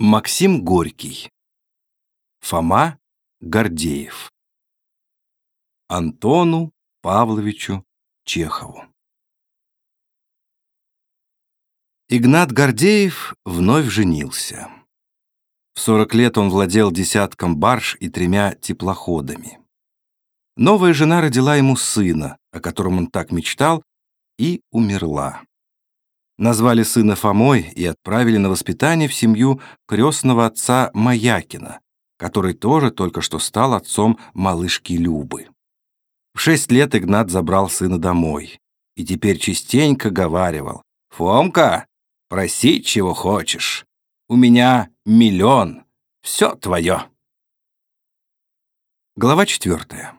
Максим Горький. Фома Гордеев. Антону Павловичу Чехову. Игнат Гордеев вновь женился. В 40 лет он владел десятком барж и тремя теплоходами. Новая жена родила ему сына, о котором он так мечтал, и умерла. Назвали сына Фомой и отправили на воспитание в семью крестного отца Маякина, который тоже только что стал отцом малышки Любы. В шесть лет Игнат забрал сына домой и теперь частенько говаривал «Фомка, проси, чего хочешь. У меня миллион, все твое». Глава четвертая.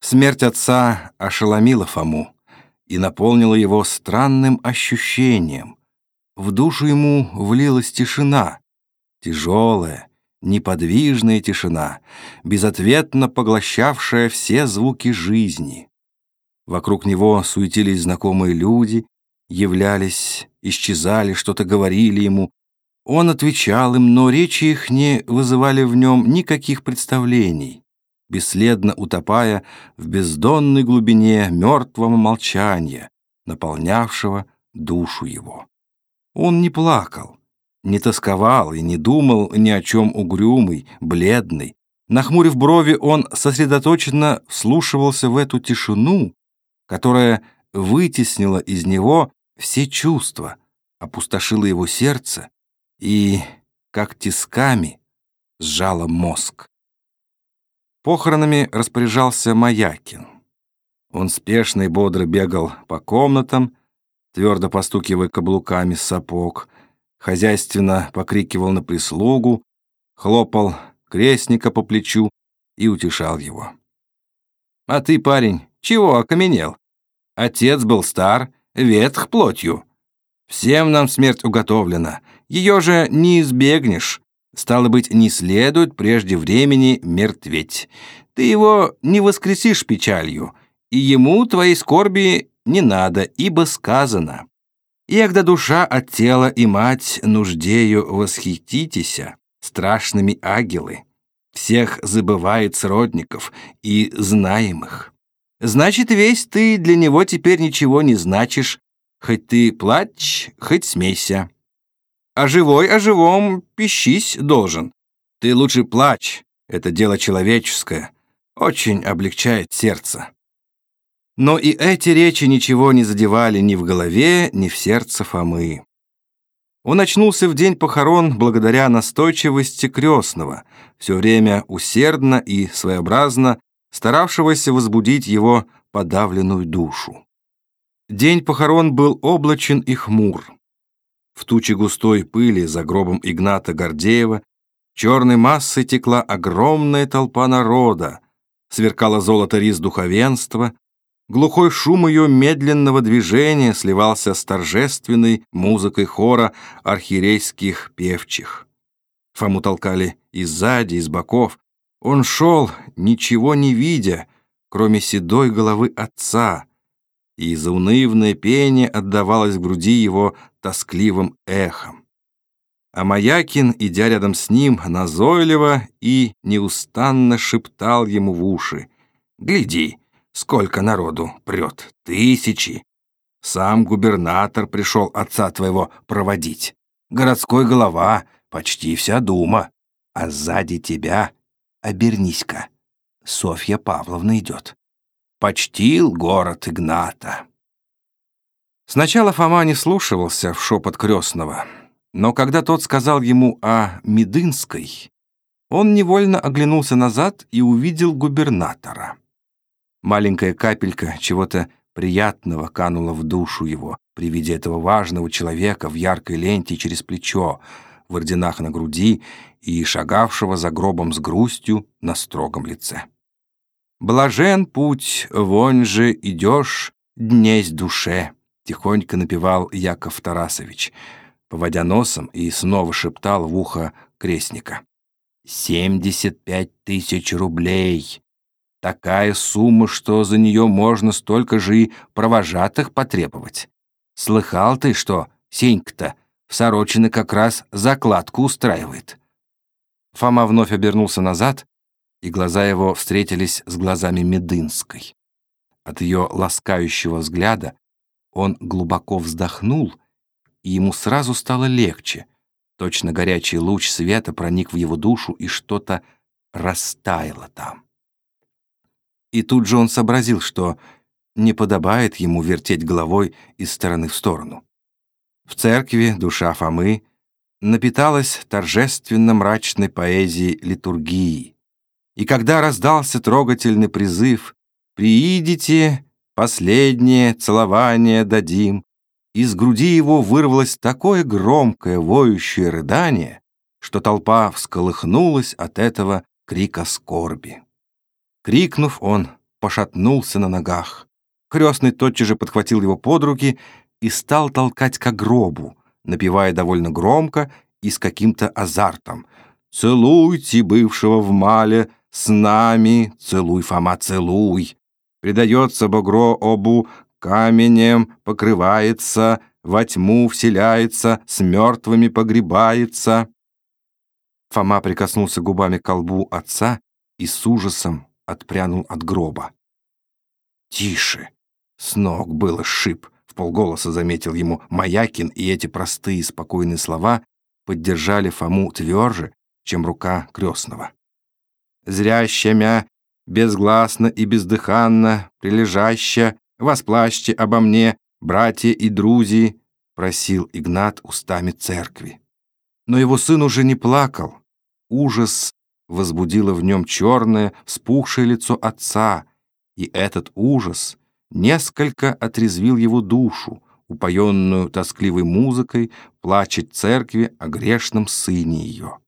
Смерть отца ошеломила Фому и наполнила его странным ощущением. В душу ему влилась тишина, тяжелая, неподвижная тишина, безответно поглощавшая все звуки жизни. Вокруг него суетились знакомые люди, являлись, исчезали, что-то говорили ему. Он отвечал им, но речи их не вызывали в нем никаких представлений бесследно утопая в бездонной глубине мертвого молчания, наполнявшего душу его. Он не плакал, не тосковал и не думал ни о чем угрюмый, бледный. Нахмурив брови, он сосредоточенно вслушивался в эту тишину, которая вытеснила из него все чувства, опустошила его сердце и, как тисками, сжала мозг. Похоронами распоряжался Маякин. Он спешно и бодро бегал по комнатам, твердо постукивая каблуками сапог, хозяйственно покрикивал на прислугу, хлопал крестника по плечу и утешал его. «А ты, парень, чего окаменел? Отец был стар, ветх плотью. Всем нам смерть уготовлена, ее же не избегнешь. Стало быть, не следует прежде времени мертветь. Ты его не воскресишь печалью, и ему твоей скорби не надо, ибо сказано. Егда душа от тела и мать нуждею восхититеся, страшными агилы. Всех забывает сродников и знаемых. Значит, весь ты для него теперь ничего не значишь, хоть ты плачь, хоть смейся а живой о живом пищись должен. Ты лучше плачь, это дело человеческое, очень облегчает сердце. Но и эти речи ничего не задевали ни в голове, ни в сердце Фомы. Он очнулся в день похорон благодаря настойчивости крестного, все время усердно и своеобразно старавшегося возбудить его подавленную душу. День похорон был облачен и хмур. В туче густой пыли за гробом Игната Гордеева черной массой текла огромная толпа народа, сверкало золото рис духовенства, глухой шум ее медленного движения сливался с торжественной музыкой хора архиерейских певчих. Фому толкали и сзади, и с боков. Он шел, ничего не видя, кроме седой головы отца, и заунывное пение отдавалось в груди его тоскливым эхом. А Маякин, идя рядом с ним, назойливо и неустанно шептал ему в уши. «Гляди, сколько народу прет, тысячи! Сам губернатор пришел отца твоего проводить. Городской голова, почти вся дума. А сзади тебя, обернись-ка, Софья Павловна идет почтил город Игната. Сначала Фома не слушался в шепот крестного, но когда тот сказал ему о Медынской, он невольно оглянулся назад и увидел губернатора. Маленькая капелька чего-то приятного канула в душу его при виде этого важного человека в яркой ленте через плечо, в орденах на груди и шагавшего за гробом с грустью на строгом лице. Блажен путь, вонь же идешь, днесь душе, тихонько напевал Яков Тарасович, поводя носом и снова шептал в ухо крестника. «Семьдесят пять тысяч рублей! Такая сумма, что за нее можно столько же и провожатых потребовать. Слыхал ты, что Сенька-то В Сорочины как раз закладку устраивает». Фома вновь обернулся назад, и глаза его встретились с глазами Медынской. От ее ласкающего взгляда он глубоко вздохнул, и ему сразу стало легче. Точно горячий луч света проник в его душу, и что-то растаяло там. И тут же он сообразил, что не подобает ему вертеть головой из стороны в сторону. В церкви душа Фомы напиталась торжественно-мрачной поэзией литургии. И когда раздался трогательный призыв «Приидите, последнее целование дадим», из груди его вырвалось такое громкое воющее рыдание, что толпа всколыхнулась от этого крика скорби. Крикнув, он пошатнулся на ногах. Крестный тотчас же подхватил его под руки и стал толкать к гробу, напевая довольно громко и с каким-то азартом. «Целуйте бывшего в мале, с нами, целуй, Фома, целуй!» Предается багро обу, каменем покрывается, во тьму вселяется, с мертвыми погребается. Фома прикоснулся губами к колбу отца и с ужасом отпрянул от гроба. «Тише!» С ног было шип, в полголоса заметил ему Маякин, и эти простые спокойные слова поддержали Фому тверже, чем рука крестного. «Зряща безгласно и бездыханно, прилежаща, восплаще обо мне, братья и друзья», просил Игнат устами церкви. Но его сын уже не плакал. Ужас возбудило в нем черное, вспухшее лицо отца, и этот ужас несколько отрезвил его душу, упоенную тоскливой музыкой, плачет церкви о грешном сыне ее.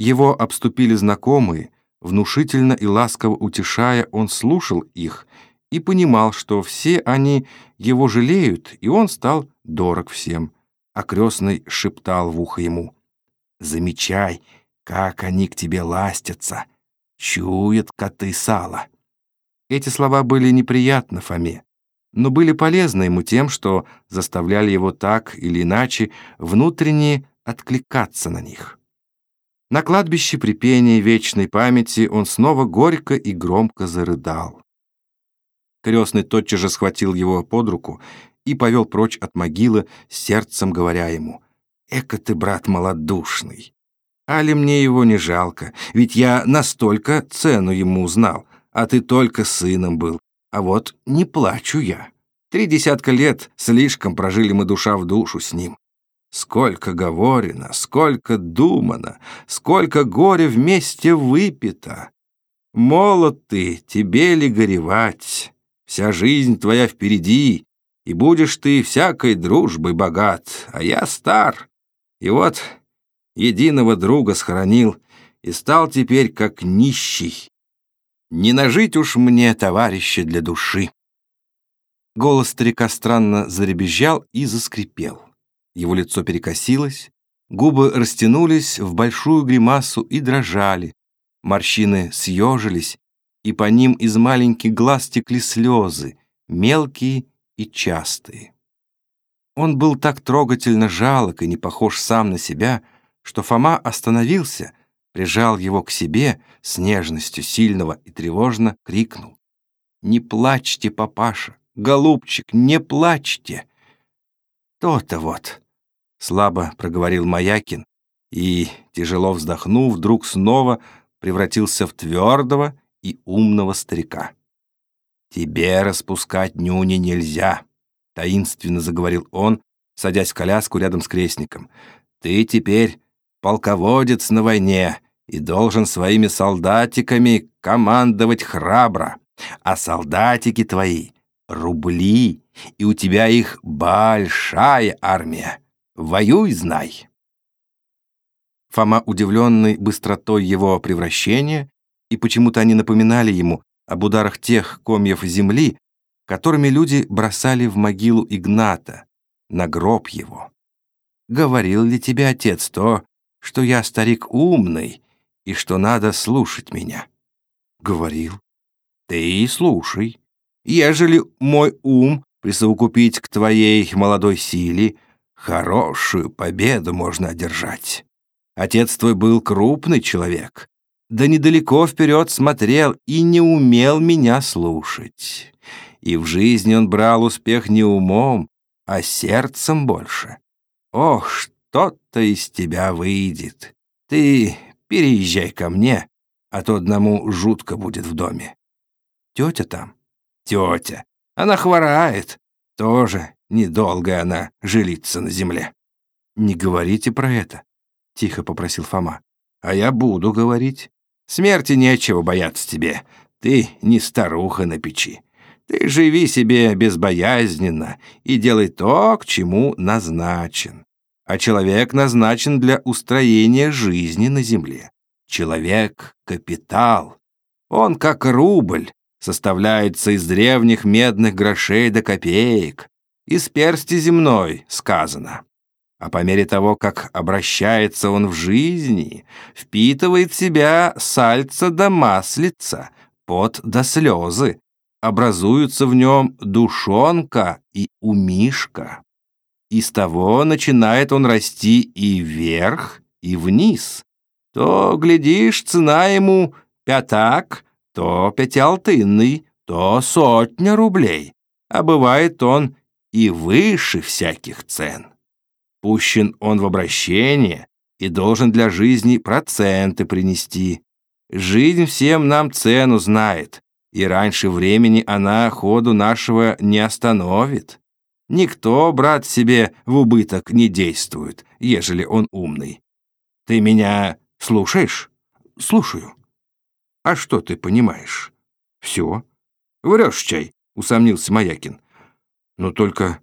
Его обступили знакомые, внушительно и ласково утешая, он слушал их и понимал, что все они его жалеют, и он стал дорог всем. А крестный шептал в ухо ему, «Замечай, как они к тебе ластятся, чуют коты сало». Эти слова были неприятны Фоме, но были полезны ему тем, что заставляли его так или иначе внутренне откликаться на них. На кладбище при пении вечной памяти он снова горько и громко зарыдал. Крестный тотчас же схватил его под руку и повел прочь от могилы, сердцем говоря ему, «Эка ты, брат, малодушный! Али мне его не жалко, ведь я настолько цену ему узнал, а ты только сыном был. А вот не плачу я. Три десятка лет слишком прожили мы душа в душу с ним. Сколько говорено, сколько думано, сколько горя вместе выпито. Молод ты, тебе ли горевать? Вся жизнь твоя впереди, и будешь ты всякой дружбой богат, а я стар. И вот единого друга схоронил и стал теперь как нищий, не нажить уж мне, товарищи, для души. Голос старика странно заребезжал и заскрипел. Его лицо перекосилось, губы растянулись в большую гримасу и дрожали. Морщины съежились, и по ним из маленьких глаз текли слезы, мелкие и частые. Он был так трогательно жалок и не похож сам на себя, что Фома остановился прижал его к себе с нежностью сильного и тревожно крикнул. «Не плачьте, папаша! Голубчик, не плачьте!» «То-то вот!» — слабо проговорил Маякин и, тяжело вздохнув, вдруг снова превратился в твердого и умного старика. «Тебе распускать нюни нельзя», — таинственно заговорил он, садясь в коляску рядом с крестником. «Ты теперь полководец на войне и должен своими солдатиками командовать храбро, а солдатики твои — рубли, и у тебя их большая армия. Воюй, знай». Фома, удивленный быстротой его превращения, и почему-то они напоминали ему об ударах тех комьев земли, которыми люди бросали в могилу Игната, на гроб его. «Говорил ли тебе отец то, что я старик умный и что надо слушать меня. Говорил. Ты и слушай. Ежели мой ум присовокупить к твоей молодой силе, хорошую победу можно одержать. Отец твой был крупный человек, да недалеко вперед смотрел и не умел меня слушать. И в жизни он брал успех не умом, а сердцем больше. Ох, что-то из тебя выйдет. Ты переезжай ко мне, а то одному жутко будет в доме. Тетя там? Тетя. Она хворает. Тоже недолго она жилится на земле. Не говорите про это, тихо попросил Фома. А я буду говорить. Смерти нечего бояться тебе. Ты не старуха на печи. Ты живи себе безбоязненно и делай то, к чему назначен. А человек назначен для устроения жизни на земле. Человек — капитал. Он, как рубль, составляется из древних медных грошей до копеек. Из персти земной, сказано. А по мере того, как обращается он в жизни, впитывает в себя сальца до маслица, пот до слезы, образуются в нем душонка и умишка. Из того начинает он расти и вверх, и вниз. То, глядишь, цена ему пятак, то пятиалтынный, то сотня рублей, а бывает он и выше всяких цен. Пущен он в обращение и должен для жизни проценты принести. Жизнь всем нам цену знает, и раньше времени она ходу нашего не остановит. Никто, брат, себе в убыток не действует, ежели он умный. Ты меня слушаешь? Слушаю. А что ты понимаешь? Все. Врешь, чай, усомнился Маякин. Но только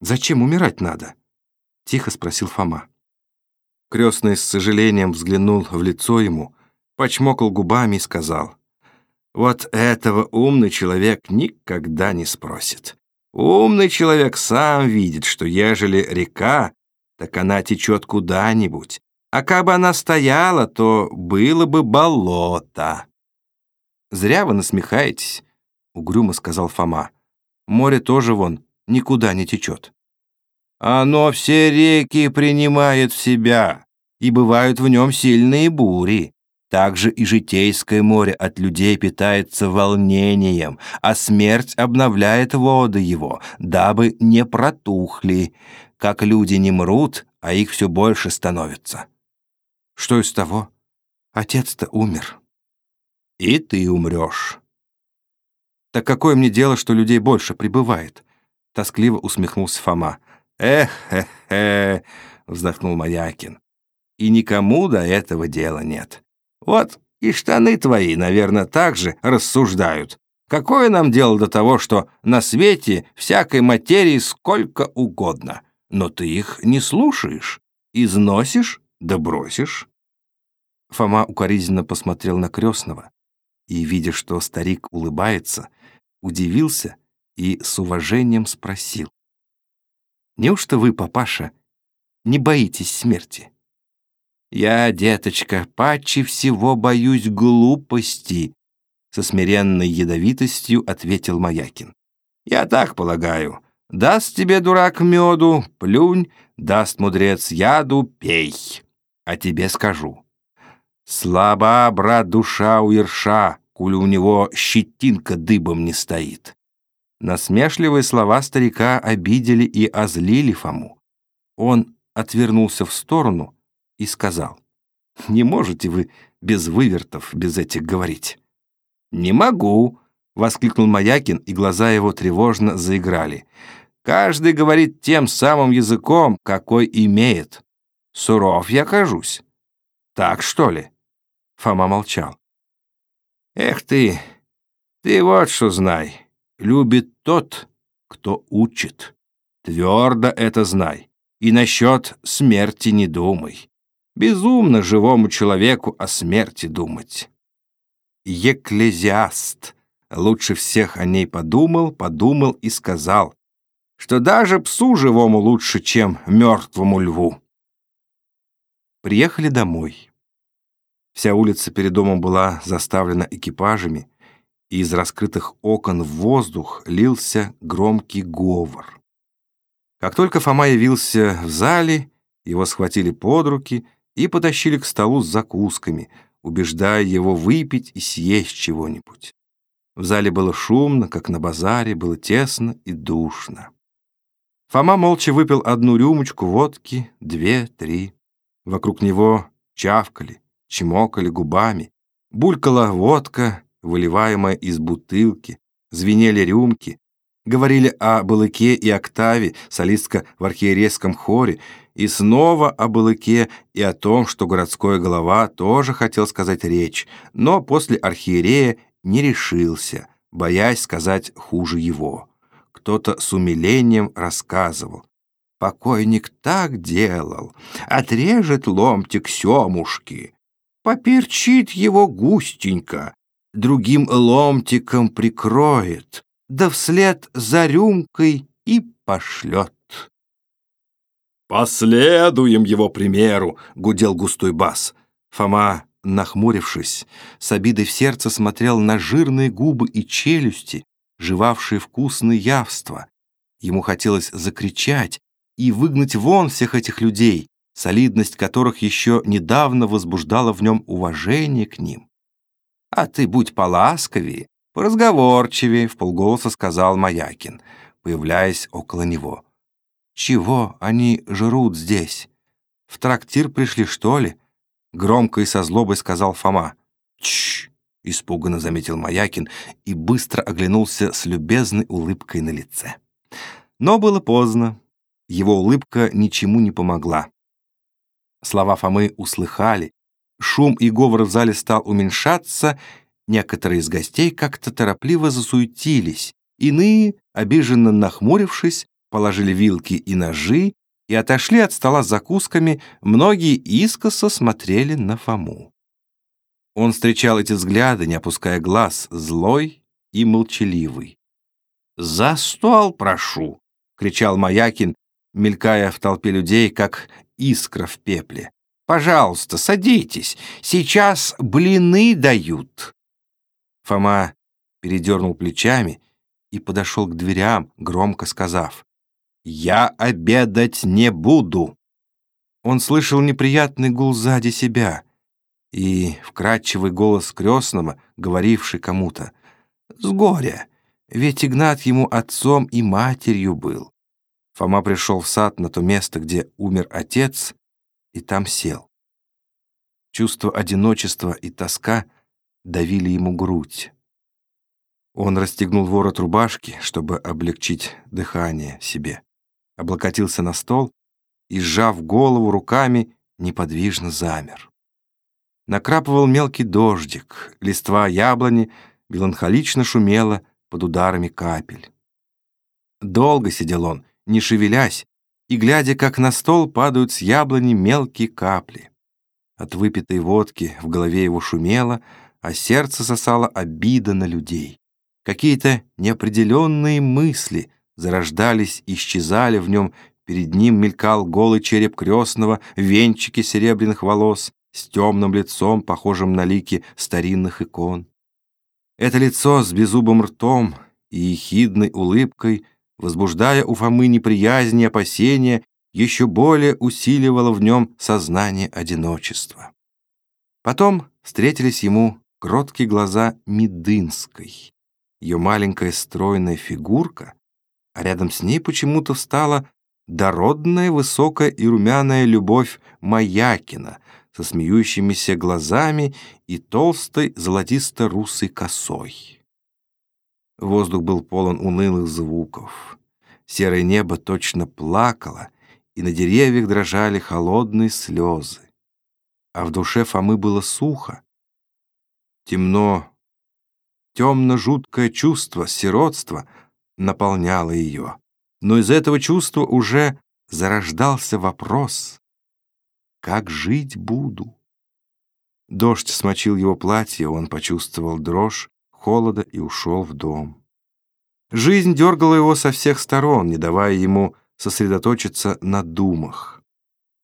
зачем умирать надо? — тихо спросил Фома. Крестный с сожалением взглянул в лицо ему, почмокал губами и сказал, «Вот этого умный человек никогда не спросит. Умный человек сам видит, что ежели река, так она течет куда-нибудь, а как бы она стояла, то было бы болото». «Зря вы насмехаетесь», — угрюмо сказал Фома. «Море тоже вон никуда не течет». Оно все реки принимает в себя, и бывают в нем сильные бури. Также и житейское море от людей питается волнением, а смерть обновляет воды его, дабы не протухли. Как люди не мрут, а их все больше становится. Что из того? Отец-то умер. И ты умрешь. Так какое мне дело, что людей больше прибывает? Тоскливо усмехнулся Фома. «Эх-хе-хе», — вздохнул Маякин. «И никому до этого дела нет. Вот и штаны твои, наверное, так же рассуждают. Какое нам дело до того, что на свете всякой материи сколько угодно, но ты их не слушаешь, износишь да бросишь?» Фома укоризненно посмотрел на крестного и, видя, что старик улыбается, удивился и с уважением спросил. Неужто вы, папаша, не боитесь смерти? Я, деточка, паче всего боюсь глупости, со смиренной ядовитостью ответил Маякин. Я так полагаю. Даст тебе, дурак, меду, плюнь, даст мудрец яду, пей. А тебе скажу. Слаба, брат, душа у ерша, коль у него щетинка дыбом не стоит. Насмешливые слова старика обидели и озлили Фому. Он отвернулся в сторону и сказал, «Не можете вы без вывертов, без этих говорить». «Не могу», — воскликнул Маякин, и глаза его тревожно заиграли. «Каждый говорит тем самым языком, какой имеет. Суров я кажусь. Так, что ли?» Фома молчал. «Эх ты, ты вот что знай любит тот, кто учит. Твердо это знай. И насчет смерти не думай. Безумно живому человеку о смерти думать. Екклезиаст лучше всех о ней подумал, подумал и сказал, что даже псу живому лучше, чем мертвому льву. Приехали домой. Вся улица перед домом была заставлена экипажами, и из раскрытых окон в воздух лился громкий говор. Как только Фома явился в зале, его схватили под руки и потащили к столу с закусками, убеждая его выпить и съесть чего-нибудь. В зале было шумно, как на базаре, было тесно и душно. Фома молча выпил одну рюмочку водки, две, три. Вокруг него чавкали, чмокали губами, булькала водка, выливаемая из бутылки, звенели рюмки, говорили о Балыке и Октаве, солистка в архиерейском хоре, и снова о Балыке и о том, что городской голова тоже хотел сказать речь, но после архиерея не решился, боясь сказать хуже его. Кто-то с умилением рассказывал. Покойник так делал, отрежет ломтик семушки, поперчит его густенько, другим ломтиком прикроет, да вслед за рюмкой и пошлет. «Последуем его примеру!» — гудел густой бас. Фома, нахмурившись, с обидой в сердце смотрел на жирные губы и челюсти, жевавшие вкусные явства. Ему хотелось закричать и выгнать вон всех этих людей, солидность которых еще недавно возбуждала в нем уважение к ним. «А ты будь поласковее, поразговорчивее», — в полголоса сказал Маякин, появляясь около него. «Чего они жрут здесь? В трактир пришли, что ли?» Громко и со злобой сказал Фома. «Чш!» — испуганно заметил Маякин и быстро оглянулся с любезной улыбкой на лице. Но было поздно. Его улыбка ничему не помогла. Слова Фомы услыхали. Шум и говор в зале стал уменьшаться. Некоторые из гостей как-то торопливо засуетились. Иные, обиженно нахмурившись, положили вилки и ножи и отошли от стола с закусками, многие искоса смотрели на Фому. Он встречал эти взгляды, не опуская глаз, злой и молчаливый. «За стол прошу!» — кричал Маякин, мелькая в толпе людей, как искра в пепле. «Пожалуйста, садитесь, сейчас блины дают!» Фома передернул плечами и подошел к дверям, громко сказав, «Я обедать не буду!» Он слышал неприятный гул сзади себя и вкрадчивый голос крестного, говоривший кому-то, «С горя, ведь Игнат ему отцом и матерью был». Фома пришел в сад на то место, где умер отец, и там сел. Чувство одиночества и тоска давили ему грудь. Он расстегнул ворот рубашки, чтобы облегчить дыхание себе облокотился на стол и, сжав голову руками, неподвижно замер. Накрапывал мелкий дождик, листва яблони меланхолично шумела под ударами капель. Долго сидел он, не шевелясь, и глядя, как на стол падают с яблони мелкие капли. От выпитой водки в голове его шумело, а сердце сосало обида на людей. Какие-то неопределенные мысли зарождались, исчезали в нем, перед ним мелькал голый череп крестного, венчики серебряных волос с темным лицом, похожим на лики старинных икон. Это лицо с беззубым ртом и ехидной улыбкой, возбуждая у Фомы неприязнь и опасения, еще более усиливало в нем сознание одиночества. Потом встретились ему кроткие глаза Медынской. Ее маленькая стройная фигурка а рядом с ней почему-то встала дородная, высокая и румяная любовь Маякина со смеющимися глазами и толстой золотисто-русой косой. Воздух был полон унылых звуков. Серое небо точно плакало, и на деревьях дрожали холодные слезы. А в душе Фомы было сухо. Темно, темно-жуткое чувство сиротства — наполняло ее. Но из этого чувства уже зарождался вопрос «Как жить буду?» Дождь смочил его платье, он почувствовал дрожь, холода и ушел в дом. Жизнь дергала его со всех сторон, не давая ему сосредоточиться на думах.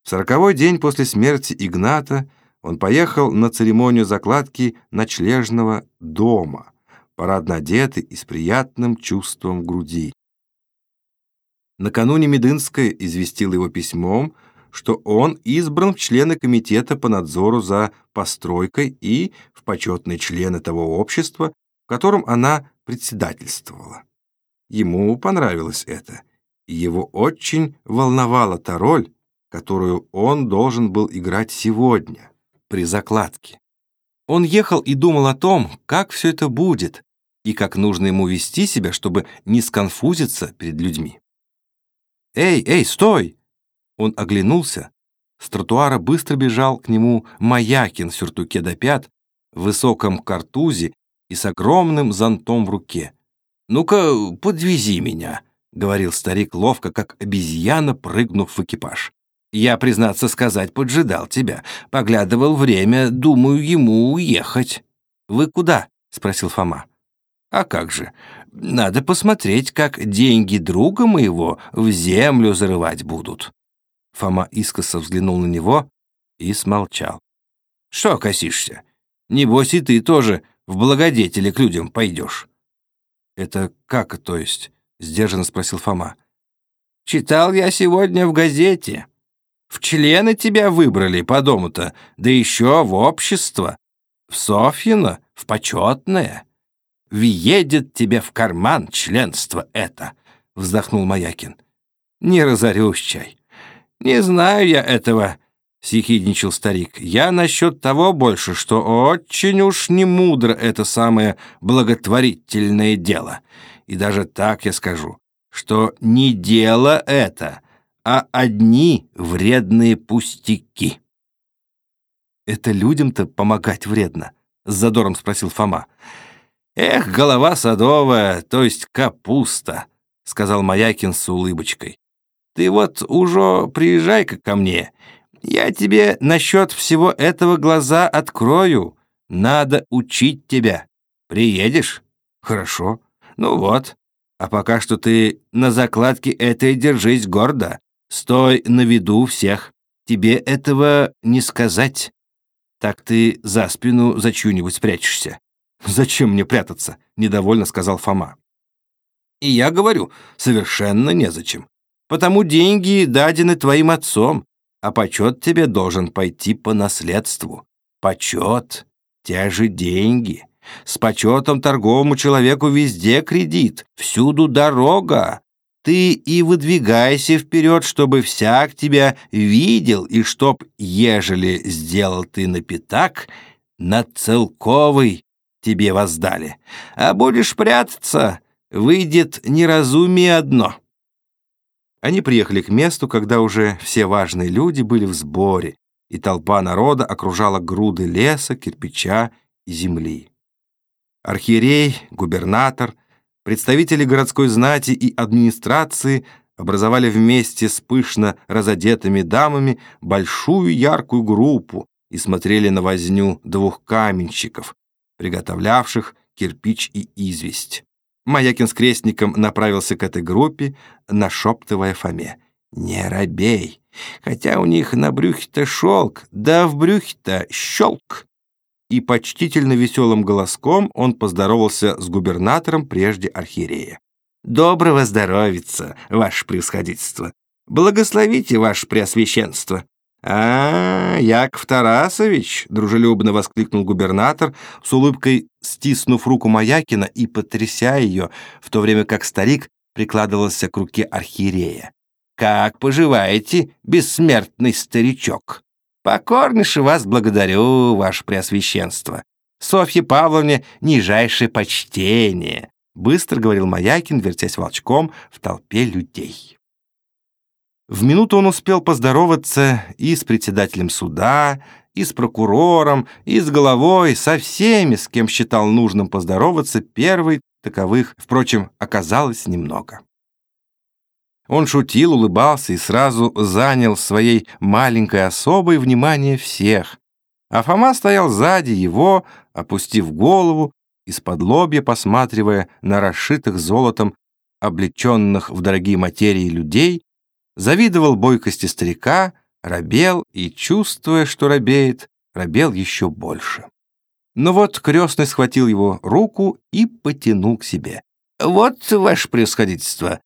В сороковой день после смерти Игната он поехал на церемонию закладки ночлежного дома — парадно одетый и с приятным чувством груди. Накануне Медынская известила его письмом, что он избран в члены комитета по надзору за постройкой и в почетные члены того общества, в котором она председательствовала. Ему понравилось это, и его очень волновала та роль, которую он должен был играть сегодня, при закладке. Он ехал и думал о том, как все это будет, и как нужно ему вести себя, чтобы не сконфузиться перед людьми. «Эй, эй, стой!» Он оглянулся. С тротуара быстро бежал к нему Маякин в сюртуке до пят, в высоком картузе и с огромным зонтом в руке. «Ну-ка, подвези меня», — говорил старик ловко, как обезьяна, прыгнув в экипаж. «Я, признаться сказать, поджидал тебя. Поглядывал время, думаю, ему уехать». «Вы куда?» — спросил Фома. «А как же? Надо посмотреть, как деньги друга моего в землю зарывать будут». Фома искоса взглянул на него и смолчал. «Что косишься? Небось и ты тоже в благодетели к людям пойдешь». «Это как, то есть?» — сдержанно спросил Фома. «Читал я сегодня в газете. В члены тебя выбрали по дому-то, да еще в общество. В Софьино, в почетное. Въедет тебе в карман членство это», — вздохнул Маякин. «Не разорюсь, чай. Не знаю я этого съехидничал старик. «Я насчет того больше, что очень уж не мудро это самое благотворительное дело. И даже так я скажу, что не дело это, а одни вредные пустяки». «Это людям-то помогать вредно?» — с задором спросил Фома. «Эх, голова садовая, то есть капуста», — сказал Маякин с улыбочкой. «Ты вот уже приезжай-ка ко мне, я тебе насчет всего этого глаза открою. Надо учить тебя. Приедешь? Хорошо. Ну вот. А пока что ты на закладке этой держись гордо. Стой на виду всех. Тебе этого не сказать. Так ты за спину за чью-нибудь спрячешься. «Зачем мне прятаться?» — недовольно сказал Фома. «И я говорю, совершенно незачем. Потому деньги дадены твоим отцом, а почет тебе должен пойти по наследству. Почет, те же деньги. С почетом торговому человеку везде кредит, всюду дорога. Ты и выдвигайся вперед, чтобы всяк тебя видел, и чтоб, ежели сделал ты на пятак, на целковый тебе воздали. А будешь прятаться, выйдет неразумие одно». Они приехали к месту, когда уже все важные люди были в сборе, и толпа народа окружала груды леса, кирпича и земли. Архиерей, губернатор, представители городской знати и администрации образовали вместе с пышно разодетыми дамами большую яркую группу и смотрели на возню двух каменщиков, приготовлявших кирпич и известь. Маякин с крестником направился к этой группе, нашептывая Фоме. «Не робей, хотя у них на брюхе-то шелк, да в брюхе-то щелк». И почтительно веселым голоском он поздоровался с губернатором прежде архиерея. «Доброго здоровица, ваше превосходительство! Благословите, ваше преосвященство!» «А, Яков Тарасович!» — дружелюбно воскликнул губернатор, с улыбкой стиснув руку Маякина и потряся ее, в то время как старик прикладывался к руке архиерея. «Как поживаете, бессмертный старичок? Покорнейше вас благодарю, ваше преосвященство. Софье Павловне нижайшее почтение», — быстро говорил Маякин, вертясь волчком в толпе людей. В минуту он успел поздороваться и с председателем суда, и с прокурором, и с головой, со всеми, с кем считал нужным поздороваться, первый таковых, впрочем, оказалось немного. Он шутил, улыбался и сразу занял своей маленькой особой внимание всех. А Фома стоял сзади его, опустив голову, из-под лобья посматривая на расшитых золотом, облеченных в дорогие материи людей, завидовал бойкости старика, робел и, чувствуя, что робеет, робел еще больше. Но вот крестный схватил его руку и потянул к себе. «Вот, ваше превосходительство,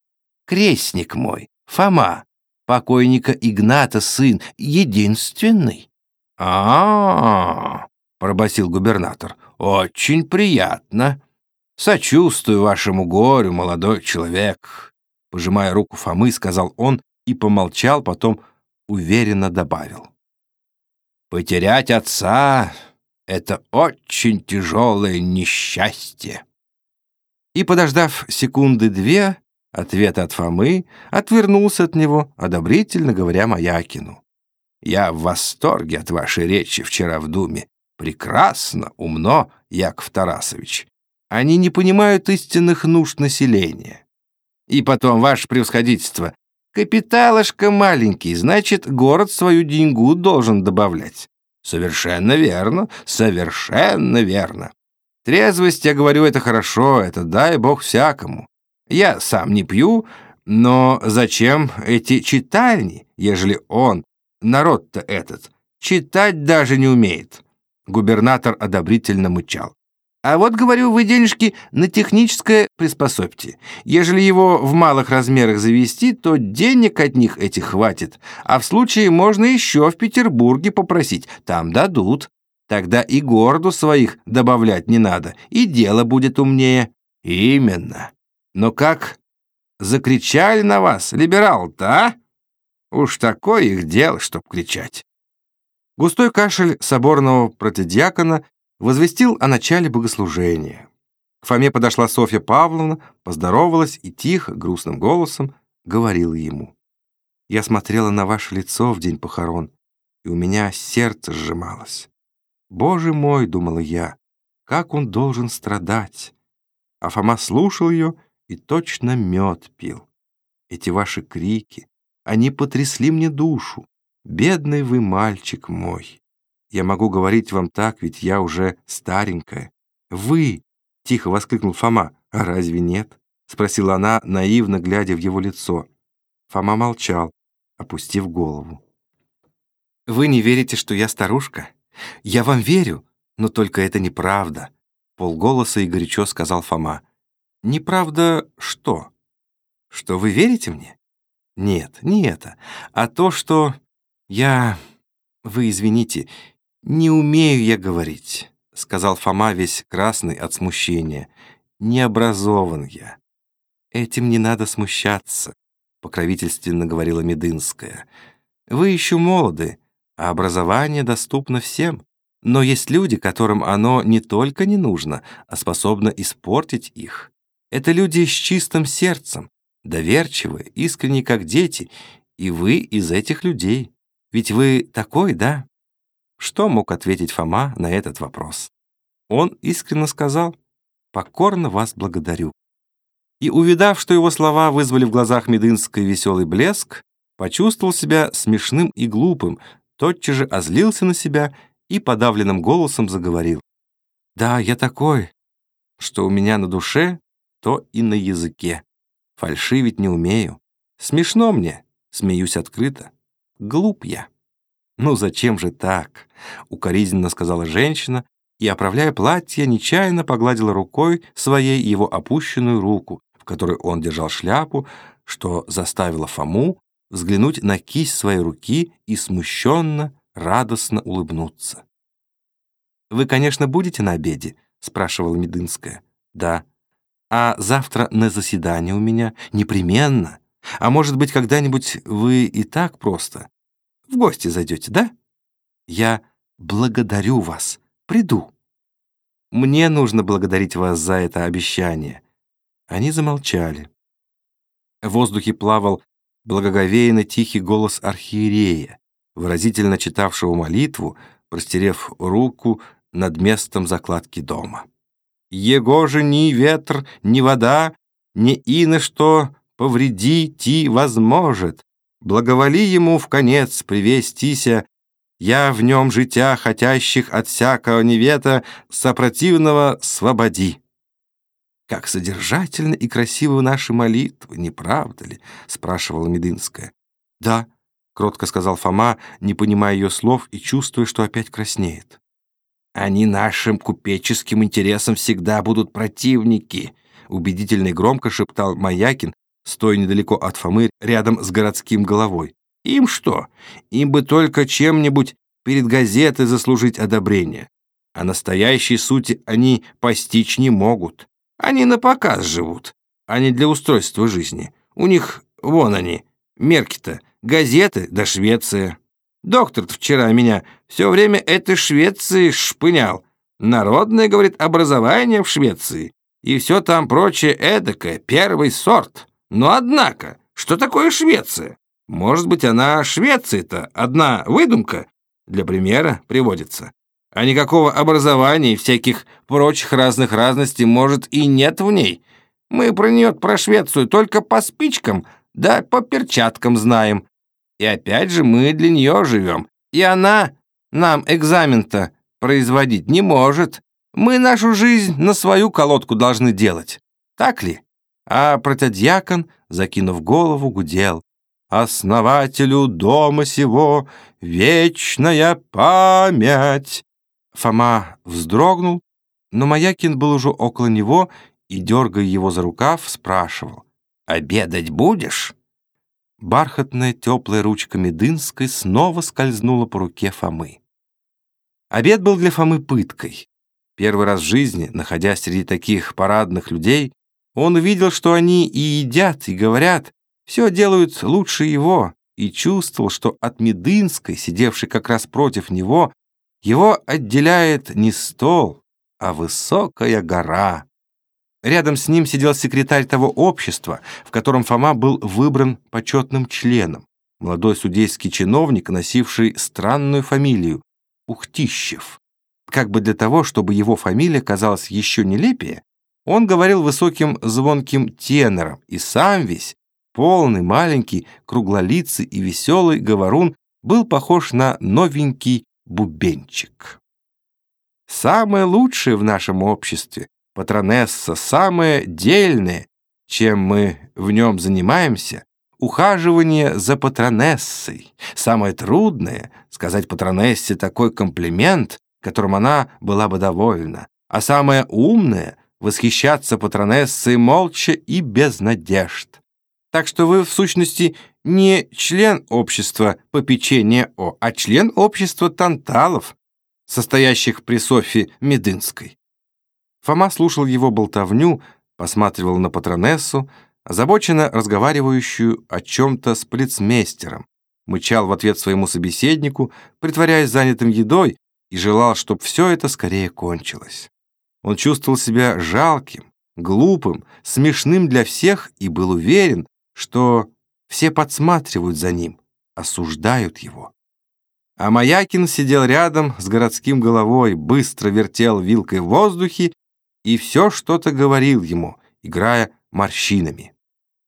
крестник мой, Фома, покойника Игната сын, единственный». «А-а-а!» — пробасил губернатор. «Очень приятно. Сочувствую вашему горю, молодой человек». Пожимая руку Фомы, сказал он и помолчал, потом уверенно добавил. «Потерять отца — это очень тяжелое несчастье». И, подождав секунды две, ответа от Фомы, отвернулся от него, одобрительно говоря Маякину. «Я в восторге от вашей речи вчера в Думе. Прекрасно, умно, Яков Тарасович. Они не понимают истинных нужд населения. И потом, ваше превосходительство, Капиталышка маленький, значит, город свою деньгу должен добавлять. Совершенно верно, совершенно верно. Трезвость, я говорю, это хорошо, это дай бог всякому. Я сам не пью, но зачем эти читальни, ежели он, народ-то этот, читать даже не умеет?» Губернатор одобрительно мычал. А вот, говорю, вы денежки на техническое приспособьте. Ежели его в малых размерах завести, то денег от них этих хватит. А в случае можно еще в Петербурге попросить, там дадут. Тогда и городу своих добавлять не надо, и дело будет умнее. Именно. Но как закричали на вас, либерал-то, а? Уж такое их дело, чтоб кричать. Густой кашель соборного протидиакона возвестил о начале богослужения. К Фоме подошла Софья Павловна, поздоровалась и тихо, грустным голосом говорила ему. «Я смотрела на ваше лицо в день похорон, и у меня сердце сжималось. Боже мой, — думала я, — как он должен страдать!» А Фома слушал ее и точно мед пил. Эти ваши крики, они потрясли мне душу. Бедный вы мальчик мой. Я могу говорить вам так, ведь я уже старенькая. Вы!» — тихо воскликнул Фома. «А разве нет?» — спросила она, наивно глядя в его лицо. Фома молчал, опустив голову. «Вы не верите, что я старушка? Я вам верю, но только это неправда», — полголоса и горячо сказал Фома. «Неправда что? Что вы верите мне? Нет, не это, а то, что я... Вы извините, «Не умею я говорить», — сказал Фома весь красный от смущения. «Не образован я». «Этим не надо смущаться», — покровительственно говорила Медынская. «Вы еще молоды, а образование доступно всем. Но есть люди, которым оно не только не нужно, а способно испортить их. Это люди с чистым сердцем, доверчивые, искренние, как дети, и вы из этих людей. Ведь вы такой, да?» Что мог ответить Фома на этот вопрос? Он искренне сказал «Покорно вас благодарю». И, увидав, что его слова вызвали в глазах Медынской веселый блеск, почувствовал себя смешным и глупым, тотчас же озлился на себя и подавленным голосом заговорил. «Да, я такой, что у меня на душе, то и на языке. Фальшивить не умею. Смешно мне, смеюсь открыто. Глуп я». «Ну зачем же так?» — укоризненно сказала женщина и, оправляя платье, нечаянно погладила рукой своей его опущенную руку, в которой он держал шляпу, что заставило Фому взглянуть на кисть своей руки и смущенно, радостно улыбнуться. «Вы, конечно, будете на обеде?» — спрашивала Медынская. «Да». «А завтра на заседание у меня? Непременно. А может быть, когда-нибудь вы и так просто? В гости зайдете, да? Я благодарю вас. Приду. Мне нужно благодарить вас за это обещание. Они замолчали. В воздухе плавал благоговейно тихий голос архиерея, выразительно читавшего молитву, простерев руку над местом закладки дома. «Его же ни ветр, ни вода, ни ино что повредить возможет, Благоволи ему в конец привестися, я в нем житя хотящих от всякого невета сопротивного свободи. Как содержательно и красивы наши молитвы, не правда ли? спрашивала Медынская. Да, кротко сказал Фома, не понимая ее слов и чувствуя, что опять краснеет. Они нашим купеческим интересам всегда будут противники, убедительно и громко шептал Маякин, стоя недалеко от Фомы, рядом с городским головой. «Им что? Им бы только чем-нибудь перед газетой заслужить одобрение. А настоящей сути они постичь не могут. Они на показ живут, а не для устройства жизни. У них, вон они, мерки-то, газеты да Швеция. доктор вчера меня все время этой Швеции шпынял. Народное, говорит, образование в Швеции. И все там прочее эдакое, первый сорт. Но однако, что такое Швеция? Может быть, она Швеция-то одна выдумка? Для примера приводится. А никакого образования и всяких прочих разных разностей, может, и нет в ней. Мы про нее, про Швецию, только по спичкам, да по перчаткам знаем. И опять же мы для нее живем. И она нам экзамен-то производить не может. Мы нашу жизнь на свою колодку должны делать. Так ли? А протодьякон, закинув голову, гудел. «Основателю дома сего вечная память!» Фома вздрогнул, но Маякин был уже около него и, дергая его за рукав, спрашивал. «Обедать будешь?» Бархатная теплая ручка Медынской снова скользнула по руке Фомы. Обед был для Фомы пыткой. Первый раз в жизни, находясь среди таких парадных людей, он увидел, что они и едят, и говорят, все делают лучше его, и чувствовал, что от Медынской, сидевшей как раз против него, его отделяет не стол, а высокая гора. Рядом с ним сидел секретарь того общества, в котором Фома был выбран почетным членом, молодой судейский чиновник, носивший странную фамилию Ухтищев. Как бы для того, чтобы его фамилия казалась еще нелепее, он говорил высоким звонким тенором, и сам весь, полный, маленький, круглолицый и веселый говорун, был похож на новенький бубенчик. Самое лучшее в нашем обществе, патронесса, самое дельное, чем мы в нем занимаемся, ухаживание за патронессой. Самое трудное — сказать патронессе такой комплимент, которым она была бы довольна. А самое умное — восхищаться патронессой молча и без надежд. Так что вы, в сущности, не член общества попечения О, а член общества танталов, состоящих при Софье Медынской. Фома слушал его болтовню, посматривал на патронессу, озабоченно разговаривающую о чем-то с полицмейстером, мычал в ответ своему собеседнику, притворяясь занятым едой, и желал, чтобы все это скорее кончилось. Он чувствовал себя жалким, глупым, смешным для всех и был уверен, что все подсматривают за ним, осуждают его. А Маякин сидел рядом с городским головой, быстро вертел вилкой в воздухе и все что-то говорил ему, играя морщинами.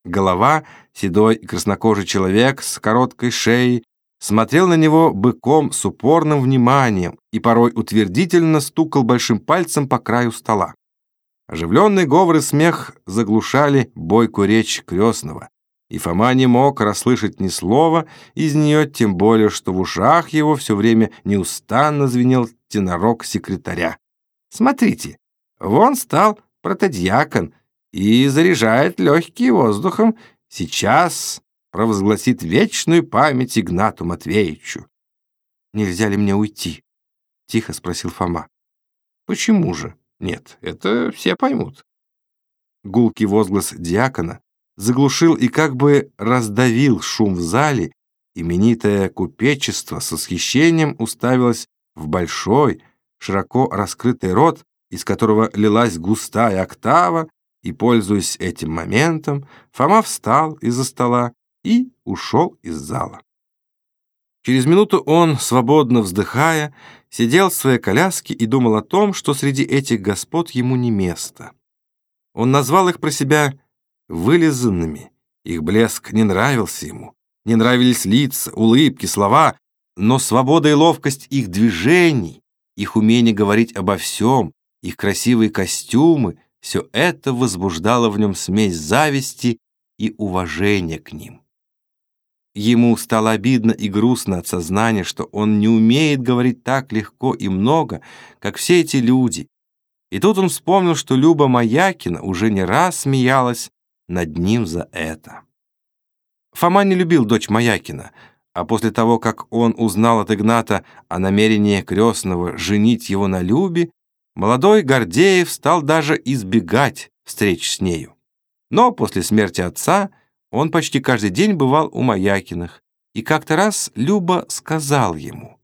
Голова, седой и краснокожий человек с короткой шеей, смотрел на него быком с упорным вниманием и порой утвердительно стукал большим пальцем по краю стола. Оживленный говор и смех заглушали бойкую речь крестного, и Фома не мог расслышать ни слова из нее, тем более, что в ушах его все время неустанно звенел тенорок секретаря. «Смотрите, вон стал протодьякон, и заряжает легкие воздухом, сейчас провозгласит вечную память Игнату Матвеевичу. «Нельзя ли мне уйти?» — тихо спросил Фома. «Почему же? Нет, это все поймут». Гулкий возглас диакона заглушил и как бы раздавил шум в зале, именитое купечество с восхищением уставилось в большой, широко раскрытый рот, из которого лилась густая октава, и, пользуясь этим моментом, Фома встал из-за стола и ушел из зала. Через минуту он, свободно вздыхая, сидел в своей коляске и думал о том, что среди этих господ ему не место. Он назвал их про себя вылизанными, их блеск не нравился ему, не нравились лица, улыбки, слова, но свобода и ловкость их движений, их умение говорить обо всем, их красивые костюмы — все это возбуждало в нем смесь зависти и уважения к ним. Ему стало обидно и грустно от сознания, что он не умеет говорить так легко и много, как все эти люди. И тут он вспомнил, что Люба Маякина уже не раз смеялась над ним за это. Фома не любил дочь Маякина, а после того, как он узнал от Игната о намерении крестного женить его на Любе, молодой Гордеев стал даже избегать встреч с нею. Но после смерти отца он почти каждый день бывал у Маякиных, и как-то раз Люба сказал ему,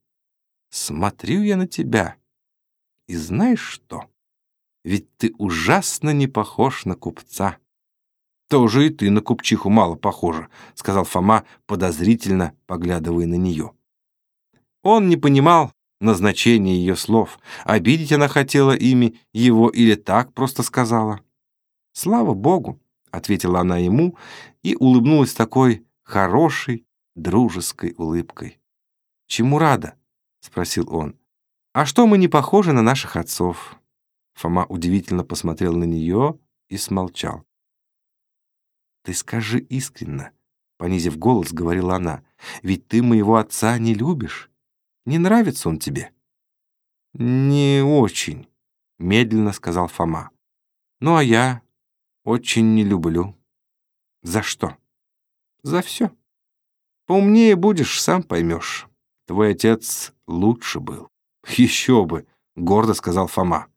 «Смотрю я на тебя, и знаешь что? Ведь ты ужасно не похож на купца». «Тоже и ты на купчиху мало похожа», — сказал Фома, подозрительно поглядывая на нее. Он не понимал назначения ее слов, обидеть она хотела ими его или так просто сказала. «Слава Богу», — ответила она ему и улыбнулась такой хорошей, дружеской улыбкой. «Чему рада?» — спросил он. «А что мы не похожи на наших отцов?» Фома удивительно посмотрел на нее и смолчал. «Ты скажи искренно», — понизив голос, говорила она, «ведь ты моего отца не любишь. Не нравится он тебе?» «Не очень», — медленно сказал Фома. «Ну, а я очень не люблю». «За что?» «За все. Поумнее будешь, сам поймешь. Твой отец лучше был». «Еще бы», — гордо сказал Фома.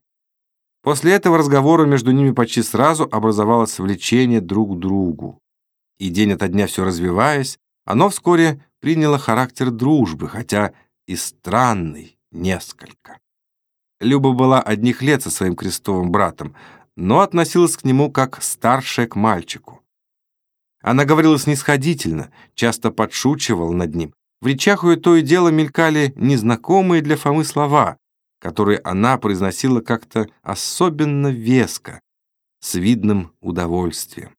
После этого разговора между ними почти сразу образовалось влечение друг к другу. И день ото дня все развиваясь, оно вскоре приняло характер дружбы, хотя и странный несколько. Люба была одних лет со своим крестовым братом, но относилась к нему как старшая к мальчику. Она говорила снисходительно, часто подшучивала над ним. В речах ее то и дело мелькали незнакомые для Фомы слова, которые она произносила как-то особенно веско, с видным удовольствием.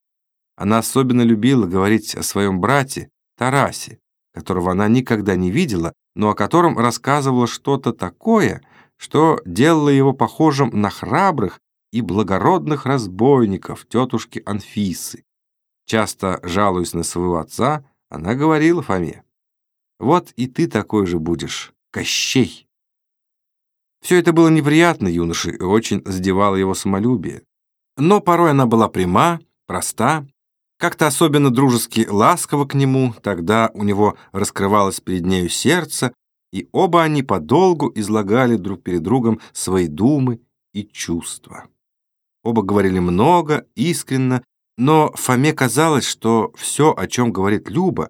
Она особенно любила говорить о своем брате Тарасе, которого она никогда не видела, но о котором рассказывала что-то такое, что делало его похожим на храбрых и благородных разбойников тетушки Анфисы. Часто жалуясь на своего отца, она говорила Фоме, «Вот и ты такой же будешь, Кощей». Все это было неприятно юноше и очень задевало его самолюбие. Но порой она была пряма, проста, как-то особенно дружески ласково к нему, тогда у него раскрывалось перед нею сердце, и оба они подолгу излагали друг перед другом свои думы и чувства. Оба говорили много, искренно, но Фоме казалось, что все, о чем говорит Люба,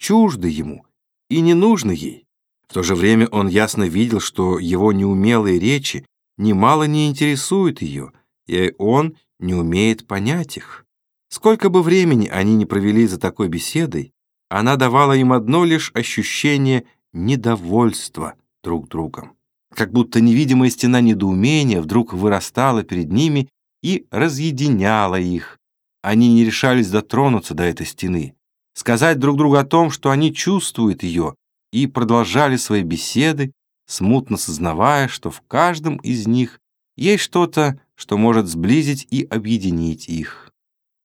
чуждо ему и не нужно ей. В то же время он ясно видел, что его неумелые речи немало не интересуют ее, и он не умеет понять их. Сколько бы времени они ни провели за такой беседой, она давала им одно лишь ощущение недовольства друг другом. Как будто невидимая стена недоумения вдруг вырастала перед ними и разъединяла их. Они не решались дотронуться до этой стены, сказать друг другу о том, что они чувствуют ее, и продолжали свои беседы, смутно сознавая, что в каждом из них есть что-то, что может сблизить и объединить их.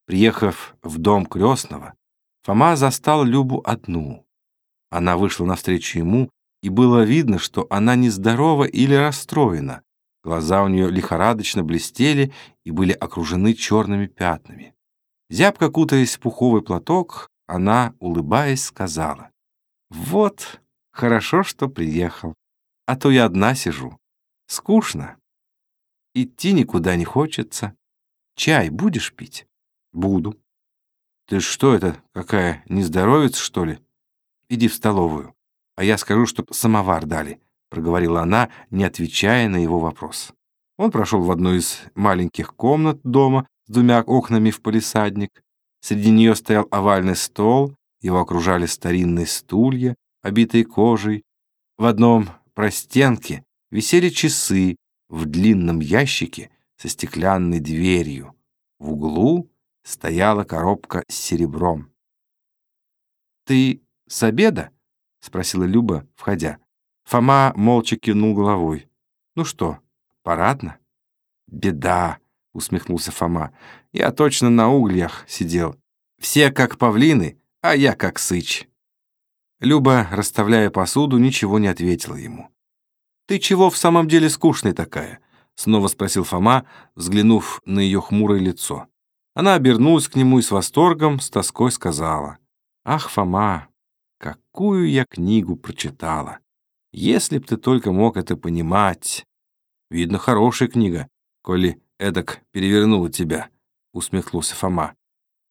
Приехав в дом крестного, Фома застал Любу одну. Она вышла навстречу ему, и было видно, что она нездорова или расстроена. Глаза у нее лихорадочно блестели и были окружены черными пятнами. Зябко кутаясь в пуховый платок, она, улыбаясь, сказала, вот, хорошо, что приехал. А то я одна сижу. Скучно. Идти никуда не хочется. Чай будешь пить? Буду. Ты что это, какая, нездоровец, что ли? Иди в столовую, а я скажу, чтоб самовар дали, проговорила она, не отвечая на его вопрос. Он прошел в одну из маленьких комнат дома с двумя окнами в палисадник. Среди нее стоял овальный стол, его окружали старинные стулья, обитые кожей. В одном простенке висели часы в длинном ящике со стеклянной дверью. В углу стояла коробка с серебром. «Ты с обеда?» — спросила Люба, входя. Фома молча кивнул головой. «Ну что, парадно?» «Беда!» — усмехнулся Фома. «Я точно на углях сидел. Все как павлины, а я как сыч». Люба, расставляя посуду, ничего не ответила ему. «Ты чего в самом деле скучной такая?» — снова спросил Фома, взглянув на ее хмурое лицо. Она обернулась к нему и с восторгом, с тоской сказала. «Ах, Фома, какую я книгу прочитала! Если б ты только мог это понимать! Видно, хорошая книга, коли эдак перевернула тебя», — усмехнулся Фома.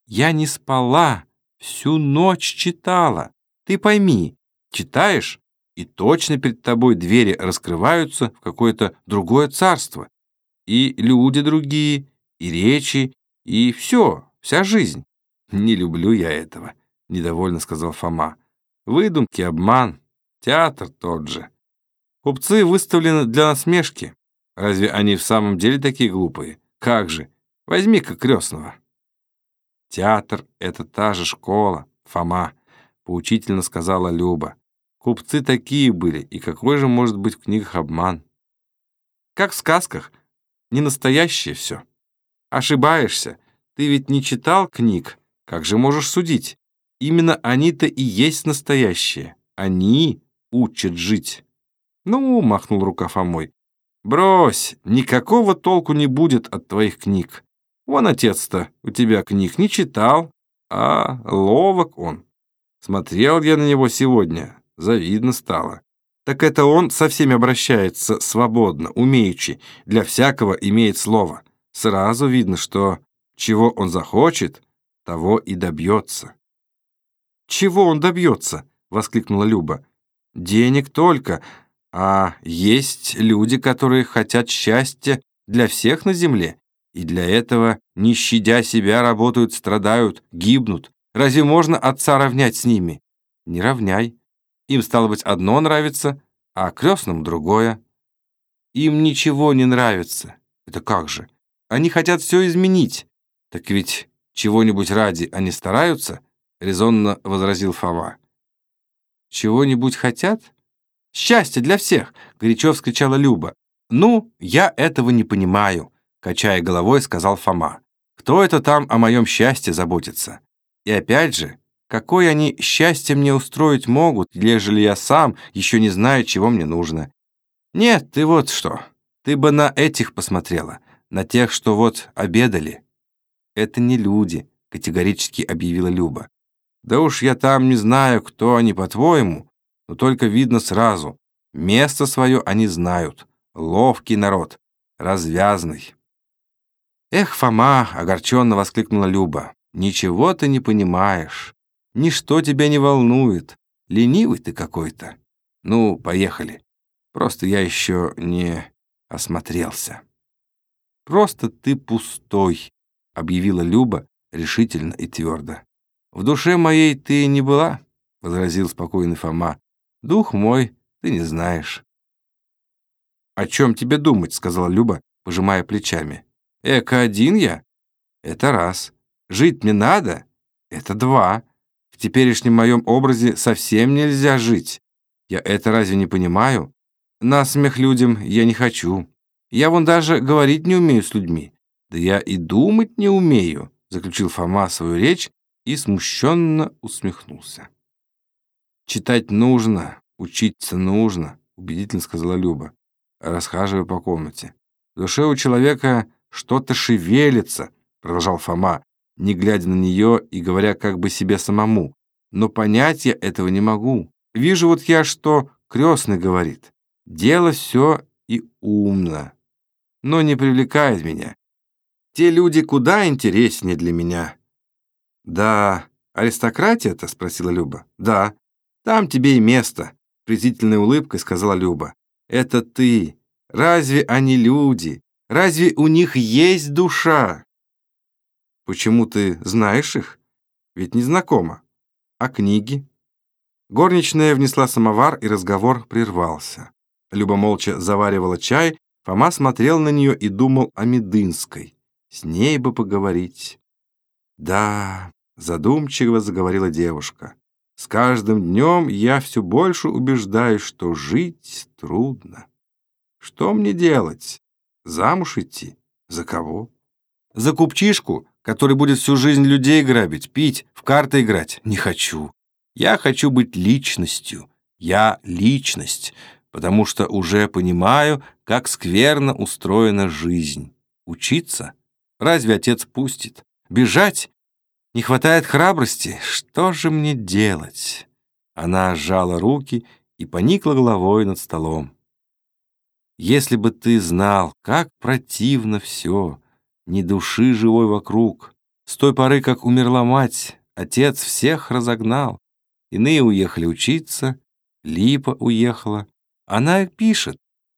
«Я не спала, всю ночь читала. Ты пойми, читаешь, и точно перед тобой двери раскрываются в какое-то другое царство. И люди другие, и речи, и все, вся жизнь. Не люблю я этого, недовольно сказал Фома. Выдумки, обман, театр тот же. Купцы выставлены для насмешки. Разве они в самом деле такие глупые? Как же? Возьми-ка крестного. Театр — это та же школа, Фома, поучительно сказала Люба. Купцы такие были, и какой же может быть в книгах обман? Как в сказках, не настоящее все. Ошибаешься, ты ведь не читал книг, как же можешь судить? Именно они-то и есть настоящие. Они учат жить. Ну, махнул рука Фомой. Брось, никакого толку не будет от твоих книг. Вон отец-то у тебя книг не читал, а ловок он. Смотрел я на него сегодня, Завидно стало. Так это он со всеми обращается свободно, умеючи, для всякого имеет слово. Сразу видно, что чего он захочет, того и добьется. «Чего он добьется?» — воскликнула Люба. «Денег только, а есть люди, которые хотят счастья для всех на земле, и для этого, не щадя себя, работают, страдают, гибнут. Разве можно отца равнять с ними? Не равняй. Им, стало быть, одно нравится, а крестным другое. Им ничего не нравится. Это как же? Они хотят все изменить. Так ведь чего-нибудь ради они стараются, резонно возразил Фома. Чего-нибудь хотят? Счастье для всех, горячо вскричала Люба. Ну, я этого не понимаю, качая головой, сказал Фома. Кто это там о моем счастье заботится? И опять же, Какое они счастье мне устроить могут, ежели я сам еще не знаю, чего мне нужно? Нет, ты вот что. Ты бы на этих посмотрела, на тех, что вот обедали. Это не люди, категорически объявила Люба. Да уж я там не знаю, кто они, по-твоему, но только видно сразу. Место свое они знают. Ловкий народ, развязный. Эх, Фома, огорченно воскликнула Люба, ничего ты не понимаешь. Ничто тебя не волнует. Ленивый ты какой-то. Ну, поехали. Просто я еще не осмотрелся. Просто ты пустой, объявила Люба решительно и твердо. В душе моей ты не была, возразил спокойный Фома. Дух мой ты не знаешь. «О чем тебе думать?» — сказала Люба, пожимая плечами. «Эко один я? Это раз. Жить мне надо? Это два теперешнем моем образе совсем нельзя жить. Я это разве не понимаю? На смех людям я не хочу. Я вон даже говорить не умею с людьми. Да я и думать не умею, заключил Фома свою речь и смущенно усмехнулся. Читать нужно, учиться нужно, убедительно сказала Люба, расхаживая по комнате. В душе у человека что-то шевелится, продолжал Фома, не глядя на нее и говоря как бы себе самому. Но понять я этого не могу. Вижу вот я, что крестный говорит. Дело все и умно, но не привлекает меня. Те люди куда интереснее для меня. Да, аристократия-то, спросила Люба. Да, там тебе и место, презрительной улыбкой сказала Люба. Это ты. Разве они люди? Разве у них есть душа? Почему ты знаешь их? Ведь не знакома. А книги? Горничная внесла самовар, и разговор прервался. Люба молча заваривала чай, Фома смотрел на нее и думал о Медынской. С ней бы поговорить. Да, задумчиво заговорила девушка. С каждым днем я все больше убеждаюсь, что жить трудно. Что мне делать? Замуж идти? За кого? За купчишку, который будет всю жизнь людей грабить, пить, в карты играть. Не хочу. Я хочу быть личностью. Я личность, потому что уже понимаю, как скверно устроена жизнь. Учиться? Разве отец пустит? Бежать? Не хватает храбрости? Что же мне делать?» Она сжала руки и поникла головой над столом. «Если бы ты знал, как противно все, ни души живой вокруг. С той поры, как умерла мать, отец всех разогнал. Иные уехали учиться, Липа уехала. Она пишет.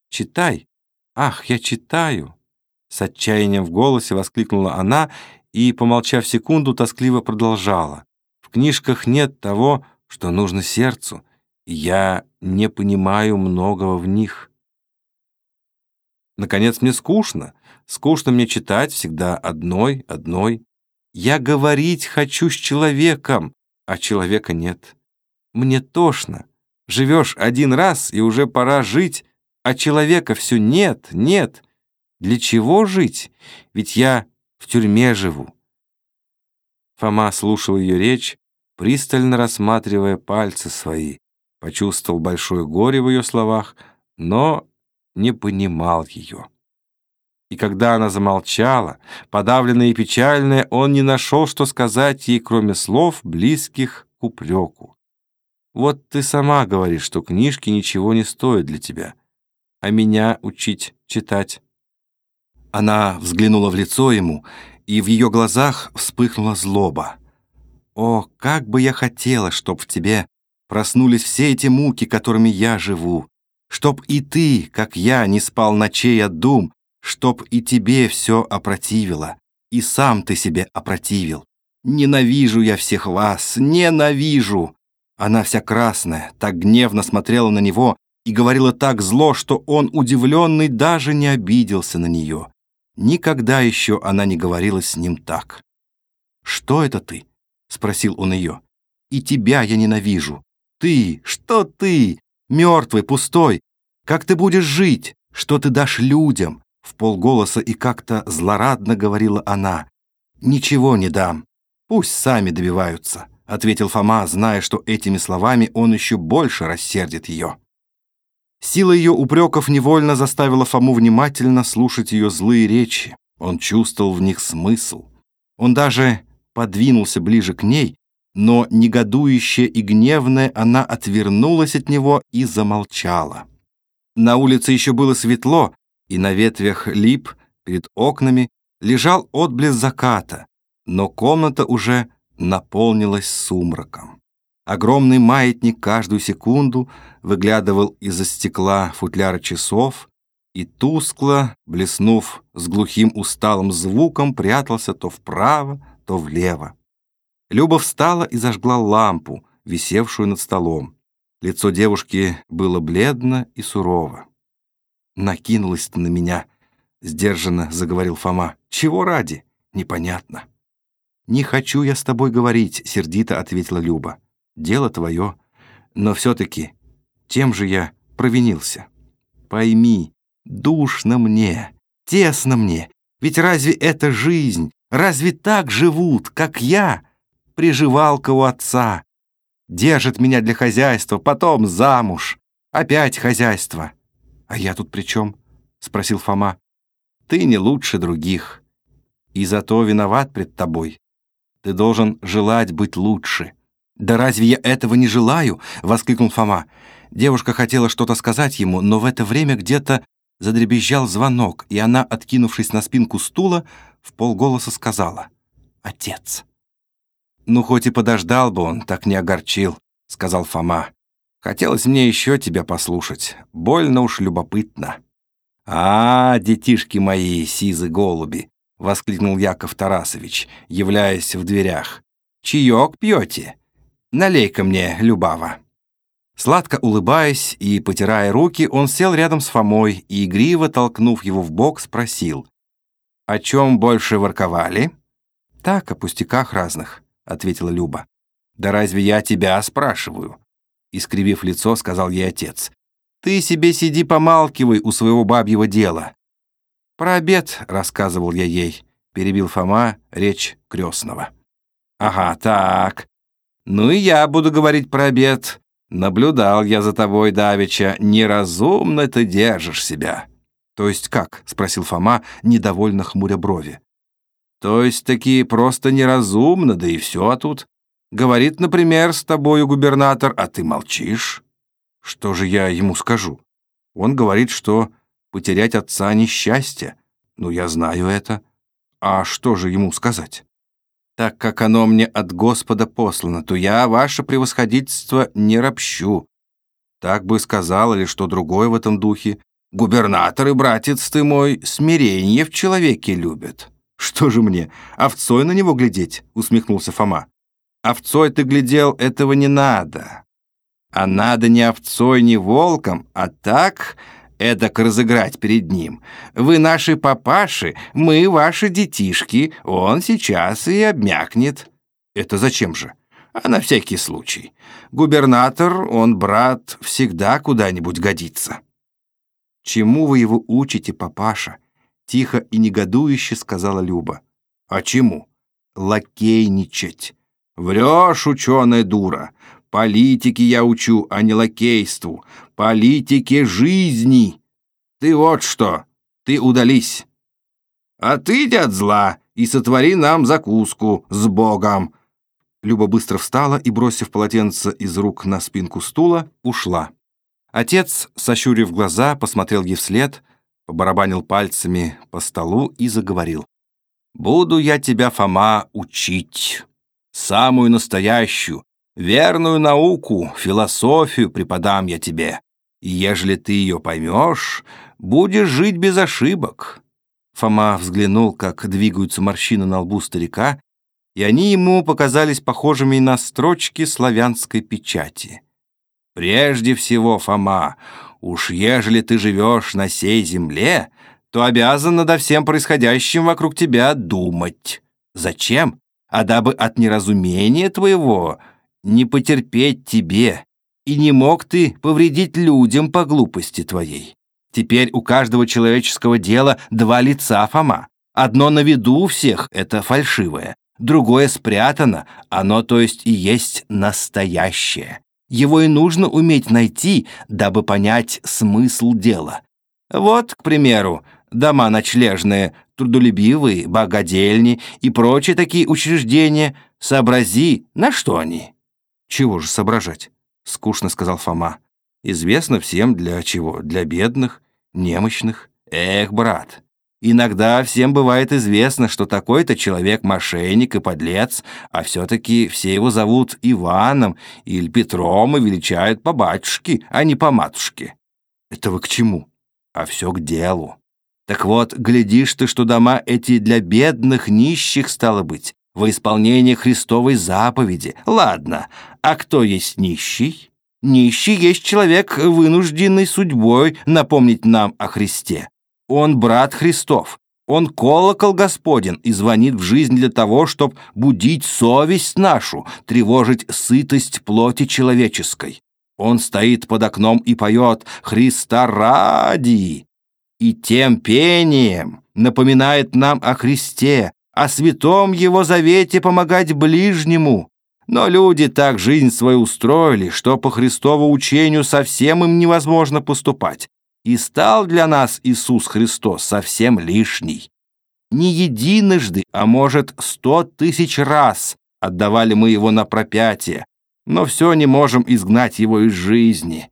Читай. Ах, я читаю. С отчаянием в голосе воскликнула она и, помолчав секунду, тоскливо продолжала. В книжках нет того, что нужно сердцу, я не понимаю многого в них. Наконец, мне скучно. Скучно мне читать всегда одной, одной. Я говорить хочу с человеком, а человека нет. Мне тошно. Живешь один раз, и уже пора жить, а человека все нет, нет. Для чего жить? Ведь я в тюрьме живу. Фома слушал ее речь, пристально рассматривая пальцы свои, почувствовал большое горе в ее словах, но не понимал ее. И когда она замолчала, подавленная и печальная, он не нашел, что сказать ей, кроме слов, близких к упреку. «Вот ты сама говоришь, что книжки ничего не стоят для тебя, а меня учить читать». Она взглянула в лицо ему, и в ее глазах вспыхнула злоба. «О, как бы я хотела, чтоб в тебе проснулись все эти муки, которыми я живу, чтоб и ты, как я, не спал ночей от дум, чтоб и тебе все опротивило, и сам ты себе опротивил. Ненавижу я всех вас, ненавижу!» Она вся красная, так гневно смотрела на него и говорила так зло, что он, удивленный, даже не обиделся на нее. Никогда еще она не говорила с ним так. «Что это ты?» — спросил он ее. «И тебя я ненавижу. Ты, что ты? Мертвый, пустой, как ты будешь жить? Что ты дашь людям?» В полголоса и как-то злорадно говорила она. «Ничего не дам. Пусть сами добиваются», — ответил Фома, зная, что этими словами он еще больше рассердит ее. Сила ее упреков невольно заставила Фому внимательно слушать ее злые речи. Он чувствовал в них смысл. Он даже подвинулся ближе к ней, но негодующая и гневная она отвернулась от него и замолчала. На улице еще было светло, и на ветвях лип перед окнами лежал отблеск заката, но комната уже наполнилась сумраком. Огромный маятник каждую секунду выглядывал из-за стекла футляра часов и тускло, блеснув с глухим усталым звуком, прятался то вправо, то влево. Люба встала и зажгла лампу, висевшую над столом. Лицо девушки было бледно и сурово. «Накинулась ты на меня», — сдержанно заговорил Фома. «Чего ради? Непонятно». «Не хочу я с тобой говорить», — сердито ответила Люба. «Дело твое. Но все-таки тем же я провинился. Пойми, душно мне, тесно мне. Ведь разве это жизнь? Разве так живут, как я? Приживалка у отца, Держит меня для хозяйства, потом замуж. Опять хозяйство. А я тут при чем? Спросил Фома. Ты не лучше других. И зато виноват пред тобой. Ты должен желать быть лучше. Да разве я этого не желаю? Воскликнул Фома. Девушка хотела что-то сказать ему, но в это время где-то задребезжал звонок, и она, откинувшись на спинку стула, в полголоса сказала «Отец». «Ну, хоть и подождал бы он, так не огорчил», — сказал Фома. «Хотелось мне еще тебя послушать. Больно уж любопытно». «А, детишки мои, сизы голуби!» — воскликнул Яков Тарасович, являясь в дверях. «Чаек пьете? Налей-ка мне, Любава». Сладко улыбаясь и потирая руки, он сел рядом с Фомой и, игриво толкнув его в бок, спросил. «О чем больше ворковали?» «Так, о пустяках разных». — ответила Люба. «Да разве я тебя спрашиваю?» Искривив лицо, сказал ей отец. «Ты себе сиди помалкивай у своего бабьего дела». «Про обед», — рассказывал я ей, — перебил Фома речь крестного. «Ага, так. Ну и я буду говорить про обед. Наблюдал я за тобой, Давича, неразумно ты держишь себя». «То есть как?» — спросил Фома, недовольно хмуря брови. То есть такие просто неразумно, да и все тут. Говорит, например, с тобою губернатор, а ты молчишь. Что же я ему скажу? Он говорит, что потерять отца несчастье. Ну, я знаю это. А что же ему сказать? Так как оно мне от Господа послано, то я, ваше превосходительство, не ропщу. Так бы сказал или что другое в этом духе. Губернатор и братец ты мой, смирение в человеке любят. Что же мне, овцой на него глядеть? Усмехнулся Фома. Овцой ты глядел, этого не надо. А надо не овцой, не волком, а так эдак разыграть перед ним. Вы наши папаши, мы ваши детишки, он сейчас и обмякнет. Это зачем же? А на всякий случай. Губернатор, он, брат, всегда куда-нибудь годится. Чему вы его учите, папаша? Тихо и негодующе сказала Люба. А чему? Лакейничать. Врешь, ученая дура. Политике я учу, а не лакейству. Политике жизни. Ты вот что, ты удались. А ты, дядь зла, и сотвори нам закуску с Богом. Люба быстро встала и, бросив полотенце из рук на спинку стула, ушла. Отец, сощурив глаза, посмотрел ей вслед, побарабанил пальцами по столу и заговорил. «Буду я тебя, Фома, учить. Самую настоящую, Верную науку, философию преподам я тебе. И ежели ты ее поймешь, будешь жить без ошибок». Фома взглянул, как двигаются морщины на лбу старика, и они ему показались похожими на строчки славянской печати. «Прежде всего, Фома, уж ежели ты живешь на сей земле, то обязан над всем происходящим вокруг тебя думать. Зачем? А дабы от неразумения твоего не потерпеть тебе, и не мог ты повредить людям по глупости твоей. Теперь у каждого человеческого дела два лица, Фома. Одно на виду у всех — это фальшивое, другое спрятано, оно, то есть, и есть настоящее. Его и нужно уметь найти, дабы понять смысл дела. Вот, к примеру, дома ночлежные, трудолюбивые, богадельни и прочие такие учреждения. Сообрази, на что они. «Чего же соображать?» — скучно сказал Фома. «Известно всем для чего. Для бедных, немощных. Эх, брат, иногда всем бывает известно, что такой-то человек мошенник и подлец, а все-таки все его зовут Иваном или Петром и величают по батюшке, а не по матушке. Это вы к чему? А все к делу. Так вот, глядишь ты, что дома эти для бедных, нищих, стало быть, во исполнение Христовой заповеди. Ладно, а кто есть нищий? Нищий есть человек, вынужденный судьбой напомнить нам о Христе. Он брат Христов. Он колокол Господен и звонит в жизнь для того, чтобы будить совесть нашу, тревожить сытость плоти человеческой. Он стоит под окном и поет «Христа ради!» И тем пением напоминает нам о Христе, о святом его завете помогать ближнему. Но люди так жизнь свою устроили, что по Христову учению совсем им невозможно поступать. И стал для нас Иисус Христос совсем лишний. Не единожды, а может сто тысяч раз отдавали мы его на пропятие, но все не можем изгнать его из жизни.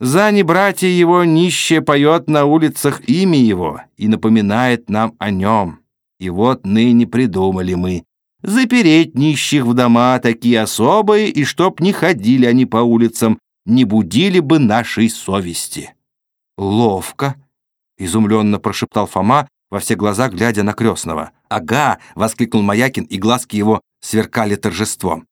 За братья его нищие поет на улицах имя его и напоминает нам о нем. И вот ныне придумали мы запереть нищих в дома такие особые, и чтоб не ходили они по улицам, не будили бы нашей совести. Ловко, изумленно прошептал Фома, во все глаза глядя на крестного. «Ага!» — воскликнул Маякин, и глазки его сверкали торжеством.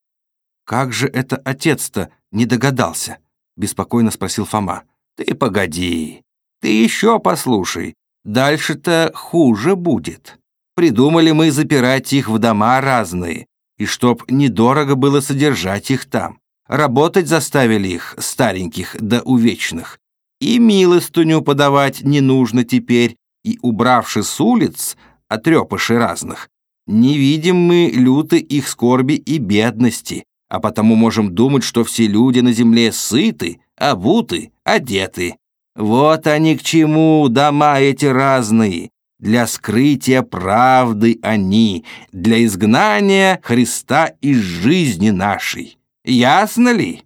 «Как же это отец-то не догадался?» — беспокойно спросил Фома. «Ты погоди, ты еще послушай, дальше-то хуже будет». Придумали мы запирать их в дома разные, и чтоб недорого было содержать их там. Работать заставили их, стареньких да увечных. И милостыню подавать не нужно теперь, и, убравши с улиц, отрепыши разных, не видим мы люты их скорби и бедности, а потому можем думать, что все люди на земле сыты, обуты, одеты. Вот они к чему, дома эти разные, для скрытия правды они, для изгнания Христа из жизни нашей. Ясно ли?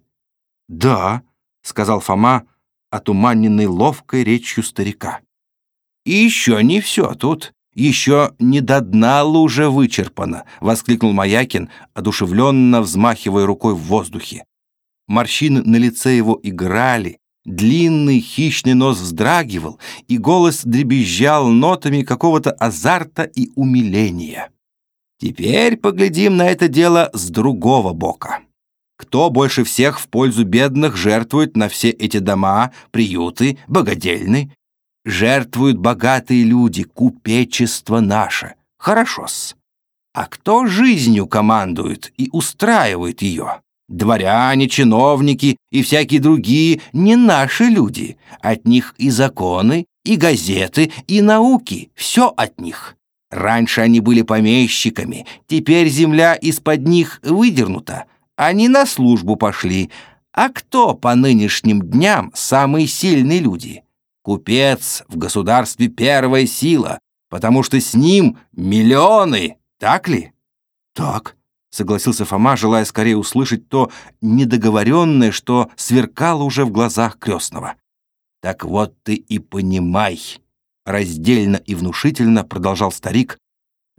Да, сказал Фома, отуманенный ловкой речью старика. И еще не все тут. Еще не до дна лужа вычерпана, воскликнул Маякин, одушевленно взмахивая рукой в воздухе. Морщины на лице его играли, длинный хищный нос вздрагивал, и голос дребезжал нотами какого-то азарта и умиления. Теперь поглядим на это дело с другого бока. Кто больше всех в пользу бедных жертвует на все эти дома, приюты, богадельны? Жертвуют богатые люди, купечество наше. Хорошо-с. А кто жизнью командует и устраивает ее? Дворяне, чиновники и всякие другие не наши люди. От них и законы, и газеты, и науки. Все от них. Раньше они были помещиками, теперь земля из-под них выдернута. Они на службу пошли. А кто по нынешним дням самые сильные люди? Купец в государстве первая сила, потому что с ним миллионы, так ли? Так согласился Фома, желая скорее услышать то недоговоренное, что сверкало уже в глазах крестного. «Так вот ты и понимай», — раздельно и внушительно продолжал старик,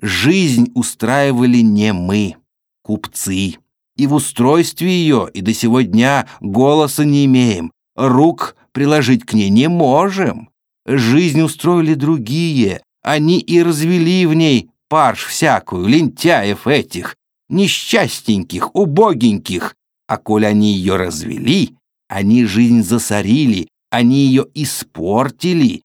«жизнь устраивали не мы, купцы, и в устройстве ее и до сего дня голоса не имеем, рук приложить к ней не можем. Жизнь устроили другие, они и развели в ней парш всякую, лентяев этих, несчастненьких, убогеньких, а коль они ее развели, они жизнь засорили, они ее испортили.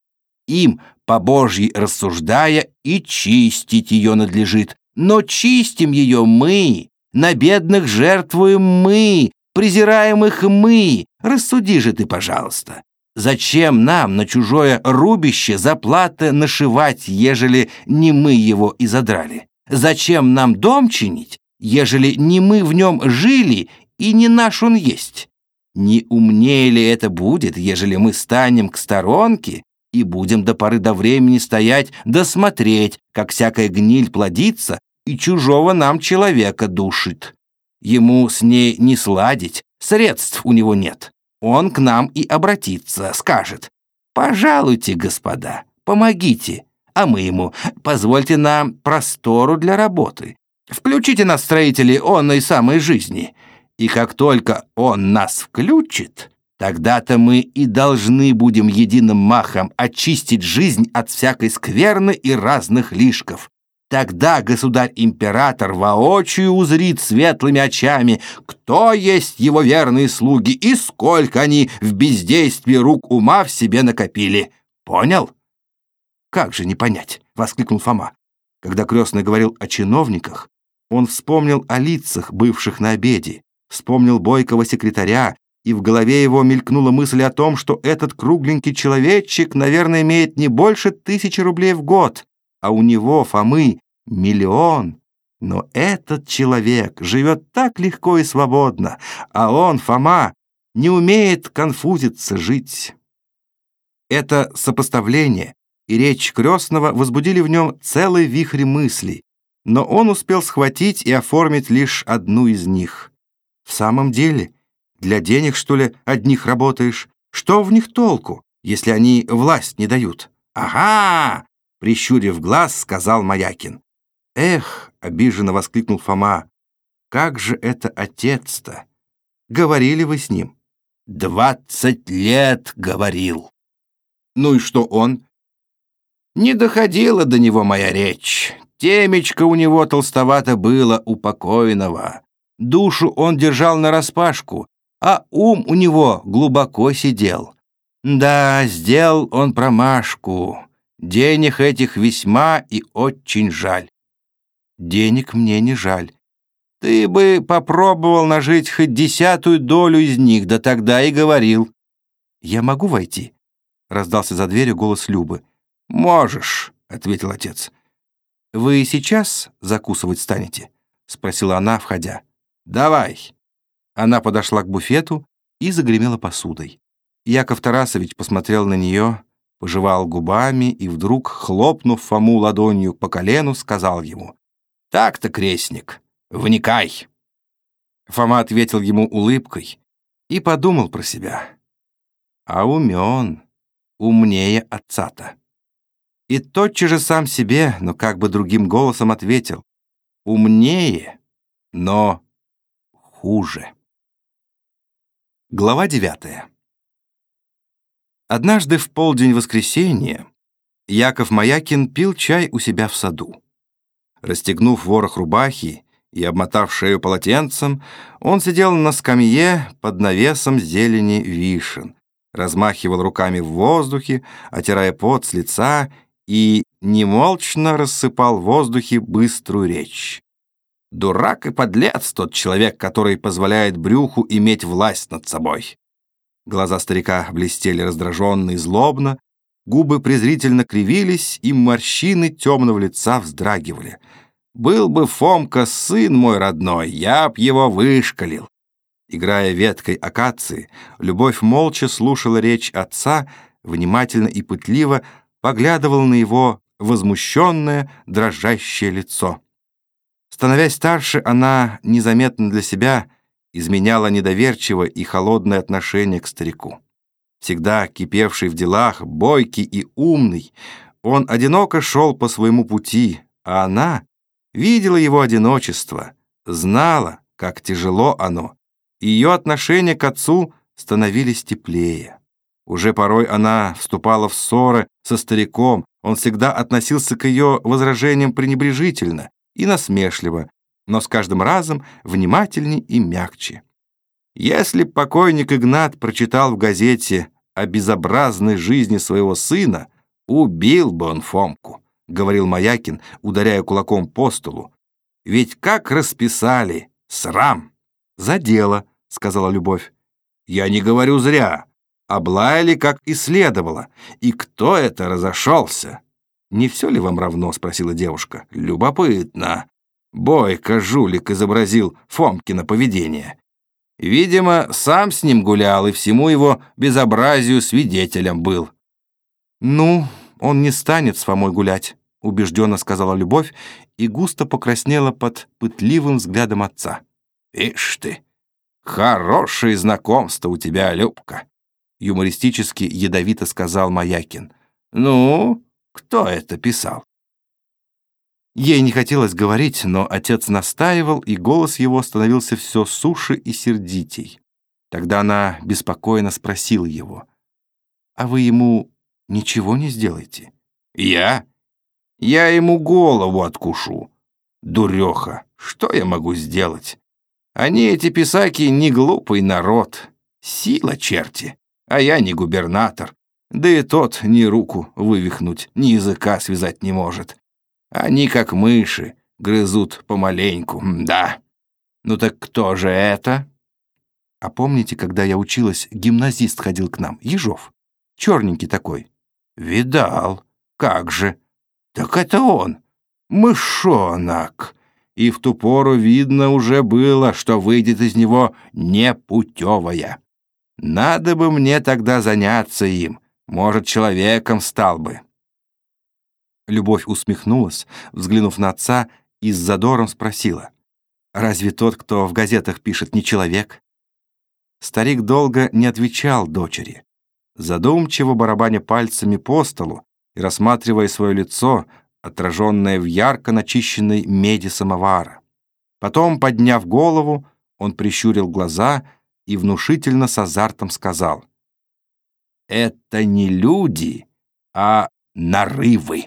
Им, по Божьей рассуждая, и чистить ее надлежит. Но чистим ее мы, на бедных жертвуем мы, презираемых мы. Рассуди же ты, пожалуйста. Зачем нам на чужое рубище заплаты нашивать, ежели не мы его и задрали? Зачем нам дом чинить, ежели не мы в нем жили, и не наш он есть? Не умнее ли это будет, ежели мы станем к сторонке и будем до поры до времени стоять да смотреть, как всякая гниль плодится и чужого нам человека душит? Ему с ней не сладить, средств у него нет. Он к нам и обратится, скажет, «Пожалуйте, господа, помогите». А мы ему, «Позвольте нам простору для работы. Включите нас, строители, онной самой жизни. И как только он нас включит, тогда-то мы и должны будем единым махом очистить жизнь от всякой скверны и разных лишков. Тогда государь-император воочию узрит светлыми очами, кто есть его верные слуги и сколько они в бездействии рук ума в себе накопили. Понял? «Как же не понять?» — воскликнул Фома. Когда крестный говорил о чиновниках, он вспомнил о лицах, бывших на обеде, вспомнил бойкого секретаря, и в голове его мелькнула мысль о том, что этот кругленький человечек, наверное, имеет не больше тысячи рублей в год, а у него, Фомы, миллион. Но этот человек живет так легко и свободно, а он, Фома, не умеет конфузиться жить. Это сопоставление и речь крестного возбудили в нем целый вихрь мыслей, но он успел схватить и оформить лишь одну из них. В самом деле, для денег, что ли, одних работаешь? Что в них толку, если они власть не дают? Ага! Прищурив глаз, сказал Маякин. Эх, обиженно воскликнул Фома. Как же это отец-то? Говорили вы с ним? Двадцать лет говорил. Ну и что он? Не доходила до него моя речь. Темечко у него толстовато было у покойного. Душу он держал нараспашку, а ум у него глубоко сидел. Да, сделал он промашку. Денег этих весьма и очень жаль. Денег мне не жаль. Ты бы попробовал нажить хоть десятую долю из них, да тогда и говорил. «Я могу войти?» — раздался за дверью голос Любы. «Можешь», — ответил отец. «Вы сейчас закусывать станете?» — спросила она, входя. «Давай». Она подошла к буфету и загремела посудой. Яков Тарасович посмотрел на нее, пожевал губами и вдруг, хлопнув Фому ладонью по колену, сказал ему «Так-то, крестник, вникай». Фома ответил ему улыбкой и подумал про себя. А умен, умнее отца-то. И тотчас же сам себе, но как бы другим голосом ответил. Умнее, но хуже. Глава девятая. Однажды в полдень воскресенья Яков Маякин пил чай у себя в саду. Расстегнув ворох рубахи и обмотав шею полотенцем, он сидел на скамье под навесом зелени вишен, размахивал руками в воздухе, отирая пот с лица и немолчно рассыпал в воздухе быструю речь. Дурак и подлец тот человек, который позволяет брюху иметь власть над собой. Глаза старика блестели раздраженно и злобно, губы презрительно кривились, и морщины темного лица вздрагивали. «Был бы Фомка сын мой родной, я б его вышкалил». Играя веткой акации, Любовь молча слушала речь отца, внимательно и пытливо поглядывала на его возмущенное, дрожащее лицо. Становясь старше, она незаметно для себя изменяла недоверчиво и холодное отношение к старику. Всегда кипевший в делах, бойкий и умный, он одиноко шел по своему пути, а она видела его одиночество, знала, как тяжело оно, и ее отношения к отцу становились теплее. Уже порой она вступала в ссоры со стариком, он всегда относился к ее возражениям пренебрежительно и насмешливо, но с каждым разом внимательней и мягче. Если покойник Игнат прочитал в газете о безобразной жизни своего сына, убил бы он Фомку, говорил Маякин, ударяя кулаком по столу. Ведь как расписали, срам. За дело, сказала Любовь. Я не говорю зря. Облаяли, как и следовало. И кто это разошелся? «Не все ли вам равно?» — спросила девушка. «Любопытно. Бойко жулик изобразил Фомкино поведение. Видимо, сам с ним гулял и всему его безобразию свидетелем был». «Ну, он не станет с Фомой гулять», — убежденно сказала Любовь и густо покраснела под пытливым взглядом отца. «Ишь ты, хорошее знакомство у тебя, Любка», — юмористически ядовито сказал Маякин. «Ну, кто это писал?» Ей не хотелось говорить, но отец настаивал, и голос его становился все суше и сердитей. Тогда она беспокойно спросила его, «А вы ему ничего не сделаете?» «Я? Я ему голову откушу. Дуреха, что я могу сделать? Они, эти писаки, не глупый народ. Сила черти, а я не губернатор. Да и тот ни руку вывихнуть, ни языка связать не может. Они, как мыши, грызут помаленьку, да. Ну так кто же это? А помните, когда я училась, гимназист ходил к нам, Ежов? Черненький такой. Видал. Как же. Так это он. Мышонок. И в ту пору видно уже было, что выйдет из него непутевая. Надо бы мне тогда заняться им. Может, человеком стал бы. Любовь усмехнулась, взглянув на отца, и с задором спросила. «Разве тот, кто в газетах пишет, не человек?» Старик долго не отвечал дочери. Задумчиво барабаня пальцами по столу и рассматривая свое лицо, отраженное в ярко начищенной меди самовара. Потом, подняв голову, он прищурил глаза и внушительно с азартом сказал. «Это не люди, а нарывы».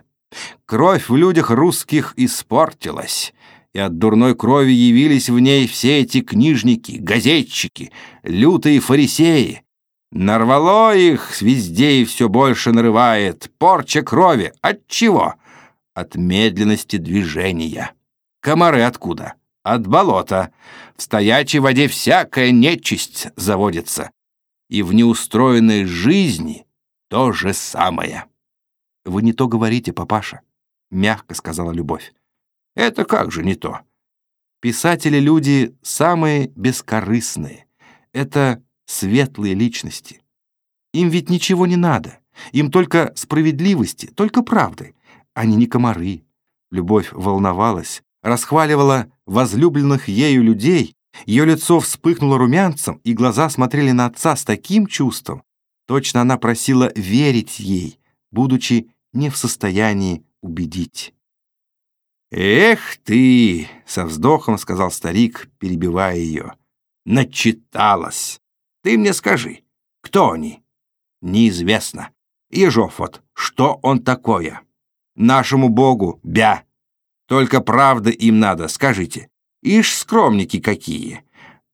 Кровь в людях русских испортилась, и от дурной крови явились в ней все эти книжники, газетчики, лютые фарисеи. Нарвало их везде и все больше нарывает. Порча крови. От чего? От медленности движения. Комары откуда? От болота. В стоячей воде всякая нечисть заводится. И в неустроенной жизни то же самое. «Вы не то говорите, папаша», — мягко сказала Любовь. «Это как же не то? Писатели — люди самые бескорыстные. Это светлые личности. Им ведь ничего не надо. Им только справедливости, только правды. Они не комары. Любовь волновалась, расхваливала возлюбленных ею людей, ее лицо вспыхнуло румянцем, и глаза смотрели на отца с таким чувством. Точно она просила верить ей, будучи не в состоянии убедить. «Эх ты!» — со вздохом сказал старик, перебивая ее. «Начиталась! Ты мне скажи, кто они?» «Неизвестно. Ежов вот, что он такое?» «Нашему богу, бя! Только правда им надо, скажите. Ишь, скромники какие!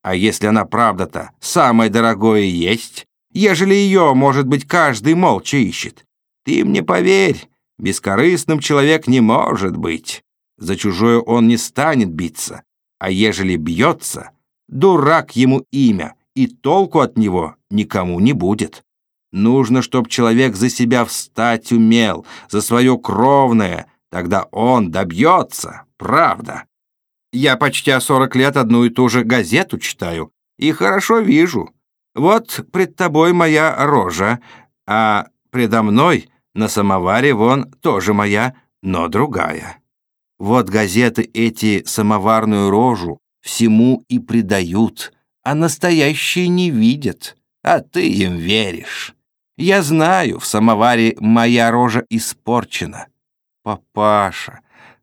А если она правда-то самое дорогое есть, ежели ее, может быть, каждый молча ищет? Ты мне поверь, бескорыстным человек не может быть». За чужое он не станет биться, а ежели бьется, дурак ему имя, и толку от него никому не будет. Нужно, чтоб человек за себя встать умел, за свое кровное, тогда он добьется, правда. Я почти сорок лет одну и ту же газету читаю и хорошо вижу. Вот пред тобой моя рожа, а предо мной на самоваре вон тоже моя, но другая. Вот газеты эти самоварную рожу всему и придают, а настоящие не видят, а ты им веришь. Я знаю, в самоваре моя рожа испорчена. Папаша,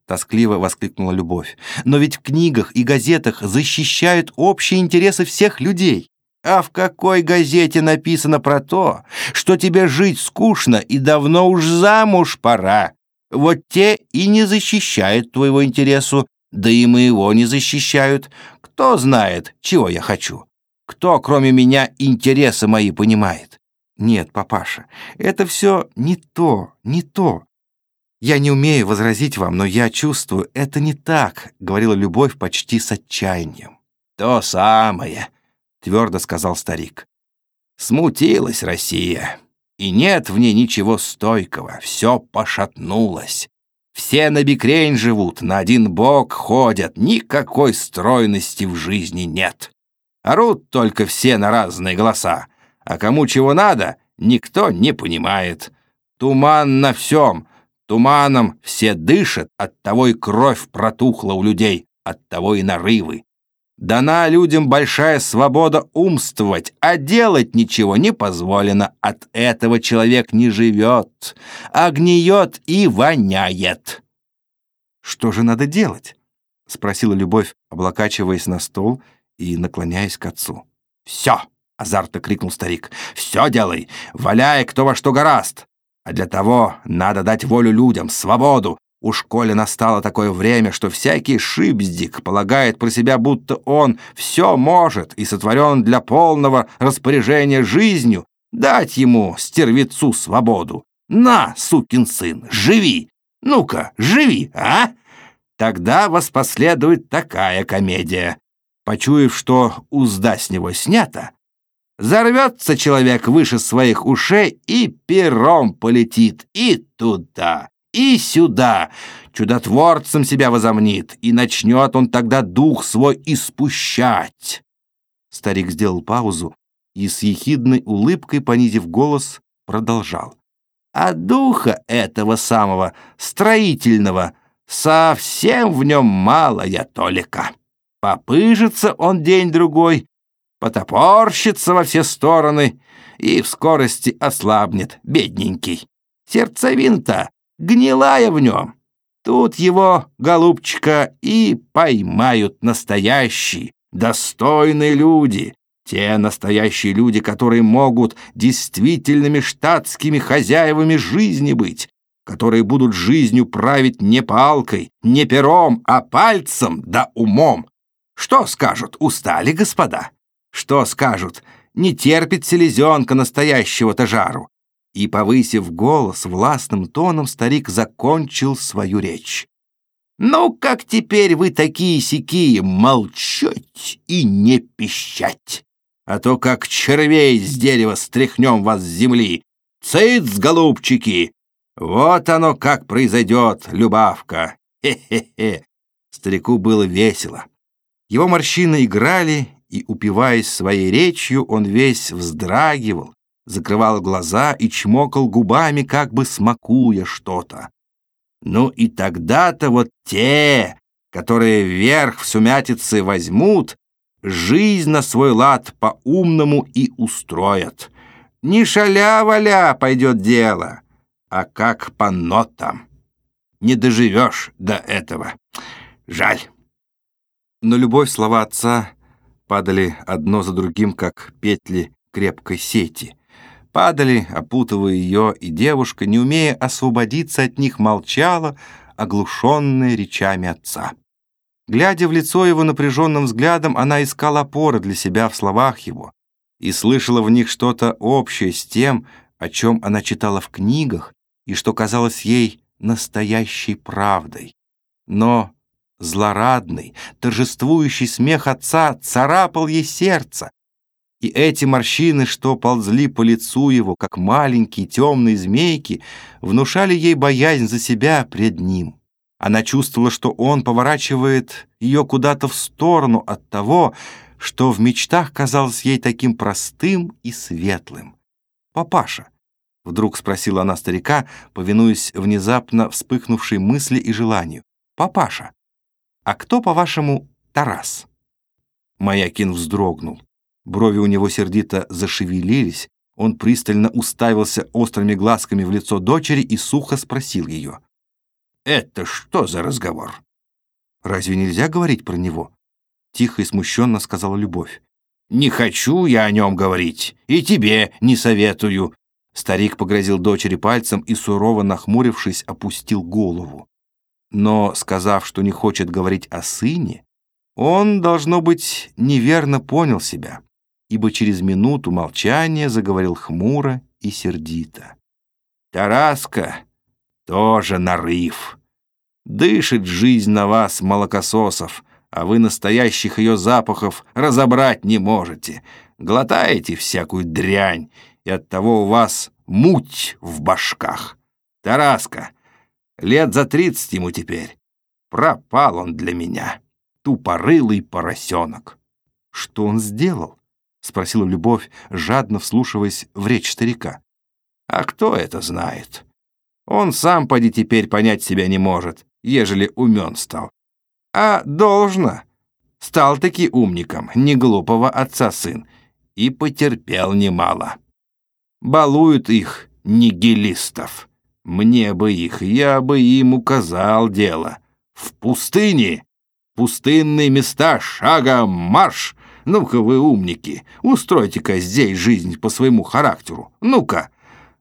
тоскливо воскликнула Любовь. Но ведь в книгах и газетах защищают общие интересы всех людей. А в какой газете написано про то, что тебе жить скучно и давно уж замуж пора? Вот те и не защищают твоего интересу, да и моего не защищают. Кто знает, чего я хочу? Кто, кроме меня, интересы мои понимает? Нет, папаша, это все не то, не то. Я не умею возразить вам, но я чувствую, это не так, говорила Любовь почти с отчаянием. То самое, твердо сказал старик. Смутилась Россия и нет в ней ничего стойкого, все пошатнулось. Все на бикрень живут, на один бок ходят, никакой стройности в жизни нет. Орут только все на разные голоса, а кому чего надо, никто не понимает. Туман на всем, туманом все дышат, оттого и кровь протухла у людей, оттого и нарывы. Дана людям большая свобода умствовать, а делать ничего не позволено. От этого человек не живет, а гниет и воняет. «Что же надо делать?» — спросила Любовь, облокачиваясь на стол и наклоняясь к отцу. «Все!» — азартно крикнул старик. «Все делай! Валяй, кто во что гораст! А для того надо дать волю людям, свободу, Уж коли настало такое время, что всякий шибздик полагает про себя, будто он все может и сотворен для полного распоряжения жизнью, дать ему, стервецу, свободу. На, сукин сын, живи! Ну-ка, живи, а? Тогда воспоследует такая комедия. Почуяв, что узда с него снята, зарвется человек выше своих ушей и пером полетит и туда, и сюда. Чудотворцем себя возомнит, и начнет он тогда дух свой испущать. Старик сделал паузу и с ехидной улыбкой, понизив голос, продолжал. А духа этого самого строительного совсем в нем мало я толика. Попыжится он день-другой, потопорщится во все стороны и в скорости ослабнет, бедненький. Сердцевин-то гнилая в нем. Тут его, голубчика, и поймают настоящие, достойные люди, те настоящие люди, которые могут действительными штатскими хозяевами жизни быть, которые будут жизнью править не палкой, не пером, а пальцем да умом. Что скажут, устали господа? Что скажут, не терпит селезенка настоящего-то жару? И, повысив голос, властным тоном старик закончил свою речь. «Ну, как теперь вы такие-сякие молчать и не пищать? А то как червей с дерева стряхнем вас с земли. Цыц, голубчики! Вот оно как произойдет, Любавка! Хе-хе-хе!» Старику было весело. Его морщины играли, и, упиваясь своей речью, он весь вздрагивал, закрывал глаза и чмокал губами, как бы смакуя что-то. Ну и тогда-то вот те, которые вверх в сумятице возьмут, жизнь на свой лад по-умному и устроят. Не шаля-валя пойдет дело, а как по нотам. Не доживешь до этого. Жаль. Но любовь слова отца падали одно за другим, как петли крепкой сети. Падали, опутывая ее, и девушка, не умея освободиться от них, молчала, оглушенная речами отца. Глядя в лицо его напряженным взглядом, она искала опоры для себя в словах его и слышала в них что-то общее с тем, о чем она читала в книгах и что казалось ей настоящей правдой. Но злорадный, торжествующий смех отца царапал ей сердце, и эти морщины, что ползли по лицу его, как маленькие темные змейки, внушали ей боязнь за себя пред ним. Она чувствовала, что он поворачивает ее куда-то в сторону от того, что в мечтах казалось ей таким простым и светлым. «Папаша», — вдруг спросила она старика, повинуясь внезапно вспыхнувшей мысли и желанию, «Папаша, а кто, по-вашему, Тарас?» Маякин вздрогнул. Брови у него сердито зашевелились, он пристально уставился острыми глазками в лицо дочери и сухо спросил ее. «Это что за разговор?» «Разве нельзя говорить про него?» Тихо и смущенно сказала Любовь. «Не хочу я о нем говорить, и тебе не советую». Старик погрозил дочери пальцем и, сурово нахмурившись, опустил голову. Но, сказав, что не хочет говорить о сыне, он, должно быть, неверно понял себя, ибо через минуту молчания заговорил хмуро и сердито. «Тараска тоже нарыв. Дышит жизнь на вас, молокососов, а вы настоящих ее запахов разобрать не можете. Глотаете всякую дрянь, и оттого у вас муть в башках. Тараска, лет за тридцать ему теперь. Пропал он для меня, тупорылый поросенок. Что он сделал? — спросила Любовь, жадно вслушиваясь в речь старика. «А кто это знает? Он сам поди теперь понять себя не может, ежели умен стал. А должно. Стал-таки умником, не глупого отца сын, и потерпел немало. Балуют их нигилистов. Мне бы их, я бы им указал дело. В пустыне, пустынные места, шагом марш!» Ну-ка вы умники, устройте-ка здесь жизнь по своему характеру. Ну-ка.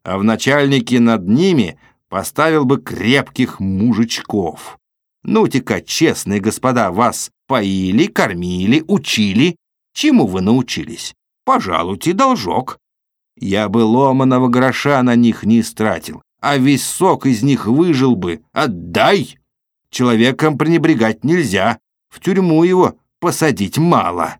А в начальнике над ними поставил бы крепких мужичков. Ну-те-ка, честные господа, вас поили, кормили, учили. Чему вы научились? Пожалуйте, должок. Я бы ломаного гроша на них не истратил, а весь сок из них выжил бы. Отдай! Человеком пренебрегать нельзя, в тюрьму его посадить мало.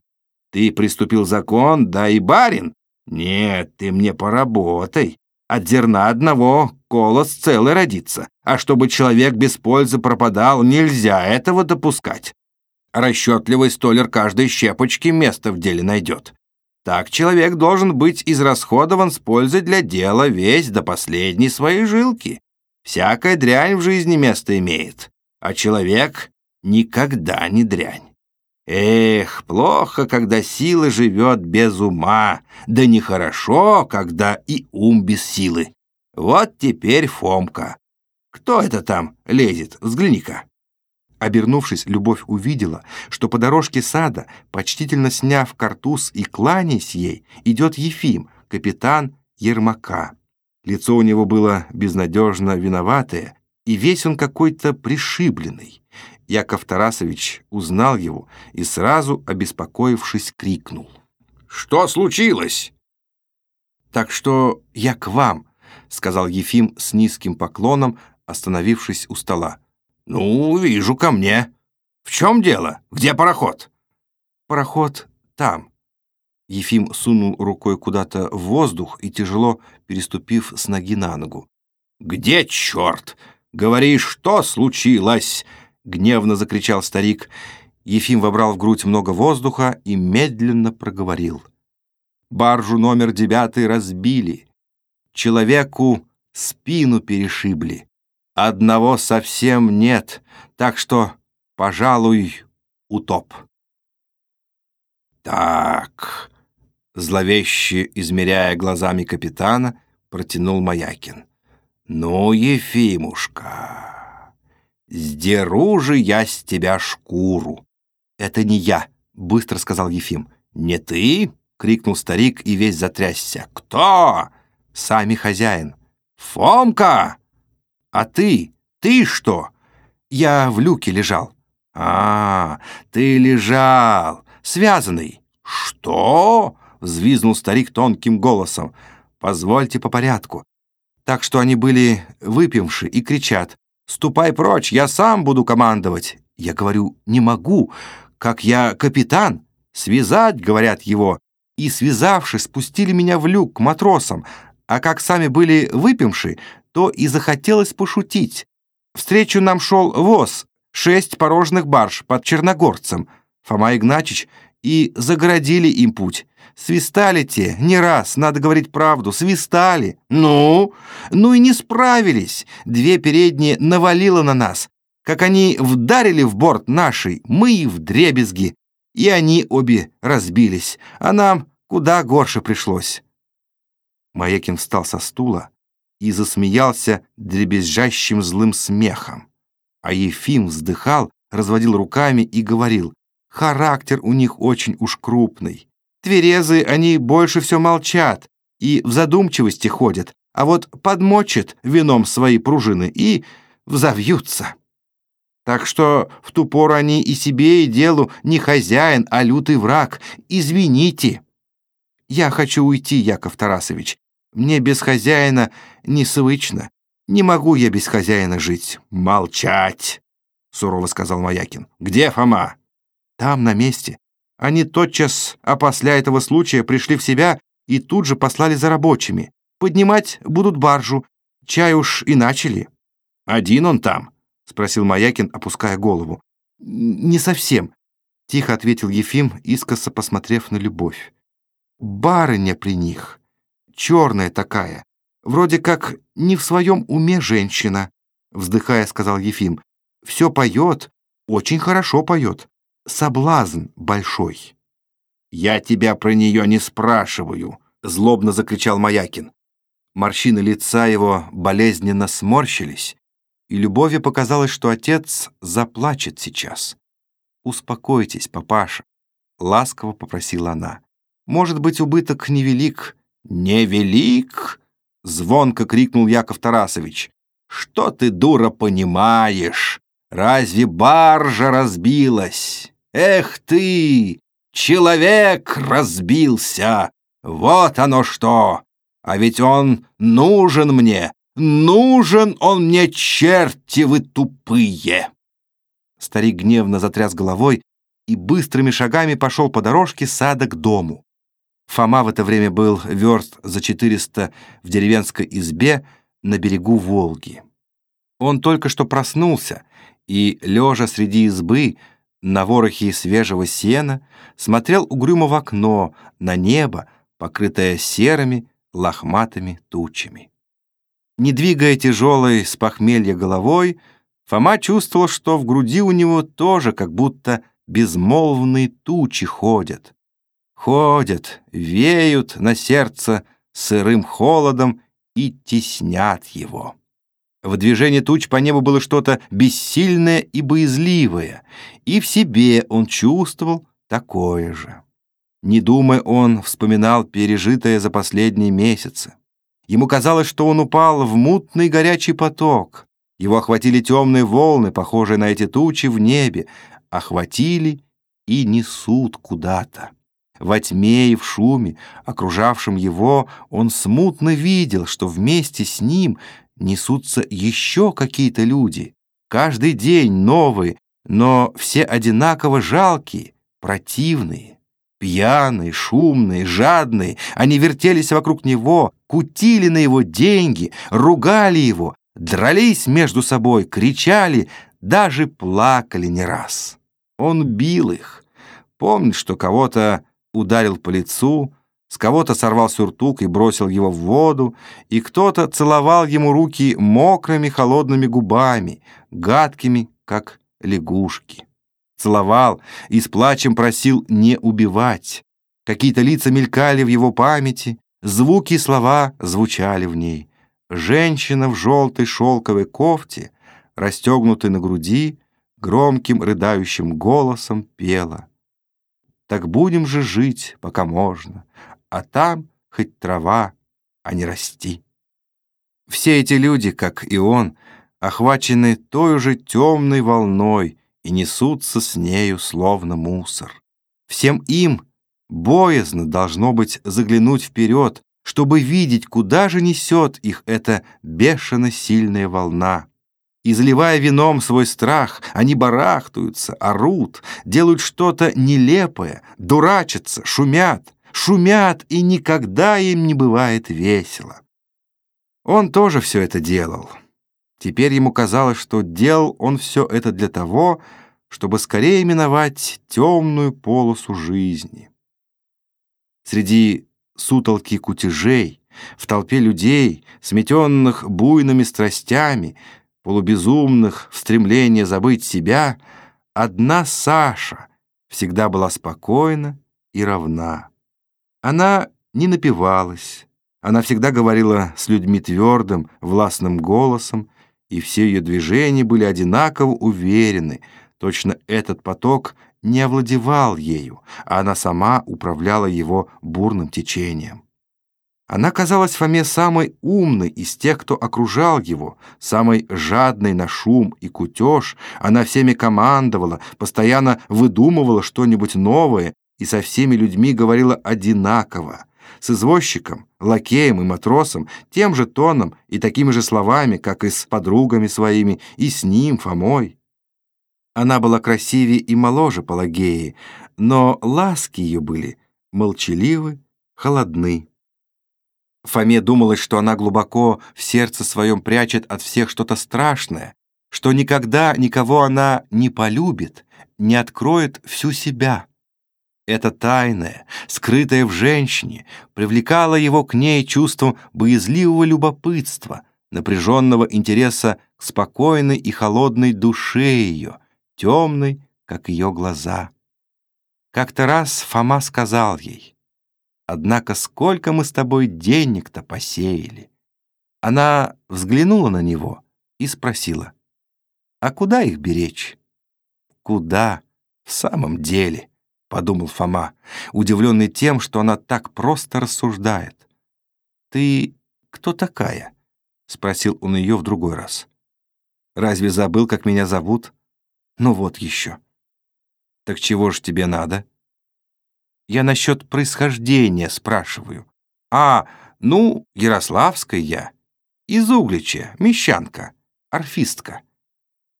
Ты приступил закон, да и барин. Нет, ты мне поработай. От зерна одного колос целый родится. А чтобы человек без пользы пропадал, нельзя этого допускать. Расчетливый столер каждой щепочки место в деле найдет. Так человек должен быть израсходован с пользой для дела весь до последней своей жилки. Всякая дрянь в жизни место имеет, а человек никогда не дрянь. Эх, плохо, когда сила живет без ума, да нехорошо, когда и ум без силы. Вот теперь Фомка. Кто это там лезет? Взгляни-ка. Обернувшись, Любовь увидела, что по дорожке сада, почтительно сняв картуз и кланяясь ей, идет Ефим, капитан Ермака. Лицо у него было безнадежно виноватое, и весь он какой-то пришибленный. Яков Тарасович узнал его и сразу, обеспокоившись, крикнул. «Что случилось?» «Так что я к вам», — сказал Ефим с низким поклоном, остановившись у стола. «Ну, вижу, ко мне. В чем дело? Где пароход?» «Пароход там». Ефим сунул рукой куда-то в воздух и, тяжело переступив с ноги на ногу. «Где черт? Говори, что случилось?» — гневно закричал старик. Ефим вобрал в грудь много воздуха и медленно проговорил. баржу номер девятый разбили, человеку спину перешибли. Одного совсем нет, так что, пожалуй, утоп. Так, зловеще измеряя глазами капитана, протянул Маякин. Ну, Ефимушка, сдеру же я с тебя шкуру. Это не я, быстро сказал Ефим. Не ты? крикнул старик и весь затрясся. Кто? Сами хозяин. Фомка! А ты? Ты что? Я в люке лежал. А, ты лежал, связанный. Что? взвизнул старик тонким голосом. Позвольте по порядку. Так что они были выпивши и кричат. «Ступай прочь, я сам буду командовать!» Я говорю, «Не могу, как я капитан!» «Связать!» — говорят его. И, связавшись, спустили меня в люк к матросам, а как сами были выпивши, то и захотелось пошутить. Встречу нам шел воз, шесть порожных барж под Черногорцем, Фома Игнатьич, и загородили им путь. Свистали те, не раз, надо говорить правду, свистали. Ну? Ну и не справились. Две передние навалило на нас. Как они вдарили в борт нашей, мы и в дребезги. И они обе разбились, а нам куда горше пришлось. Маякин встал со стула и засмеялся дребезжащим злым смехом. А Ефим вздыхал, разводил руками и говорил, характер у них очень уж крупный. Тверезы они больше все молчат и в задумчивости ходят, а вот подмочат вином свои пружины и взовьются. Так что в ту пору они и себе, и делу не хозяин, а лютый враг. Извините. Я хочу уйти, Яков Тарасович. Мне без хозяина не свычно. Не могу я без хозяина жить. Молчать, сурово сказал Маякин. Где Фома? Там, на месте. Они тотчас, опосля этого случая, пришли в себя и тут же послали за рабочими. Поднимать будут баржу. Чай уж и начали. Один он там? Спросил Маякин, опуская голову. Не совсем. Тихо ответил Ефим, искоса посмотрев на любовь. Барыня при них. Черная такая. Вроде как не в своем уме женщина. Вздыхая, сказал Ефим. Все поет, очень хорошо поет соблазн большой. «Я тебя про нее не спрашиваю», — злобно закричал Маякин. Морщины лица его болезненно сморщились, и Любови показалось, что отец заплачет сейчас. «Успокойтесь, папаша», — ласково попросила она. «Может быть, убыток невелик». «Невелик?» — звонко крикнул Яков Тарасович. «Что ты, дура, понимаешь? Разве баржа разбилась?» Эх ты, человек разбился! Вот оно что! А ведь он нужен мне! Нужен он мне, черти вы тупые!» Старик гневно затряс головой и быстрыми шагами пошел по дорожке сада к дому. Фома в это время был верст за 400 в деревенской избе на берегу Волги. Он только что проснулся и, лежа среди избы, на ворохе свежего сена, смотрел угрюмо в окно, на небо, покрытое серыми лохматыми тучами. Не двигая тяжелой с похмелья головой, Фома чувствовал, что в груди у него тоже как будто безмолвные тучи ходят. Ходят, веют на сердце сырым холодом и теснят его. В движении туч по небу было что-то бессильное и боязливое, и в себе он чувствовал такое же. Не думая, он вспоминал пережитое за последние месяцы. Ему казалось, что он упал в мутный горячий поток. Его охватили темные волны, похожие на эти тучи в небе, охватили и несут куда-то. Во тьме и в шуме, окружавшем его, он смутно видел, что вместе с ним несутся еще какие-то люди. Каждый день новые, но все одинаково жалкие, противные. Пьяные, шумные, жадные, они вертелись вокруг него, кутили на его деньги, ругали его, дрались между собой, кричали, даже плакали не раз. Он бил их. Помнит, что кого-то ударил по лицу, С кого-то сорвал сюртук и бросил его в воду, и кто-то целовал ему руки мокрыми холодными губами, гадкими, как лягушки. Целовал и с плачем просил не убивать. Какие-то лица мелькали в его памяти, звуки и слова звучали в ней. Женщина в желтой шелковой кофте, расстегнутой на груди, громким рыдающим голосом пела. «Так будем же жить, пока можно, а там хоть трава, а не расти». Все эти люди, как и он, охвачены той же темной волной и несутся с нею словно мусор. Всем им боязно должно быть заглянуть вперед, чтобы видеть, куда же несет их эта бешено сильная волна. Изливая вином свой страх, они барахтаются, орут, делают что-то нелепое, дурачатся, шумят, шумят, и никогда им не бывает весело. Он тоже все это делал. Теперь ему казалось, что делал он все это для того, чтобы скорее миновать темную полосу жизни. Среди сутолки кутежей, в толпе людей, сметенных буйными страстями, полубезумных в стремлении забыть себя, одна Саша всегда была спокойна и равна. Она не напивалась, она всегда говорила с людьми твердым, властным голосом, и все ее движения были одинаково уверены, точно этот поток не овладевал ею, а она сама управляла его бурным течением. Она казалась Фоме самой умной из тех, кто окружал его, самой жадной на шум и кутеж. Она всеми командовала, постоянно выдумывала что-нибудь новое и со всеми людьми говорила одинаково. С извозчиком, лакеем и матросом тем же тоном и такими же словами, как и с подругами своими, и с ним, Фомой. Она была красивее и моложе Пелагеи, но ласки ее были молчаливы, холодны. Фоме думалось, что она глубоко в сердце своем прячет от всех что-то страшное, что никогда никого она не полюбит, не откроет всю себя. Это тайное, скрытое в женщине, привлекало его к ней чувством боязливого любопытства, напряженного интереса к спокойной и холодной душе ее, темной, как ее глаза. Как-то раз Фома сказал ей, «Однако сколько мы с тобой денег-то посеяли?» Она взглянула на него и спросила, «А куда их беречь?» «Куда? В самом деле?» — подумал Фома, удивленный тем, что она так просто рассуждает. «Ты кто такая?» — спросил он ее в другой раз. «Разве забыл, как меня зовут?» Ну вот еще. Так чего ж тебе надо? Я насчет происхождения спрашиваю. А, ну, Ярославская я. Из Углича, мещанка, орфистка.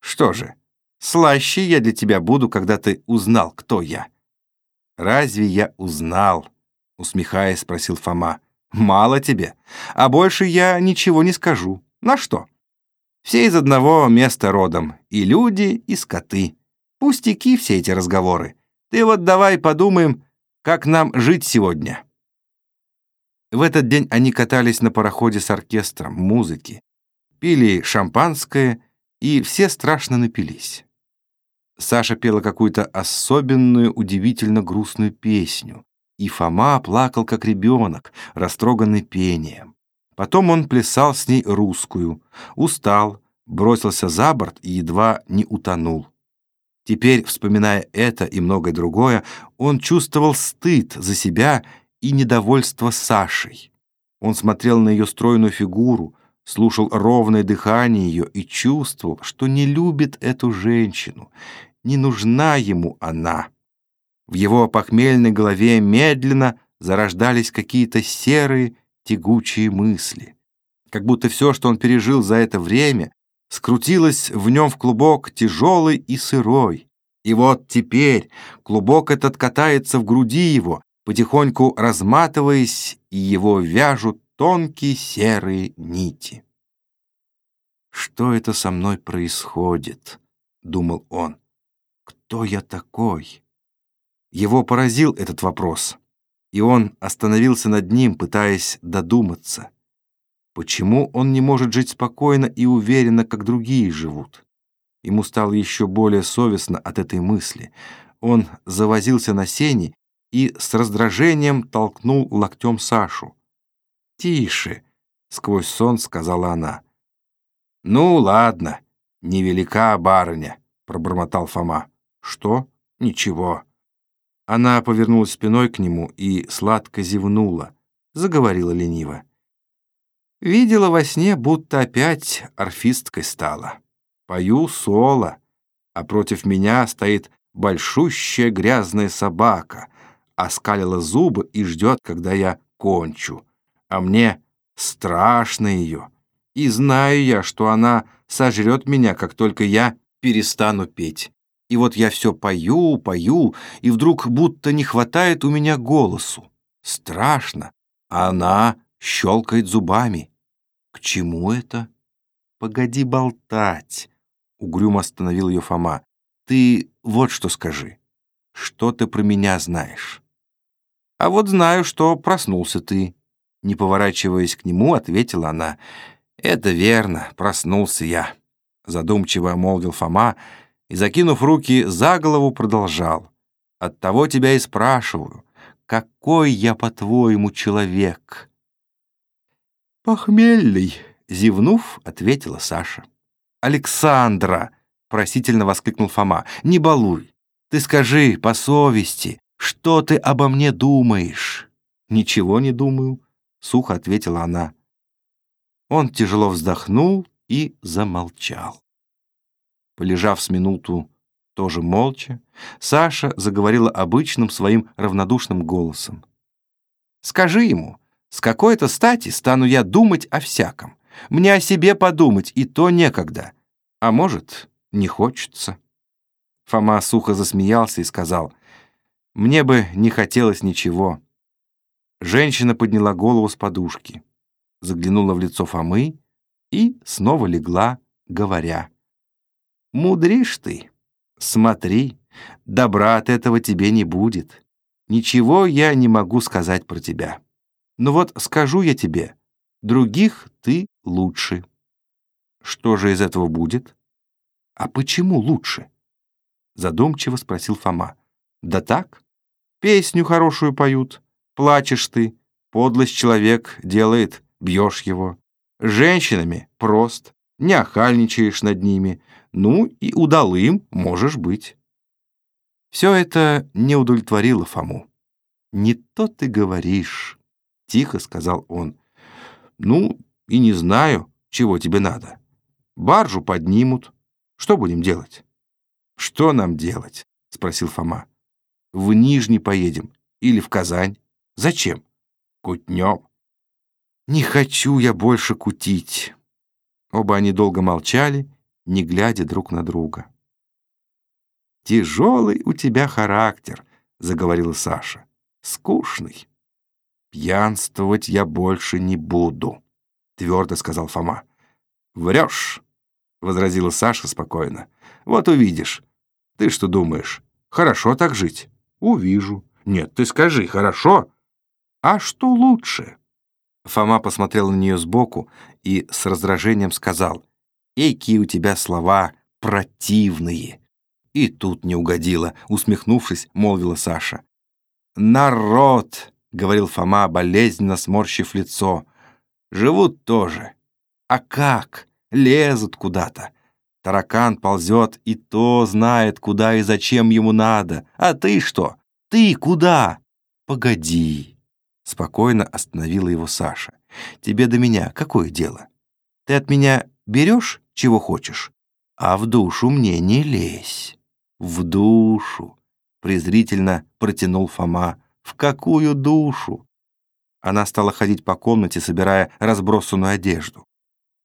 Что же, слаще я для тебя буду, когда ты узнал, кто я. Разве я узнал? Усмехаясь, спросил Фома. Мало тебе, а больше я ничего не скажу. На что? Все из одного места родом, и люди, и скоты. Пустяки все эти разговоры. Ты вот давай подумаем, как нам жить сегодня. В этот день они катались на пароходе с оркестром музыки, пили шампанское, и все страшно напились. Саша пела какую-то особенную, удивительно грустную песню, и Фома плакал, как ребенок, растроганный пением. Потом он плясал с ней русскую, устал, бросился за борт и едва не утонул. Теперь, вспоминая это и многое другое, он чувствовал стыд за себя и недовольство Сашей. Он смотрел на ее стройную фигуру, слушал ровное дыхание ее и чувствовал, что не любит эту женщину, не нужна ему она. В его похмельной голове медленно зарождались какие-то серые, тягучие мысли. Как будто все, что он пережил за это время, скрутилось в нем в клубок тяжелый и сырой. И вот теперь клубок этот катается в груди его, потихоньку разматываясь, и его вяжут тонкие серые нити. «Что это со мной происходит?» — думал он. «Кто я такой?» Его поразил этот вопрос. и он остановился над ним, пытаясь додуматься. Почему он не может жить спокойно и уверенно, как другие живут? Ему стало еще более совестно от этой мысли. Он завозился на сене и с раздражением толкнул локтем Сашу. «Тише!» — сквозь сон сказала она. «Ну, ладно, невелика барыня», — пробормотал Фома. «Что? Ничего». Она повернулась спиной к нему и сладко зевнула, заговорила лениво. Видела во сне, будто опять орфисткой стала. Пою соло, а против меня стоит большущая грязная собака, оскалила зубы и ждет, когда я кончу. А мне страшно ее. И знаю я, что она сожрет меня, как только я перестану петь. И вот я все пою, пою, и вдруг будто не хватает у меня голосу. Страшно, а она щелкает зубами. К чему это? Погоди болтать. Угрюмо остановил ее Фома. Ты вот что скажи. Что ты про меня знаешь? А вот знаю, что проснулся ты. Не поворачиваясь к нему, ответила она. Это верно, проснулся я. Задумчиво молвил Фома и, закинув руки за голову, продолжал. Оттого тебя и спрашиваю, какой я, по-твоему, человек? «Похмельный», — зевнув, ответила Саша. «Александра!» — просительно воскликнул Фома. «Не балуй! Ты скажи по совести, что ты обо мне думаешь?» «Ничего не думаю», — сухо ответила она. Он тяжело вздохнул и замолчал. Полежав с минуту тоже молча, Саша заговорила обычным своим равнодушным голосом. «Скажи ему, с какой-то стати стану я думать о всяком. Мне о себе подумать, и то некогда. А может, не хочется. Фома сухо засмеялся и сказал, «Мне бы не хотелось ничего». Женщина подняла голову с подушки, заглянула в лицо Фомы и снова легла, говоря, «Мудришь ты, смотри, добра от этого тебе не будет. Ничего я не могу сказать про тебя». Но вот скажу я тебе, других ты лучше. Что же из этого будет? А почему лучше? Задумчиво спросил Фома. Да так, песню хорошую поют, плачешь ты, подлость человек делает, бьешь его. Женщинами прост, не охальничаешь над ними, ну и удалым можешь быть. Все это не удовлетворило Фому. «Не то ты говоришь», Тихо сказал он. «Ну, и не знаю, чего тебе надо. Баржу поднимут. Что будем делать?» «Что нам делать?» — спросил Фома. «В Нижний поедем или в Казань. Зачем?» «Кутнем». «Не хочу я больше кутить». Оба они долго молчали, не глядя друг на друга. «Тяжелый у тебя характер», — заговорила Саша. «Скучный». «Пьянствовать я больше не буду», — твердо сказал Фома. «Врешь», — возразила Саша спокойно. «Вот увидишь. Ты что думаешь, хорошо так жить?» «Увижу». «Нет, ты скажи, хорошо?» «А что лучше?» Фома посмотрел на нее сбоку и с раздражением сказал. «Эки у тебя слова противные». И тут не угодила, усмехнувшись, молвила Саша. «Народ!» — говорил Фома, болезненно сморщив лицо. «Живут тоже. А как? Лезут куда-то. Таракан ползет и то знает, куда и зачем ему надо. А ты что? Ты куда? Погоди!» Спокойно остановила его Саша. «Тебе до меня какое дело? Ты от меня берешь, чего хочешь, а в душу мне не лезь. В душу!» презрительно протянул Фома в какую душу? Она стала ходить по комнате, собирая разбросанную одежду.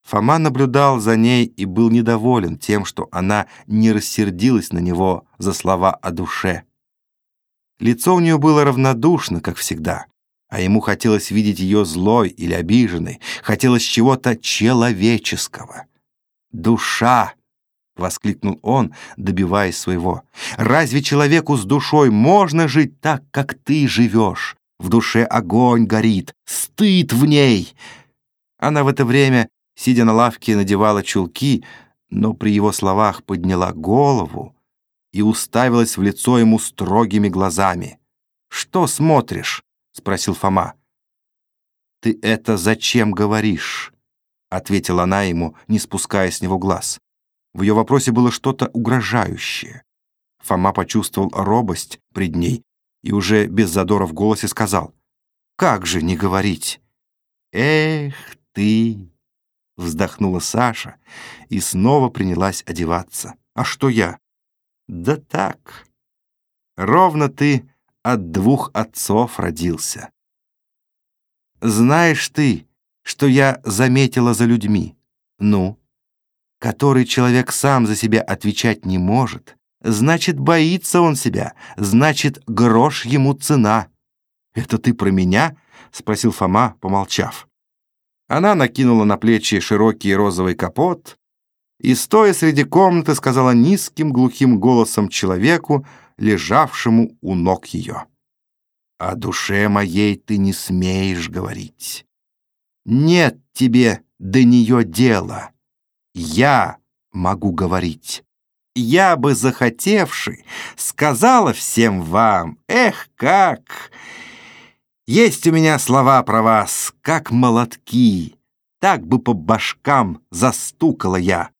Фома наблюдал за ней и был недоволен тем, что она не рассердилась на него за слова о душе. Лицо у нее было равнодушно, как всегда, а ему хотелось видеть ее злой или обиженной, хотелось чего-то человеческого. «Душа!» — воскликнул он, добиваясь своего. «Разве человеку с душой можно жить так, как ты живешь? в душе огонь горит, стыд в ней. Она в это время, сидя на лавке, надевала чулки, но при его словах подняла голову и уставилась в лицо ему строгими глазами. «Что смотришь?» — спросил Фома. «Ты это зачем говоришь?» — ответила она ему, не спуская с него глаз. В ее вопросе было что-то угрожающее. Фома почувствовал робость пред ней и уже без задора в голосе сказал, «Как же не говорить?» «Эх ты!» — вздохнула Саша и снова принялась одеваться. «А что я?» «Да так. Ровно ты от двух отцов родился. Знаешь ты, что я заметила за людьми? Ну, который человек сам за себя отвечать не может, значит, боится он себя, значит, грош ему цена. «Это ты про меня?» — спросил Фома, помолчав. Она накинула на плечи широкий розовый капот и, стоя среди комнаты, сказала низким глухим голосом человеку, лежавшему у ног ее. «О душе моей ты не смеешь говорить. Нет тебе до нее дела. Я могу говорить. Я бы, захотевший, сказала всем вам, эх, как! Есть у меня слова про вас, как молотки. Так бы по башкам застукала я.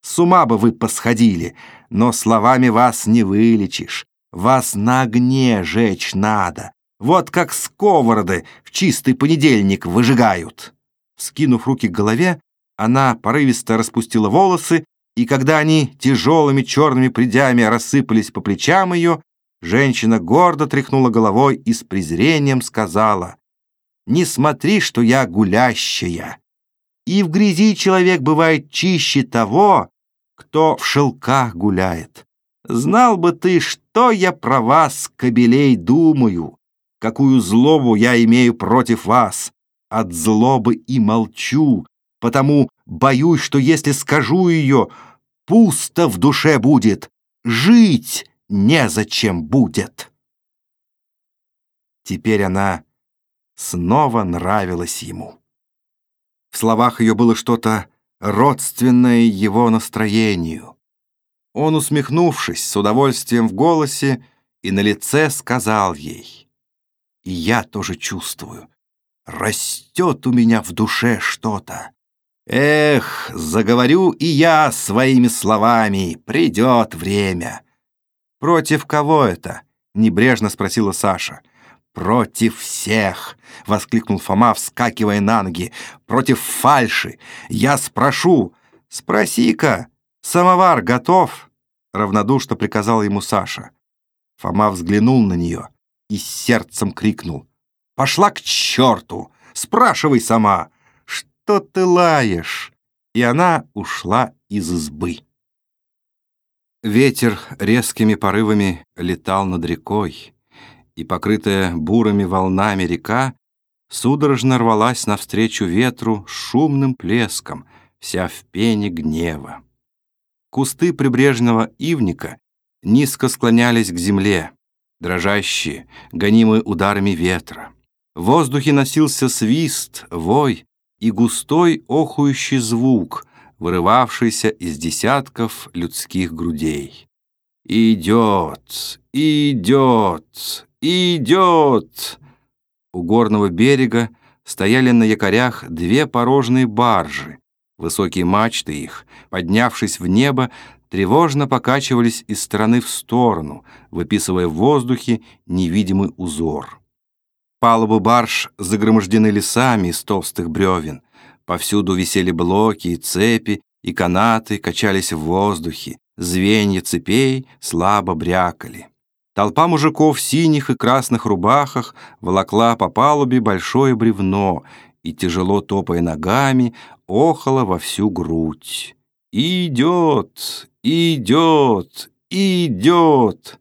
С ума бы вы посходили, но словами вас не вылечишь. Вас на огне жечь надо. Вот как сковороды в чистый понедельник выжигают. Скинув руки к голове, она порывисто распустила волосы, и когда они тяжелыми черными придями рассыпались по плечам ее, Женщина гордо тряхнула головой и с презрением сказала, «Не смотри, что я гулящая. И в грязи человек бывает чище того, кто в шелках гуляет. Знал бы ты, что я про вас, кобелей, думаю, какую злобу я имею против вас. От злобы и молчу, потому боюсь, что если скажу ее, пусто в душе будет. Жить незачем будет. Теперь она снова нравилась ему. В словах ее было что-то родственное его настроению. Он, усмехнувшись, с удовольствием в голосе и на лице сказал ей, «И я тоже чувствую, растет у меня в душе что-то. Эх, заговорю и я своими словами, придет время. «Против кого это?» — небрежно спросила Саша. «Против всех!» — воскликнул Фома, вскакивая на ноги. «Против фальши! Я спрошу!» «Спроси-ка! Самовар готов?» — равнодушно приказала ему Саша. Фома взглянул на нее и сердцем крикнул. «Пошла к черту! Спрашивай сама! Что ты лаешь?» И она ушла из избы. Ветер резкими порывами летал над рекой, и, покрытая бурыми волнами река, судорожно рвалась навстречу ветру шумным плеском, вся в пене гнева. Кусты прибрежного ивника низко склонялись к земле, дрожащие, гонимые ударами ветра. В воздухе носился свист, вой и густой охующий звук, вырывавшийся из десятков людских грудей. «Идет! Идет! Идет!» У горного берега стояли на якорях две порожные баржи. Высокие мачты их, поднявшись в небо, тревожно покачивались из стороны в сторону, выписывая в воздухе невидимый узор. Палубы барж загромождены лесами из толстых бревен, Повсюду висели блоки и цепи, и канаты качались в воздухе, звенья цепей слабо брякали. Толпа мужиков в синих и красных рубахах волокла по палубе большое бревно и, тяжело топая ногами, охала во всю грудь. «Идет! Идет! Идет!»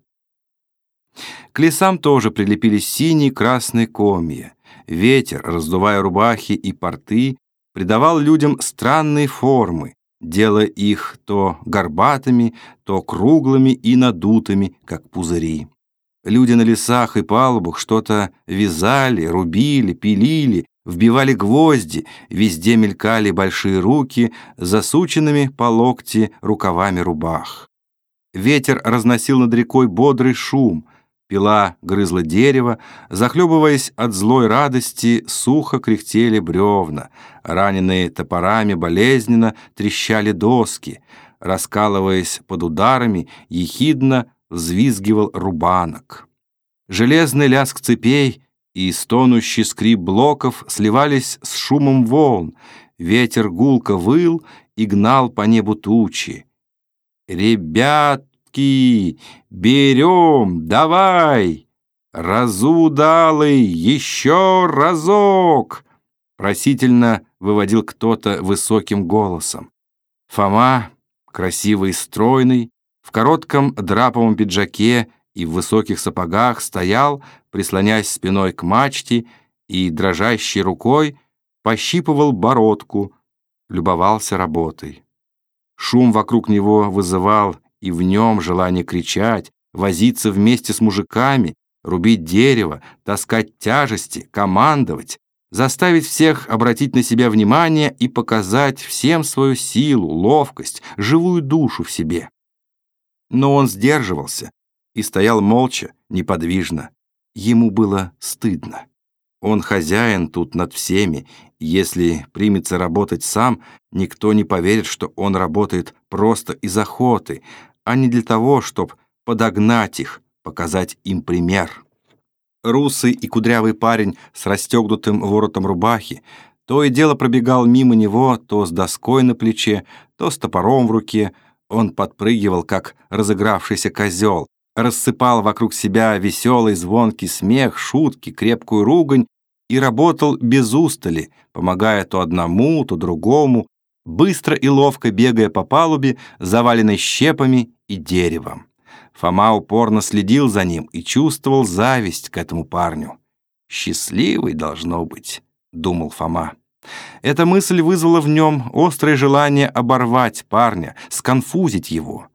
К лесам тоже прилепились синие красные комья. Ветер, раздувая рубахи и порты, придавал людям странные формы, делая их то горбатыми, то круглыми и надутыми, как пузыри. Люди на лесах и палубах что-то вязали, рубили, пилили, вбивали гвозди, везде мелькали большие руки, засученными по локти рукавами рубах. Ветер разносил над рекой бодрый шум, пила грызла дерево, захлебываясь от злой радости, сухо кряхтели бревна, раненые топорами болезненно трещали доски, раскалываясь под ударами, ехидно взвизгивал рубанок. Железный лязг цепей и стонущий скрип блоков сливались с шумом волн, ветер гулко выл и гнал по небу тучи. «Ребятки, берем, давай! Разудалый, еще разок!» Просительно выводил кто-то высоким голосом. Фома, красивый и стройный, в коротком драповом пиджаке и в высоких сапогах стоял, прислонясь спиной к мачте и дрожащей рукой пощипывал бородку, любовался работой. Шум вокруг него вызывал и в нем желание кричать, возиться вместе с мужиками, рубить дерево, таскать тяжести, командовать, заставить всех обратить на себя внимание и показать всем свою силу, ловкость, живую душу в себе. Но он сдерживался и стоял молча, неподвижно. Ему было стыдно. Он хозяин тут над всеми, если примется работать сам, никто не поверит, что он работает просто из охоты, а не для того, чтобы подогнать их, показать им пример. Русый и кудрявый парень с расстегнутым воротом рубахи то и дело пробегал мимо него то с доской на плече, то с топором в руке, он подпрыгивал, как разыгравшийся козел, рассыпал вокруг себя веселый звонкий смех, шутки, крепкую ругань и работал без устали, помогая то одному, то другому, быстро и ловко бегая по палубе, заваленной щепами и деревом. Фома упорно следил за ним и чувствовал зависть к этому парню. «Счастливый должно быть», — думал Фома. Эта мысль вызвала в нем острое желание оборвать парня, сконфузить его.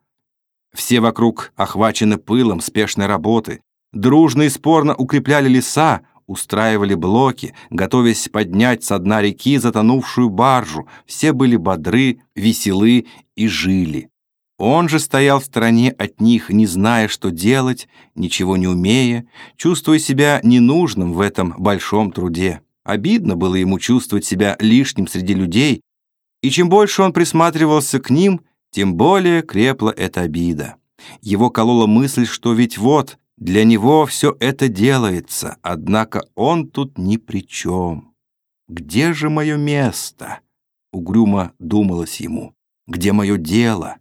Все вокруг охвачены пылом спешной работы, дружно и спорно укрепляли леса, устраивали блоки, готовясь поднять со дна реки затонувшую баржу. Все были бодры, веселы и жили. Он же стоял в стороне от них, не зная, что делать, ничего не умея, чувствуя себя ненужным в этом большом труде. Обидно было ему чувствовать себя лишним среди людей, и чем больше он присматривался к ним, тем более крепла эта обида. Его колола мысль, что ведь вот, для него все это делается, однако он тут ни при чем. «Где же мое место?» — угрюмо думалось ему. «Где мое дело?»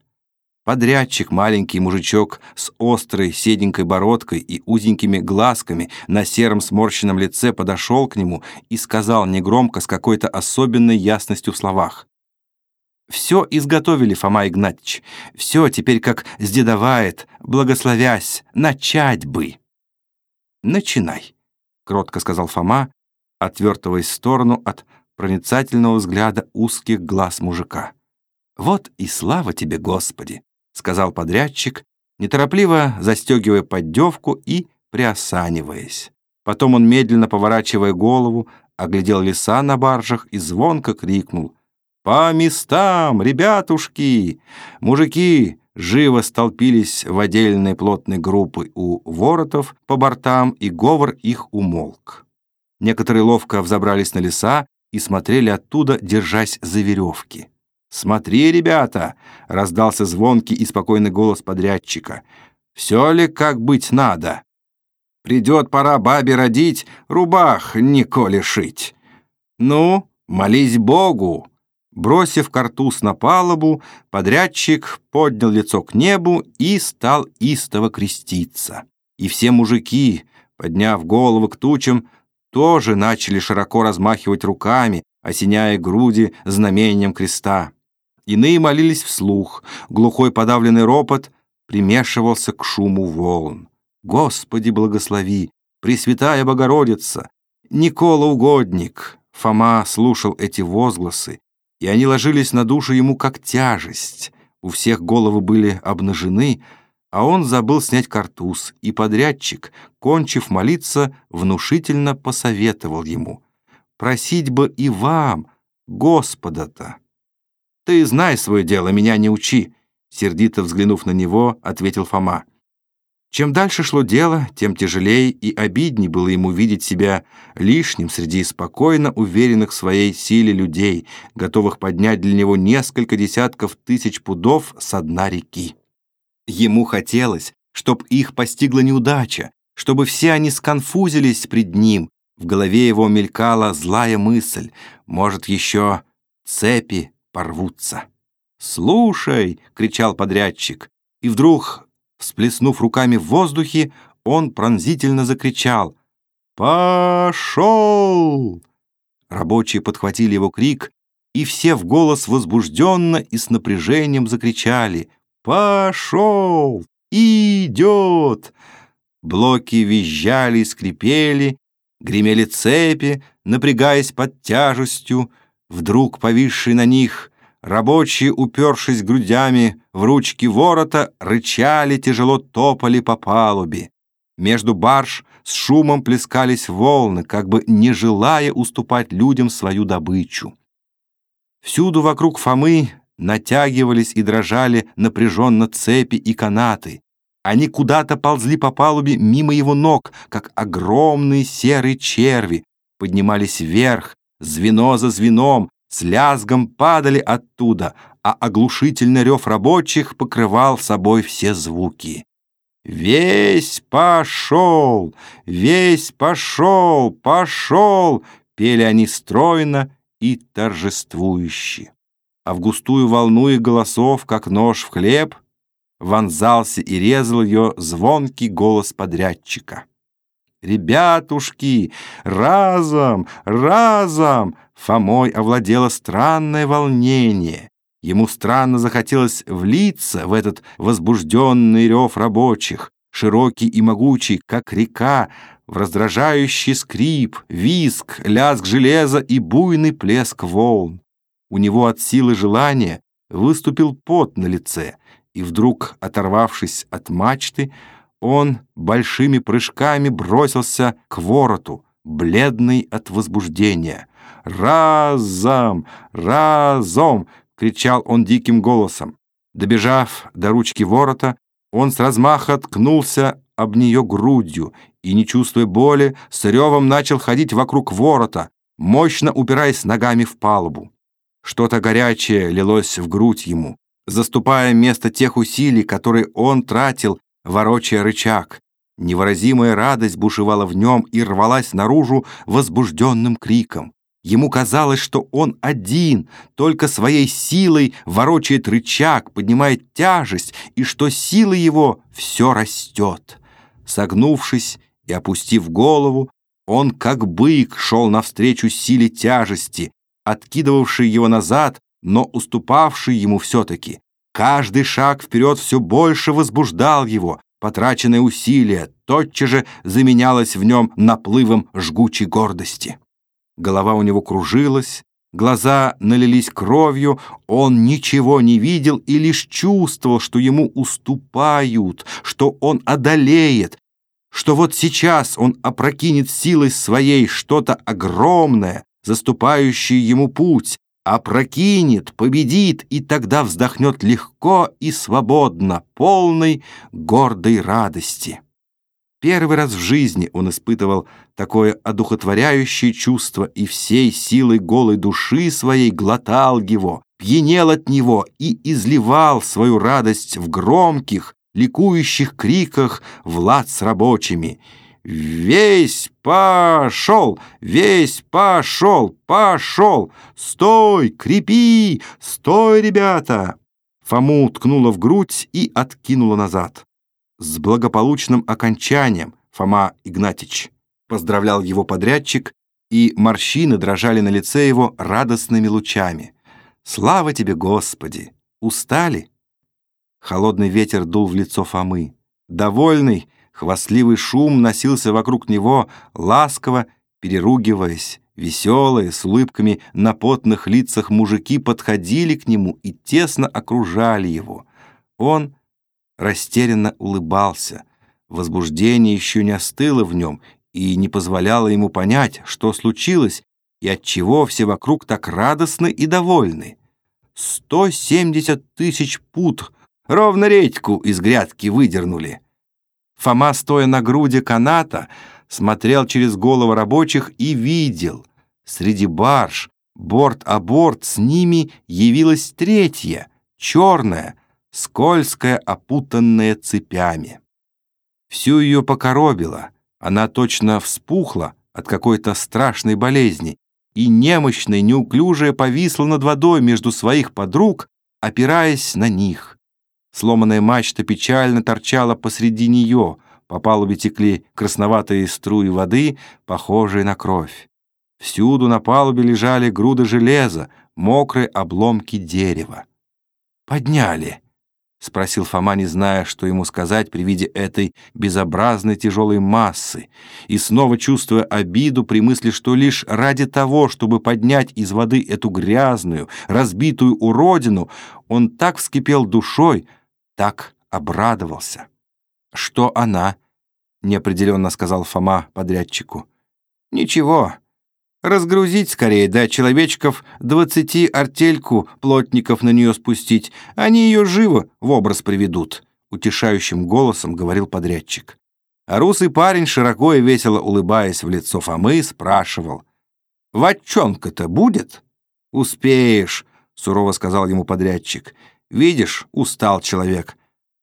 Подрядчик, маленький мужичок с острой седенькой бородкой и узенькими глазками на сером сморщенном лице подошел к нему и сказал негромко с какой-то особенной ясностью в словах. «Все изготовили, Фома Игнатьич. Все теперь как сдедовает, благословясь, начать бы». «Начинай», — кротко сказал Фома, отвертываясь в сторону от проницательного взгляда узких глаз мужика. «Вот и слава тебе, Господи!» Сказал подрядчик, неторопливо застегивая поддевку и приосаниваясь. Потом он, медленно поворачивая голову, оглядел леса на баржах и звонко крикнул «По местам, ребятушки!» Мужики живо столпились в отдельной плотной группы у воротов по бортам, и говор их умолк. Некоторые ловко взобрались на леса и смотрели оттуда, держась за веревки. «Смотри, ребята!» — раздался звонкий и спокойный голос подрядчика. «Все ли как быть надо? Придет пора бабе родить, рубах Николе шить. Ну, молись Богу!» Бросив картуз на палубу, подрядчик поднял лицо к небу и стал истово креститься. И все мужики, подняв голову к тучам, тоже начали широко размахивать руками, осеняя груди знамением креста. Иные молились вслух, глухой подавленный ропот примешивался к шуму волн. «Господи, благослови! Пресвятая Богородица! Никола Угодник!» Фома слушал эти возгласы, и они ложились на душу ему как тяжесть. У всех головы были обнажены, а он забыл снять картуз, и подрядчик, кончив молиться, внушительно посоветовал ему. «Просить бы и вам, Господа-то!» «Ты знай свое дело, меня не учи!» Сердито взглянув на него, ответил Фома. Чем дальше шло дело, тем тяжелее и обиднее было ему видеть себя лишним среди спокойно уверенных в своей силе людей, готовых поднять для него несколько десятков тысяч пудов со дна реки. Ему хотелось, чтобы их постигла неудача, чтобы все они сконфузились пред ним. В голове его мелькала злая мысль, может, еще цепи порвутся. «Слушай!» — кричал подрядчик, и вдруг Всплеснув руками в воздухе, он пронзительно закричал «Пошел!». Рабочие подхватили его крик, и все в голос возбужденно и с напряжением закричали «Пошел! Идет!». Блоки визжали и скрипели, гремели цепи, напрягаясь под тяжестью, вдруг повисший на них Рабочие, упершись грудями в ручки ворота, рычали, тяжело топали по палубе. Между барж с шумом плескались волны, как бы не желая уступать людям свою добычу. Всюду вокруг Фомы натягивались и дрожали напряженно цепи и канаты. Они куда-то ползли по палубе мимо его ног, как огромные серые черви, поднимались вверх, звено за звеном, с лязгом падали оттуда, а оглушительный рев рабочих покрывал собой все звуки. «Весь пошел! Весь пошел! Пошел!» пели они стройно и торжествующе. А в густую волну их голосов, как нож в хлеб, вонзался и резал ее звонкий голос подрядчика. «Ребятушки, разом, разом!» Фомой овладело странное волнение. Ему странно захотелось влиться в этот возбужденный рев рабочих, широкий и могучий, как река, в раздражающий скрип, виск, лязг железа и буйный плеск волн. У него от силы желания выступил пот на лице, и вдруг, оторвавшись от мачты, он большими прыжками бросился к вороту, бледный от возбуждения. «Разом! Разом!» — кричал он диким голосом. Добежав до ручки ворота, он с размаха ткнулся об нее грудью и, не чувствуя боли, с ревом начал ходить вокруг ворота, мощно упираясь ногами в палубу. Что-то горячее лилось в грудь ему, заступая место тех усилий, которые он тратил, ворочая рычаг. Невыразимая радость бушевала в нем и рвалась наружу возбужденным криком. Ему казалось, что он один, только своей силой ворочает рычаг, поднимает тяжесть, и что сила его все растет. Согнувшись и опустив голову, он, как бык, шел навстречу силе тяжести, откидывавшей его назад, но уступавшей ему все-таки. Каждый шаг вперед все больше возбуждал его, потраченное усилие тотчас же заменялось в нем наплывом жгучей гордости. Голова у него кружилась, глаза налились кровью, он ничего не видел и лишь чувствовал, что ему уступают, что он одолеет, что вот сейчас он опрокинет силой своей что-то огромное, заступающее ему путь, опрокинет, победит и тогда вздохнет легко и свободно, полной гордой радости. Первый раз в жизни он испытывал такое одухотворяющее чувство и всей силой голой души своей глотал его, пьянел от него и изливал свою радость в громких, ликующих криках Влад с рабочими. «Весь пошел! Весь пошел! Пошел! Стой! Крепи! Стой, ребята!» Фому ткнула в грудь и откинула назад с благополучным окончанием, Фома Игнатьич!» Поздравлял его подрядчик, и морщины дрожали на лице его радостными лучами. «Слава тебе, Господи! Устали?» Холодный ветер дул в лицо Фомы. Довольный, хвастливый шум носился вокруг него, ласково переругиваясь. Веселые, с улыбками на потных лицах мужики подходили к нему и тесно окружали его. Он растерянно улыбался. Возбуждение еще не остыло в нем и не позволяло ему понять, что случилось и отчего все вокруг так радостны и довольны. Сто семьдесят тысяч пут, ровно редьку из грядки выдернули. Фома, стоя на груди каната, смотрел через головы рабочих и видел. Среди барж, борт о борт, с ними явилась третья, черная, скользкая, опутанная цепями. Всю ее покоробило, она точно вспухла от какой-то страшной болезни и немощная, неуклюжая повисла над водой между своих подруг, опираясь на них. Сломанная мачта печально торчала посреди нее, по палубе текли красноватые струи воды, похожие на кровь. Всюду на палубе лежали груды железа, мокрые обломки дерева. «Подняли!» — спросил Фома, не зная, что ему сказать при виде этой безобразной тяжелой массы, и снова чувствуя обиду при мысли, что лишь ради того, чтобы поднять из воды эту грязную, разбитую уродину, он так вскипел душой, так обрадовался. «Что она?» — неопределенно сказал Фома подрядчику. «Ничего, Разгрузить скорее, да человечков двадцати артельку плотников на нее спустить. Они ее живо в образ приведут», — утешающим голосом говорил подрядчик. А русый парень, широко и весело улыбаясь в лицо Фомы, спрашивал. «Ватчонка-то будет?» «Успеешь», — сурово сказал ему подрядчик. «Видишь, устал человек».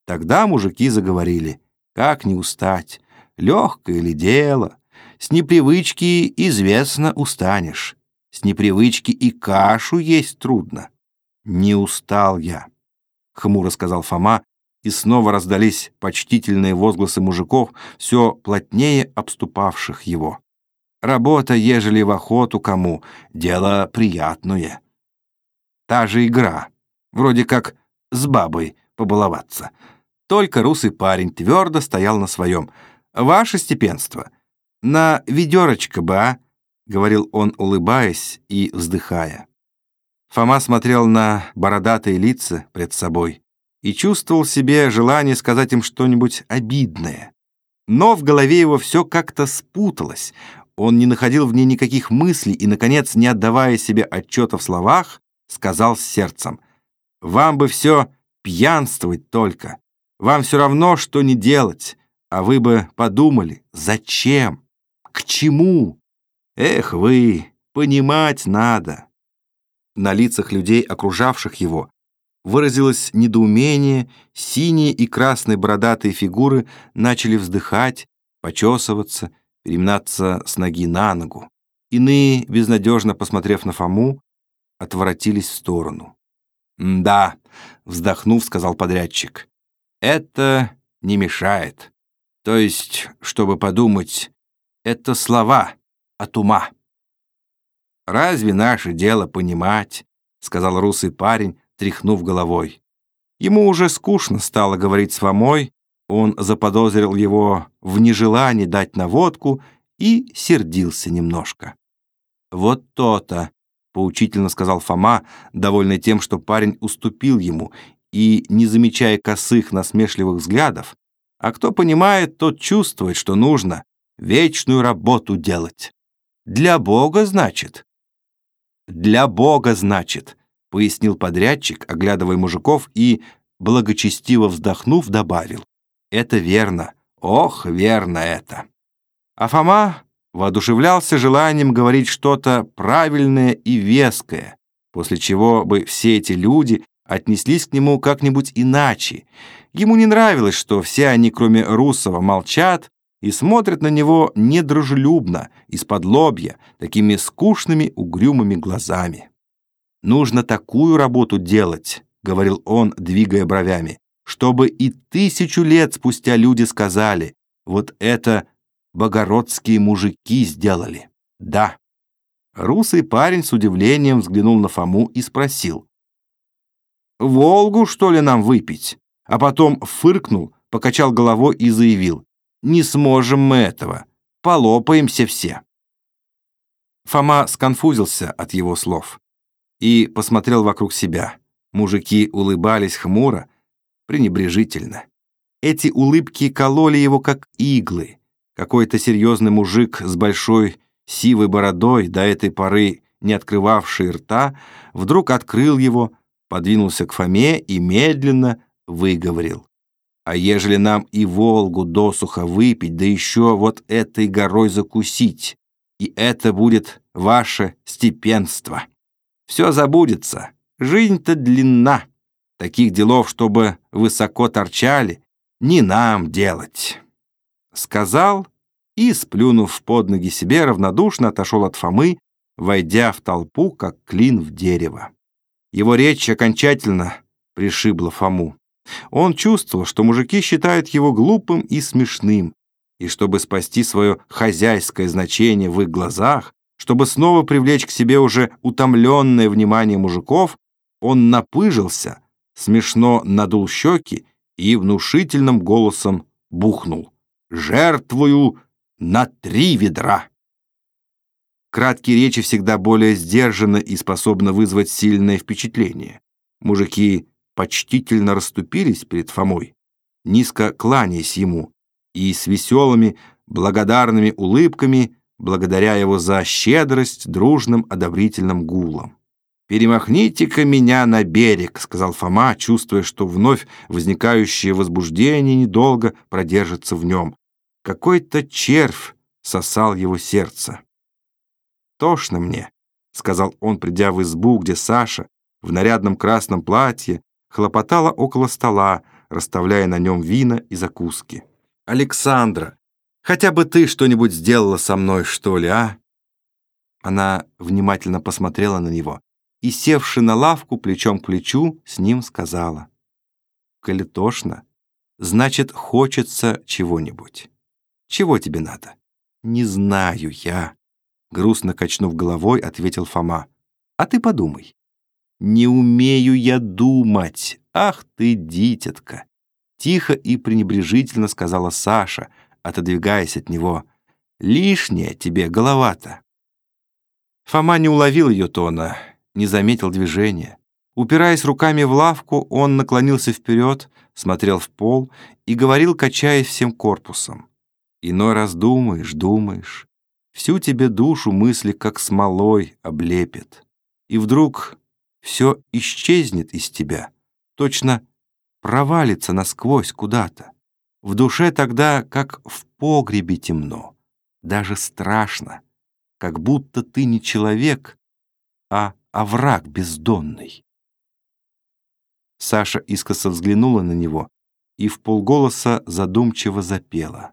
Тогда мужики заговорили. «Как не устать? Легкое ли дело?» С непривычки, известно, устанешь. С непривычки и кашу есть трудно. Не устал я, — хмуро сказал Фома, и снова раздались почтительные возгласы мужиков, все плотнее обступавших его. Работа, ежели в охоту кому, дело приятное. Та же игра, вроде как с бабой побаловаться. Только русый парень твердо стоял на своем. «Ваше степенство, «На ведерочко бы, а?» — говорил он, улыбаясь и вздыхая. Фома смотрел на бородатые лица пред собой и чувствовал в себе желание сказать им что-нибудь обидное. Но в голове его все как-то спуталось, он не находил в ней никаких мыслей и, наконец, не отдавая себе отчета в словах, сказал с сердцем, «Вам бы все пьянствовать только, вам все равно, что не делать, а вы бы подумали, зачем?» К чему? Эх вы, понимать надо. На лицах людей, окружавших его, выразилось недоумение, синие и красные бородатые фигуры начали вздыхать, почесываться, переминаться с ноги на ногу. Иные, безнадежно посмотрев на Фому, отворотились в сторону. «Да», — вздохнув, сказал подрядчик, — «это не мешает. То есть, чтобы подумать, это слова от ума. «Разве наше дело понимать?» — сказал русый парень, тряхнув головой. Ему уже скучно стало говорить с Фомой, он заподозрил его в нежелании дать наводку и сердился немножко. «Вот то-то», — поучительно сказал Фома, довольный тем, что парень уступил ему, и, не замечая косых насмешливых взглядов, а кто понимает, тот чувствует, что нужно, вечную работу делать. Для Бога, значит? Для Бога, значит, пояснил подрядчик, оглядывая мужиков и, благочестиво вздохнув, добавил. Это верно. Ох, верно это. А Фома воодушевлялся желанием говорить что-то правильное и веское, после чего бы все эти люди отнеслись к нему как-нибудь иначе. Ему не нравилось, что все они, кроме Русова, молчат, и смотрят на него недружелюбно, из-под лобья, такими скучными угрюмыми глазами. «Нужно такую работу делать», — говорил он, двигая бровями, «чтобы и тысячу лет спустя люди сказали, вот это богородские мужики сделали. Да». Русый парень с удивлением взглянул на Фому и спросил. «Волгу, что ли, нам выпить?» А потом фыркнул, покачал головой и заявил. Не сможем мы этого. Полопаемся все. Фома сконфузился от его слов и посмотрел вокруг себя. Мужики улыбались хмуро, пренебрежительно. Эти улыбки кололи его, как иглы. Какой-то серьезный мужик с большой сивой бородой, до этой поры не открывавший рта, вдруг открыл его, подвинулся к Фоме и медленно выговорил. «А ежели нам и Волгу досуха выпить, да еще вот этой горой закусить, и это будет ваше степенство. Все забудется, жизнь-то длинна, таких делов, чтобы высоко торчали, не нам делать». Сказал и, сплюнув под ноги себе, равнодушно отошел от Фомы, войдя в толпу, как клин в дерево. Его речь окончательно пришибла Фому. Он чувствовал, что мужики считают его глупым и смешным, и чтобы спасти свое хозяйское значение в их глазах, чтобы снова привлечь к себе уже утомленное внимание мужиков, он напыжился, смешно надул щеки и внушительным голосом бухнул. «Жертвую на три ведра!» Краткие речи всегда более сдержаны и способны вызвать сильное впечатление. Мужики почтительно расступились перед Фомой, низко кланяясь ему, и с веселыми, благодарными улыбками благодаря его за щедрость дружным одобрительным гулом. «Перемахните-ка меня на берег», — сказал Фома, чувствуя, что вновь возникающее возбуждение недолго продержится в нем. Какой-то червь сосал его сердце. «Тошно мне», — сказал он, придя в избу, где Саша в нарядном красном платье хлопотала около стола, расставляя на нем вина и закуски. «Александра, хотя бы ты что-нибудь сделала со мной, что ли, а?» Она внимательно посмотрела на него и, севши на лавку плечом к плечу, с ним сказала. «Коли тошно, значит, хочется чего-нибудь. Чего тебе надо?» «Не знаю я», Грустно качнув головой, ответил Фома. «А ты подумай». «Не умею я думать. Ах ты, дитятка!» Тихо и пренебрежительно сказала Саша, отодвигаясь от него. «Лишняя тебе голова-то». Фома не уловил ее тона, не заметил движения. Упираясь руками в лавку, он наклонился вперед, смотрел в пол и говорил, качаясь всем корпусом. «Иной раз думаешь, думаешь, Всю тебе душу мысли, как смолой, облепит. И вдруг все исчезнет из тебя, точно провалится насквозь куда-то. В душе тогда, как в погребе темно, даже страшно, как будто ты не человек, а овраг бездонный. Саша искоса взглянула на него и в полголоса задумчиво запела.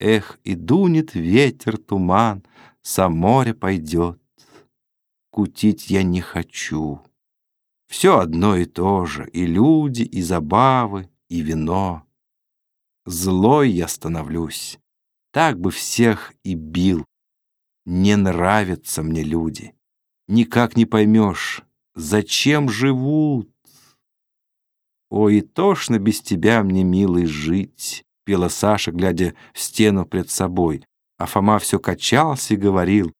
Эх, и дунет ветер, туман, сам море пойдет. Кутить я не хочу. Все одно и то же, и люди, и забавы, и вино. Злой я становлюсь, так бы всех и бил. Не нравятся мне люди. Никак не поймешь, зачем живут. Ой, и тошно без тебя мне, милый, жить пела Саша, глядя в стену пред собой. А Фома все качался и говорил.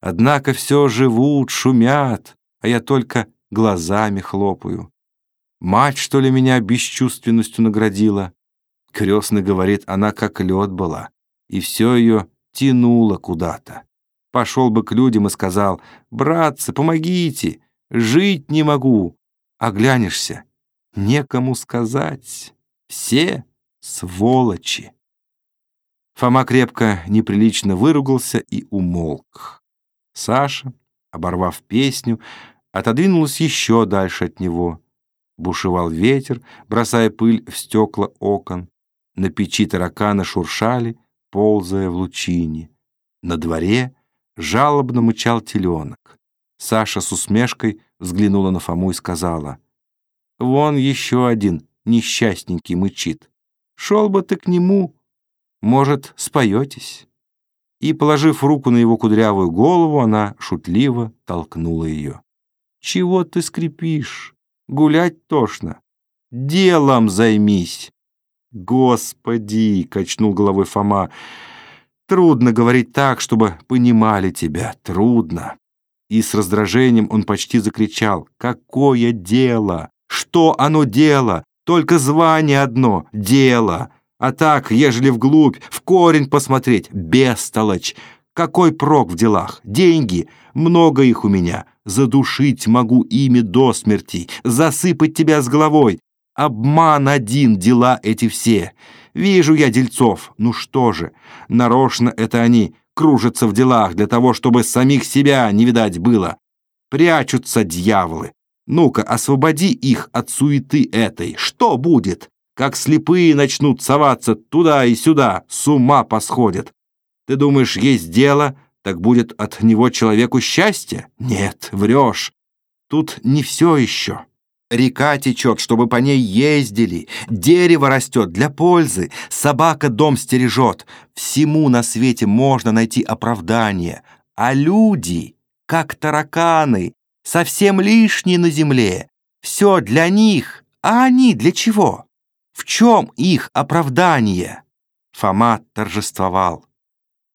Однако все живут, шумят, а я только глазами хлопаю. Мать, что ли, меня бесчувственностью наградила? Крестный говорит, она как лед была, и все ее тянуло куда-то. Пошел бы к людям и сказал, «Братцы, помогите, жить не могу». А глянешься, некому сказать. Все Сволочи! Фома крепко, неприлично выругался и умолк. Саша, оборвав песню, отодвинулась еще дальше от него. Бушевал ветер, бросая пыль в стекла окон. На печи тараканы шуршали, ползая в лучине. На дворе жалобно мычал теленок. Саша с усмешкой взглянула на Фому и сказала, «Вон еще один несчастненький мычит. Шел бы ты к нему, может, споетесь». И, положив руку на его кудрявую голову, она шутливо толкнула ее. «Чего ты скрипишь? Гулять тошно. Делом займись!» «Господи!» — качнул головой Фома. «Трудно говорить так, чтобы понимали тебя. Трудно!» И с раздражением он почти закричал. «Какое дело? Что оно дело? Только звание одно — дело. А так, ежели вглубь, в корень посмотреть, бестолочь. Какой прок в делах? Деньги. Много их у меня. Задушить могу ими до смерти. Засыпать тебя с головой. Обман один, дела эти все. Вижу я дельцов. Ну что же, нарочно это они кружатся в делах для того, чтобы самих себя не видать было. Прячутся дьяволы. Ну-ка, освободи их от суеты этой. Что будет? Как слепые начнут соваться туда и сюда, с ума посходят. Ты думаешь, есть дело, так будет от него человеку счастье? Нет, врешь. Тут не все еще. Река течет, чтобы по ней ездили, дерево растет для пользы, собака дом стережет. Всему на свете можно найти оправдание. А люди, как тараканы, совсем лишние на земле. Все для них, а они для чего? В чем их оправдание? Фома торжествовал.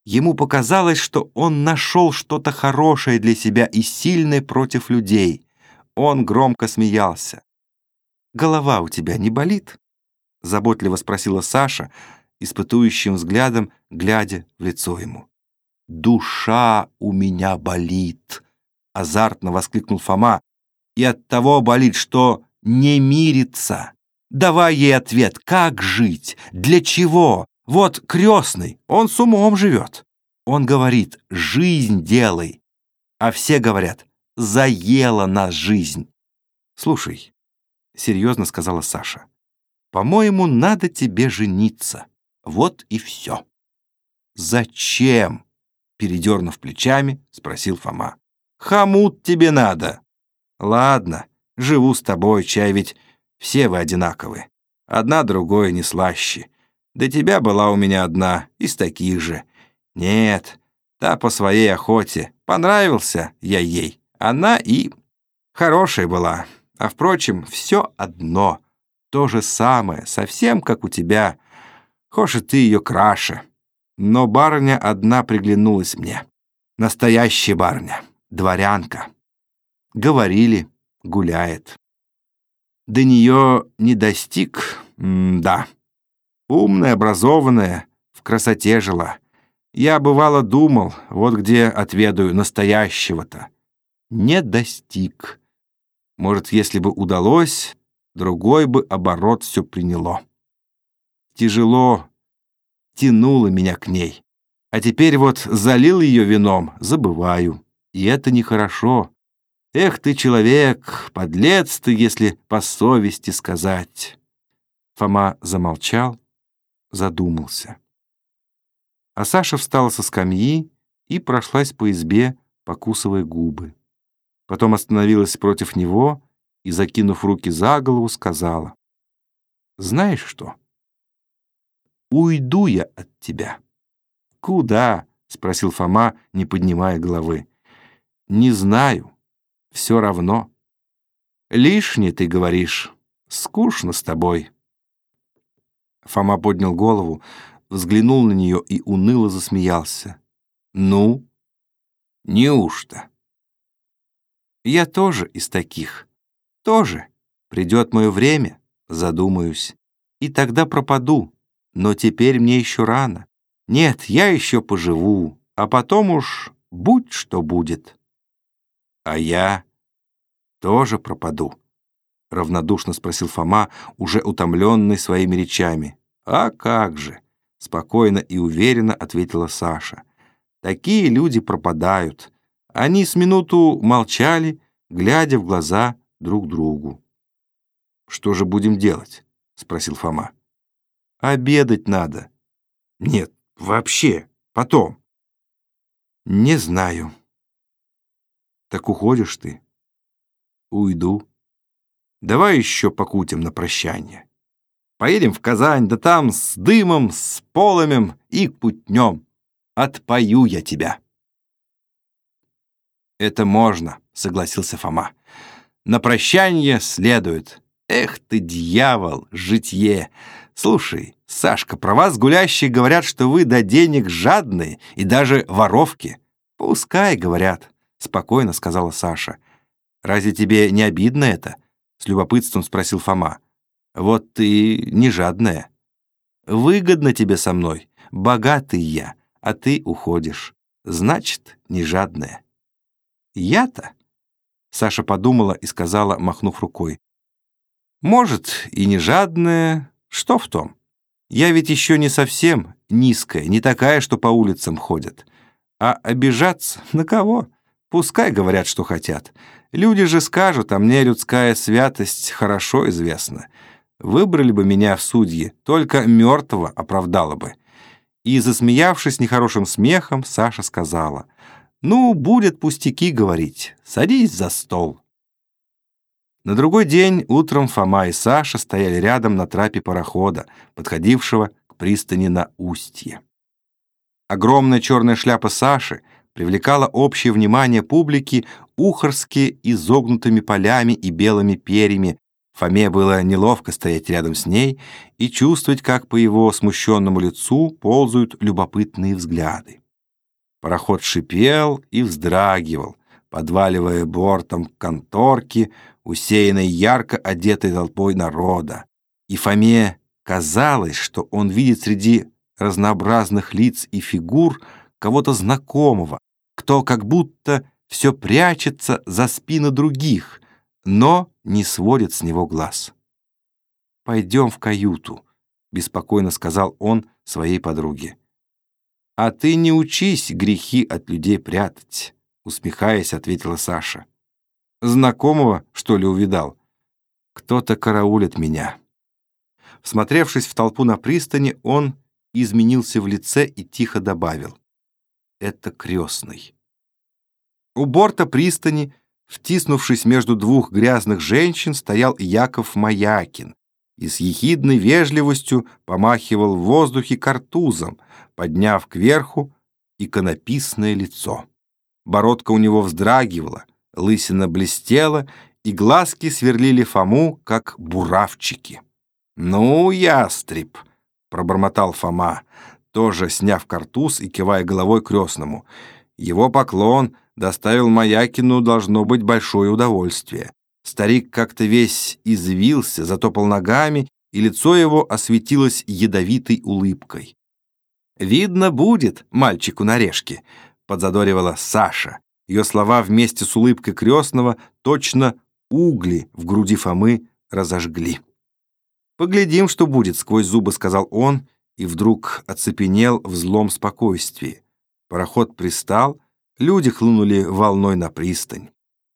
Ему показалось, что он нашел что-то хорошее для себя и сильное против людей. Он громко смеялся. «Голова у тебя не болит?» — заботливо спросила Саша, испытующим взглядом, глядя в лицо ему. «Душа у меня болит!» — азартно воскликнул Фома. «И от того болит, что не мирится. Давай ей ответ, как жить, для чего? Вот крестный, он с умом живет. Он говорит, жизнь делай. А все говорят, заела нас жизнь. Слушай, серьезно сказала Саша, по-моему, надо тебе жениться. Вот и все. Зачем? Передернув плечами, спросил Фома. Хамут тебе надо. Ладно, живу с тобой, чай ведь все вы одинаковы. Одна другой не слаще. До тебя была у меня одна, из таких же. Нет, та по своей охоте. Понравился я ей. Она и хорошая была. А впрочем, все одно. То же самое, совсем как у тебя. Хошь ты ее краше. Но барыня одна приглянулась мне. Настоящая барыня, дворянка. Говорили, гуляет. До нее не достиг, М да. Умная, образованная, в красоте жила. Я, бывало, думал, вот где отведаю настоящего-то не достиг. Может, если бы удалось, другой бы оборот все приняло. Тяжело тянуло меня к ней. А теперь вот залил ее вином, забываю. И это нехорошо. Эх ты, человек, подлец ты, если по совести сказать. Фома замолчал, задумался. А Саша встала со скамьи и прошлась по избе, покусывая губы. Потом остановилась против него и, закинув руки за голову, сказала. «Знаешь что? Уйду я от тебя». «Куда?» — спросил Фома, не поднимая головы. «Не знаю. Все равно. Лишнее ты говоришь. Скучно с тобой». Фома поднял голову, взглянул на нее и уныло засмеялся. «Ну? Неужто?» Я тоже из таких. Тоже. Придет мое время, задумаюсь. И тогда пропаду. Но теперь мне еще рано. Нет, я еще поживу, а потом уж будь что будет. А я тоже пропаду. Равнодушно спросил Фома, уже утомленный своими речами. «А как же!» — спокойно и уверенно ответила Саша. «Такие люди пропадают. Они с минуту молчали, глядя в глаза друг другу. «Что же будем делать?» — спросил Фома. «Обедать надо». «Нет, вообще, потом». «Не знаю». «Так уходишь ты?» «Уйду. Давай еще покутим на прощание. Поедем в Казань, да там с дымом, с полымем и путнем. Отпою я тебя». «Это можно», — согласился Фома. «На прощание следует. Эх ты, дьявол, житье! Слушай, Сашка, про вас гулящие говорят, что вы до денег жадные и даже воровки. Пускай, говорят», — спокойно сказала Саша. «Разве тебе не обидно это?» — с любопытством спросил Фома. Вот ты не жадная. Выгодно тебе со мной, богатый я, а ты уходишь. Значит, не жадная. Я-то? Саша подумала и сказала, махнув рукой. Может, и не жадная, что в том? Я ведь еще не совсем низкая, не такая, что по улицам ходят. А обижаться на кого? Пускай говорят, что хотят. Люди же скажут, а мне людская святость хорошо известна. Выбрали бы меня в судьи, только мертвого оправдала бы. И, засмеявшись нехорошим смехом, Саша сказала, «Ну, будет пустяки говорить, садись за стол». На другой день утром Фома и Саша стояли рядом на трапе парохода, подходившего к пристани на устье. Огромная черная шляпа Саши привлекала общее внимание публики ухорски изогнутыми полями и белыми перьями. Фоме было неловко стоять рядом с ней и чувствовать, как по его смущенному лицу ползают любопытные взгляды. Пароход шипел и вздрагивал, подваливая бортом конторки, усеянной ярко одетой толпой народа. И Фоме казалось, что он видит среди разнообразных лиц и фигур кого-то знакомого, кто как будто все прячется за спины других, но не сводит с него глаз. «Пойдем в каюту», — беспокойно сказал он своей подруге. «А ты не учись грехи от людей прятать», — усмехаясь, ответила Саша. Знакомого, что ли, увидал? Кто-то караулит меня. Всмотревшись в толпу на пристани, он изменился в лице и тихо добавил. Это крестный. У борта пристани, втиснувшись между двух грязных женщин, стоял Яков Маякин и с ехидной вежливостью помахивал в воздухе картузом, подняв кверху иконописное лицо. Бородка у него вздрагивала, лысина блестела, и глазки сверлили Фому, как буравчики. «Ну, ястреб!» — пробормотал Фома, тоже сняв картуз и кивая головой крестному. Его поклон доставил Маякину, должно быть, большое удовольствие. Старик как-то весь извился, затопал ногами, и лицо его осветилось ядовитой улыбкой. «Видно будет мальчику на решке», — подзадоривала Саша. Ее слова вместе с улыбкой крестного точно угли в груди Фомы разожгли. «Поглядим, что будет», — сквозь зубы сказал он, и вдруг оцепенел в злом спокойствии. Пароход пристал, люди хлынули волной на пристань.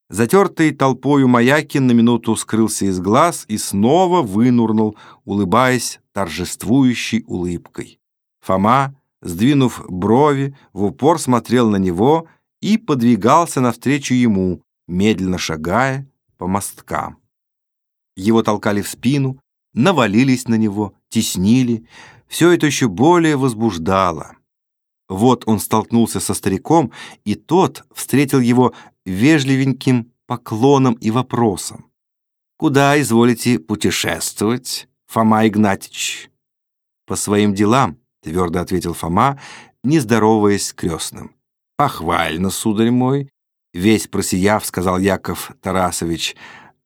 Затертый толпою Маякин на минуту скрылся из глаз и снова вынурнул, улыбаясь торжествующей улыбкой. Фома, сдвинув брови, в упор смотрел на него и подвигался навстречу ему, медленно шагая по мосткам. Его толкали в спину, навалились на него, теснили. Все это еще более возбуждало. Вот он столкнулся со стариком, и тот встретил его вежливеньким поклоном и вопросом. «Куда изволите путешествовать, Фома Игнатьич?» «По своим делам», — твердо ответил Фома, не здороваясь с крестным. «Похвально, сударь мой», — весь просияв, сказал Яков Тарасович.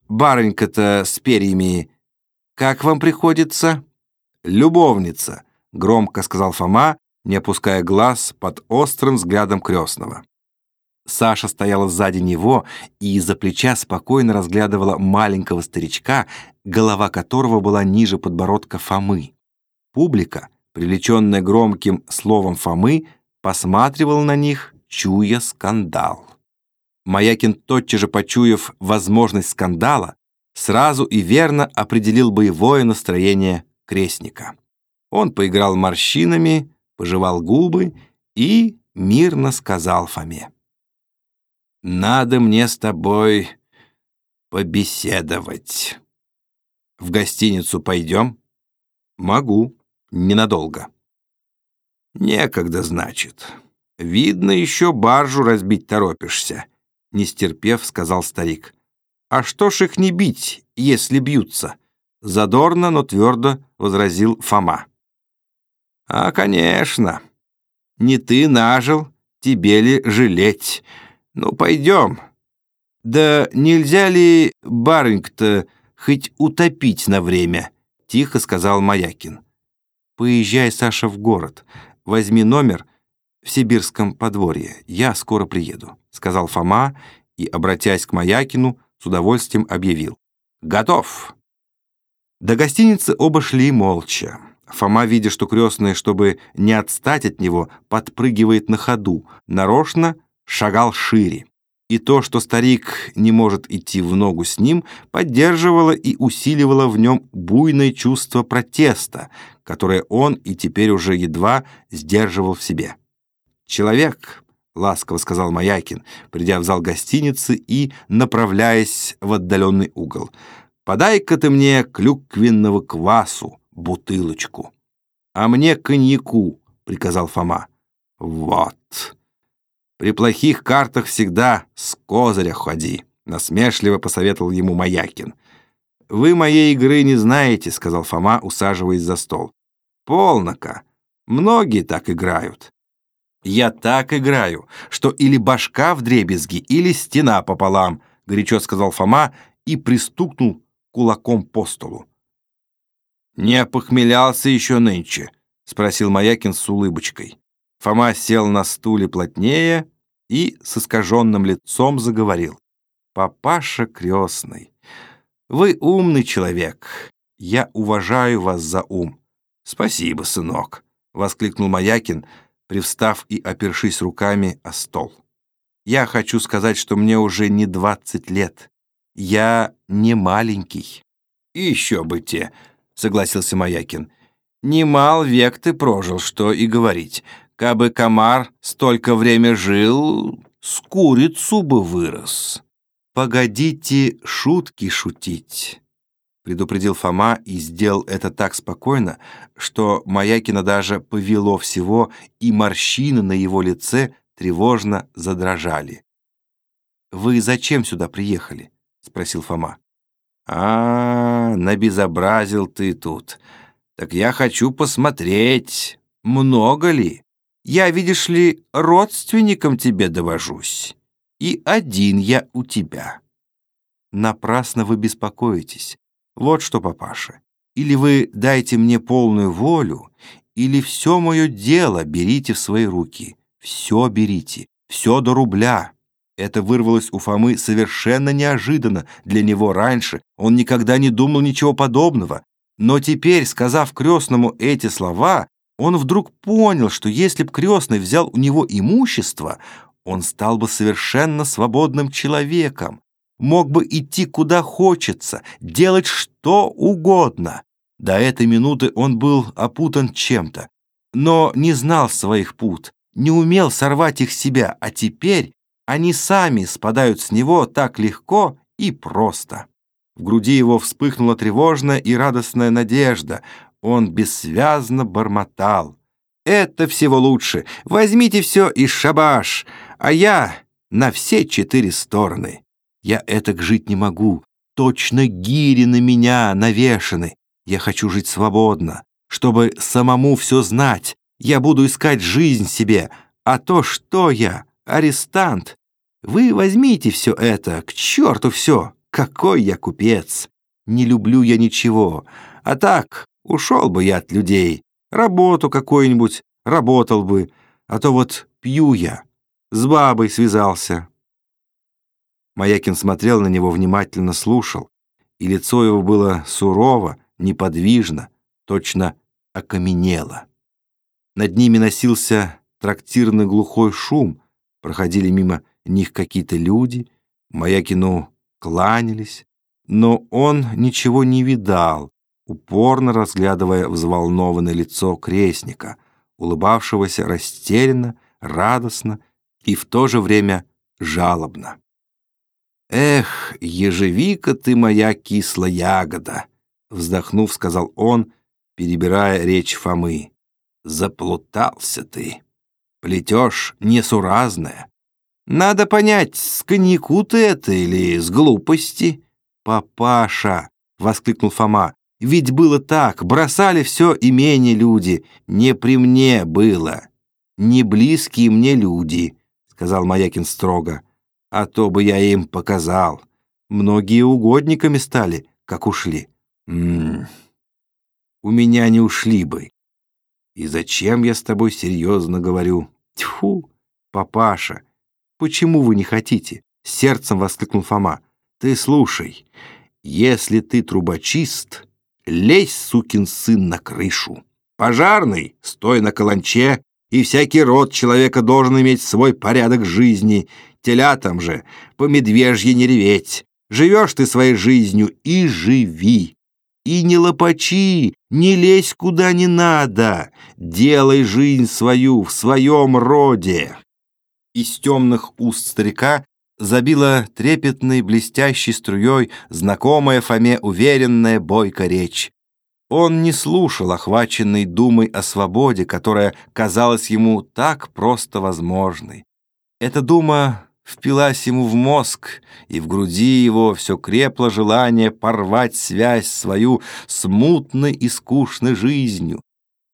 «Барынька-то с перьями как вам приходится?» «Любовница», — громко сказал Фома, не опуская глаз под острым взглядом крестного. Саша стояла сзади него и из-за плеча спокойно разглядывала маленького старичка, голова которого была ниже подбородка Фомы. Публика, привлеченная громким словом Фомы, посматривала на них чуя скандал. Маякин, тотчас же почуяв возможность скандала, сразу и верно определил боевое настроение крестника. Он поиграл морщинами, пожевал губы и мирно сказал Фоме. «Надо мне с тобой побеседовать. В гостиницу пойдем?» «Могу, ненадолго». «Некогда, значит». «Видно, еще баржу разбить торопишься», — не стерпев, сказал старик. «А что ж их не бить, если бьются?» Задорно, но твердо возразил Фома. «А, конечно. Не ты нажил, тебе ли жалеть. Ну, пойдем. Да нельзя ли барыньк-то хоть утопить на время?» тихо сказал Маякин. «Поезжай, Саша, в город. Возьми номер в сибирском подворье. Я скоро приеду», — сказал Фома и, обратясь к Маякину, с удовольствием объявил. «Готов!» До гостиницы оба шли молча. Фома, видя, что крестный, чтобы не отстать от него, подпрыгивает на ходу, нарочно шагал шире. И то, что старик не может идти в ногу с ним, поддерживало и усиливало в нем буйное чувство протеста, которое он и теперь уже едва сдерживал в себе. «Человек», — ласково сказал Маякин, придя в зал гостиницы и направляясь в отдаленный угол, «подай-ка ты мне клюквенного квасу, бутылочку». «А мне коньяку», — приказал Фома. «Вот». При плохих картах всегда с козыря ходи», — насмешливо посоветовал ему Маякин. «Вы моей игры не знаете», — сказал Фома, усаживаясь за стол. «Полнока. Многие так играют». «Я так играю, что или башка в дребезги, или стена пополам», — горячо сказал Фома и пристукнул кулаком по столу. «Не похмелялся еще нынче?» — спросил Маякин с улыбочкой. Фома сел на стуле плотнее и с искаженным лицом заговорил. «Папаша крестный, вы умный человек. Я уважаю вас за ум». «Спасибо, сынок», — воскликнул Маякин, привстав и опершись руками о стол. «Я хочу сказать, что мне уже не двадцать лет. Я не маленький». «Еще бы те», — согласился Маякин. «Немал век ты прожил, что и говорить. Кабы комар столько время жил, с курицу бы вырос. «Погодите шутки шутить», — предупредил Фома и сделал это так спокойно, что Маякина даже повело всего, и морщины на его лице тревожно задрожали. «Вы зачем сюда приехали?» — спросил Фома. «А, набезобразил ты тут. Так я хочу посмотреть, много ли?» Я, видишь ли, родственником тебе довожусь, и один я у тебя. Напрасно вы беспокоитесь. Вот что, папаша, или вы дайте мне полную волю, или все мое дело берите в свои руки. Все берите, все до рубля. Это вырвалось у Фомы совершенно неожиданно для него раньше. Он никогда не думал ничего подобного. Но теперь, сказав крестному эти слова, он вдруг понял, что если б крестный взял у него имущество, он стал бы совершенно свободным человеком, мог бы идти куда хочется, делать что угодно. До этой минуты он был опутан чем-то, но не знал своих пут, не умел сорвать их себя, а теперь они сами спадают с него так легко и просто. В груди его вспыхнула тревожная и радостная надежда он бессвязно бормотал. «Это всего лучше. Возьмите все и шабаш, а я на все четыре стороны. Я этак жить не могу. Точно гири на меня навешаны. Я хочу жить свободно, чтобы самому все знать. Я буду искать жизнь себе, а то что я, арестант? Вы возьмите все это, к черту все. Какой я купец! Не люблю я ничего. А так, Ушел бы я от людей, работу какую-нибудь работал бы, а то вот пью я, с бабой связался». Маякин смотрел на него, внимательно слушал, и лицо его было сурово, неподвижно, точно окаменело. Над ними носился трактирный глухой шум, проходили мимо них какие-то люди, Маякину кланялись, но он ничего не видал, упорно разглядывая взволнованное лицо крестника, улыбавшегося растерянно, радостно и в то же время жалобно. «Эх, ежевика ты моя кислая ягода!» вздохнув, сказал он, перебирая речь Фомы. «Заплутался ты. Плетешь несуразное. Надо понять, с коньяку ты это или с глупости?» «Папаша!» — воскликнул Фома. Ведь было так, бросали все имение люди. Не при мне было. Не близкие мне люди, сказал Маякин строго. А то бы я им показал. Многие угодниками стали, как ушли. М -м -м. у меня не ушли бы. И зачем я с тобой серьезно говорю? Тьфу, папаша, почему вы не хотите? Сердцем воскликнул Фома. Ты слушай, если ты трубочист, лезь, сукин сын, на крышу. Пожарный, стой на каланче, и всякий род человека должен иметь свой порядок жизни. Телятам же по медвежье не реветь. Живешь ты своей жизнью и живи. И не лопачи, не лезь куда не надо. Делай жизнь свою в своем роде. Из темных уст старика забила трепетной блестящей струей знакомая Фоме уверенная бойко речь. Он не слушал, охваченный думой о свободе, которая казалась ему так просто возможной. Эта дума впилась ему в мозг, и в груди его все крепло желание порвать связь свою с мутной и скучной жизнью,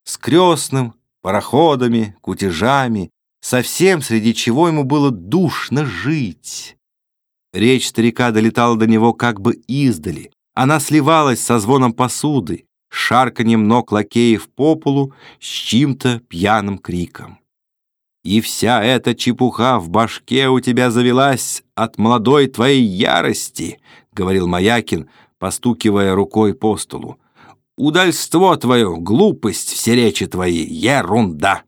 с крестным, пароходами, кутежами, совсем среди чего ему было душно жить. Речь старика долетала до него как бы издали. Она сливалась со звоном посуды, шарканьем ног лакеев по полу с чьим-то пьяным криком. И вся эта чепуха в башке у тебя завелась от молодой твоей ярости, говорил Маякин, постукивая рукой по столу. Удальство твое, глупость, все речи твои, ерунда.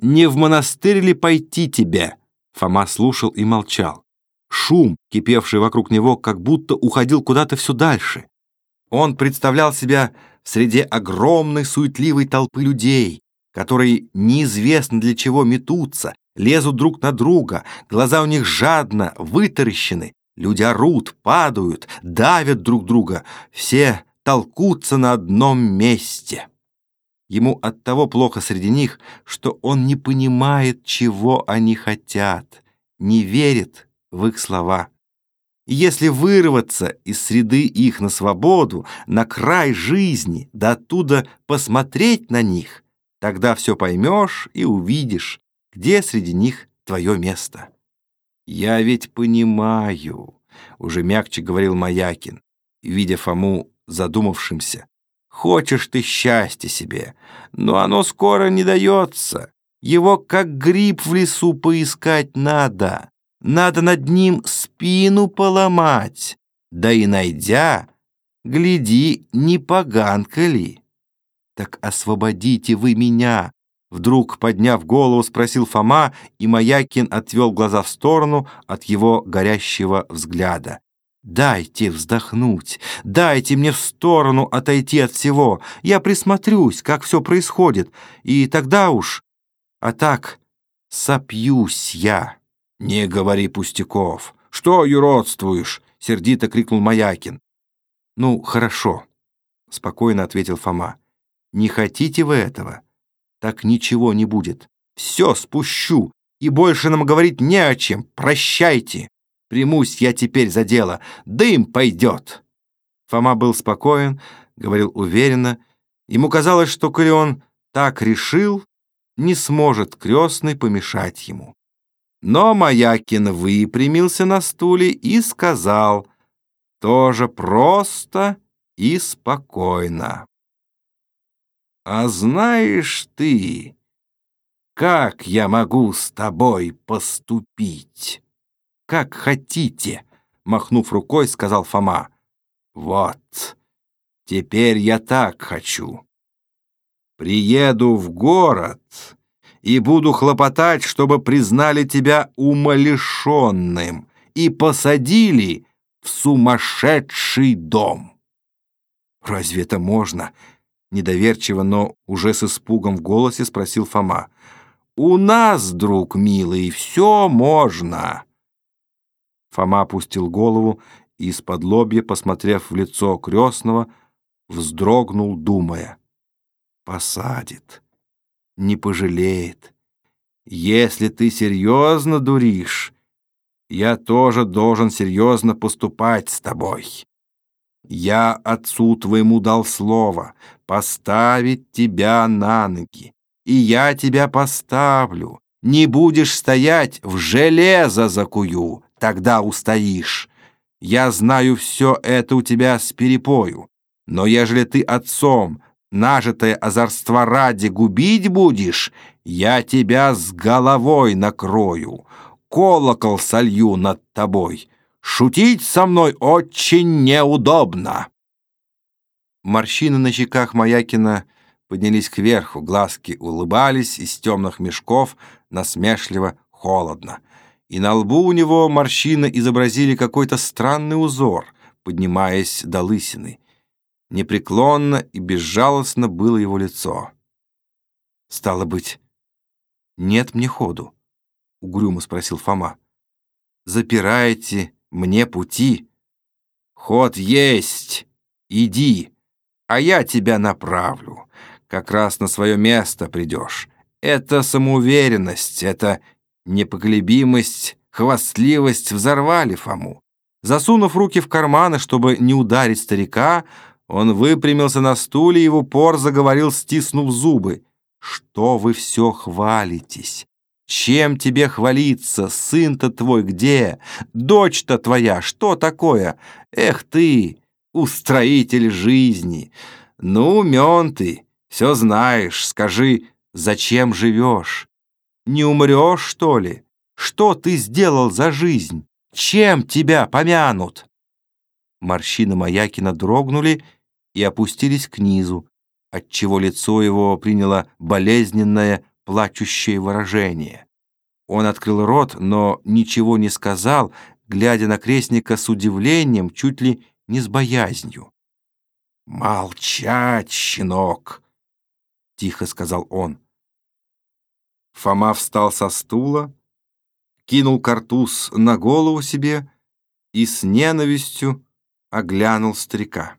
Не в монастырь ли пойти тебе? Фома слушал и молчал. Шум, кипевший вокруг него, как будто уходил куда-то все дальше. Он представлял себя среди огромной суетливой толпы людей, которые неизвестно для чего метутся, лезут друг на друга, глаза у них жадно, вытаращены, люди орут, падают, давят друг друга, все толкутся на одном месте. Ему от того плохо среди них, что он не понимает, чего они хотят, не верит в их слова. И если вырваться из среды их на свободу, на край жизни, да оттуда посмотреть на них, тогда все поймешь и увидишь, где среди них твое место. «Я ведь понимаю», — уже мягче говорил Маякин, видя Фому задумавшимся. «Хочешь ты счастья себе, но оно скоро не дается. Его как гриб в лесу поискать надо. Надо над ним спину поломать. Да и найдя, гляди, не поганка ли. Так освободите вы меня, Вдруг, подняв голову, спросил Фома, и Маякин отвел глаза в сторону от его горящего взгляда. «Дайте вздохнуть, дайте мне в сторону отойти от всего. Я присмотрюсь, как все происходит, и тогда уж... А так сопьюсь я». «Не говори пустяков! Что юродствуешь?» — сердито крикнул Маякин. «Ну, хорошо», — спокойно ответил Фома. «Не хотите вы этого? Так ничего не будет. Все спущу, и больше нам говорить не о чем. Прощайте. Примусь я теперь за дело. Дым пойдет». Фома был спокоен, говорил уверенно. Ему казалось, что коли он так решил, не сможет крестный помешать ему. Но Маякин выпрямился на стуле и сказал, тоже просто и спокойно. «А знаешь ты, как я могу с тобой поступить?» «Как хотите», — махнув рукой, сказал Фома. «Вот, теперь я так хочу. Приеду в город и буду хлопотать, чтобы признали тебя умалишенным и посадили в сумасшедший дом. Разве это можно? Недоверчиво, но уже с испугом в голосе спросил Фома. У нас, друг милый, все можно. Фома опустил голову и из-под лобья, посмотрев в лицо крестного, вздрогнул, думая. Посадит не пожалеет. Если ты серьезно дуришь, я тоже должен серьезно поступать с тобой. Я отцу твоему дал слово поставить тебя на ноги, и я тебя поставлю. Не будешь стоять, в железо закую, тогда устоишь. Я знаю все это у тебя с перепою, но ежели ты отцом нажитое озорства ради губить будешь, я тебя с головой накрою, колокол солью над тобой. Шутить со мной очень неудобно. Морщины на щеках Маякина поднялись кверху, глазки улыбались из темных мешков насмешливо холодно. И на лбу у него морщины изобразили какой-то странный узор, поднимаясь до лысины. Непреклонно и безжалостно было его лицо. «Стало быть, нет мне ходу?» — угрюмо спросил Фома. «Запираете мне пути?» «Ход есть! Иди, а я тебя направлю. Как раз на свое место придешь. Это самоуверенность, это непоколебимость, хвастливость взорвали Фому. Засунув руки в карманы, чтобы не ударить старика, он выпрямился на стуле и в упор заговорил, стиснув зубы. «Что вы все хвалитесь? Чем тебе хвалиться? Сын-то твой где? Дочь-то твоя что такое? Эх ты, устроитель жизни! Ну, умен ты, все знаешь, скажи, зачем живешь? Не умрешь, что ли? Что ты сделал за жизнь? Чем тебя помянут?» Морщины Маякина дрогнули, и опустились к низу, отчего лицо его приняло болезненное, плачущее выражение. Он открыл рот, но ничего не сказал, глядя на крестника с удивлением, чуть ли не с боязнью. «Молчать, щенок!» — тихо сказал он. Фома встал со стула, кинул картуз на голову себе и с ненавистью оглянул старика.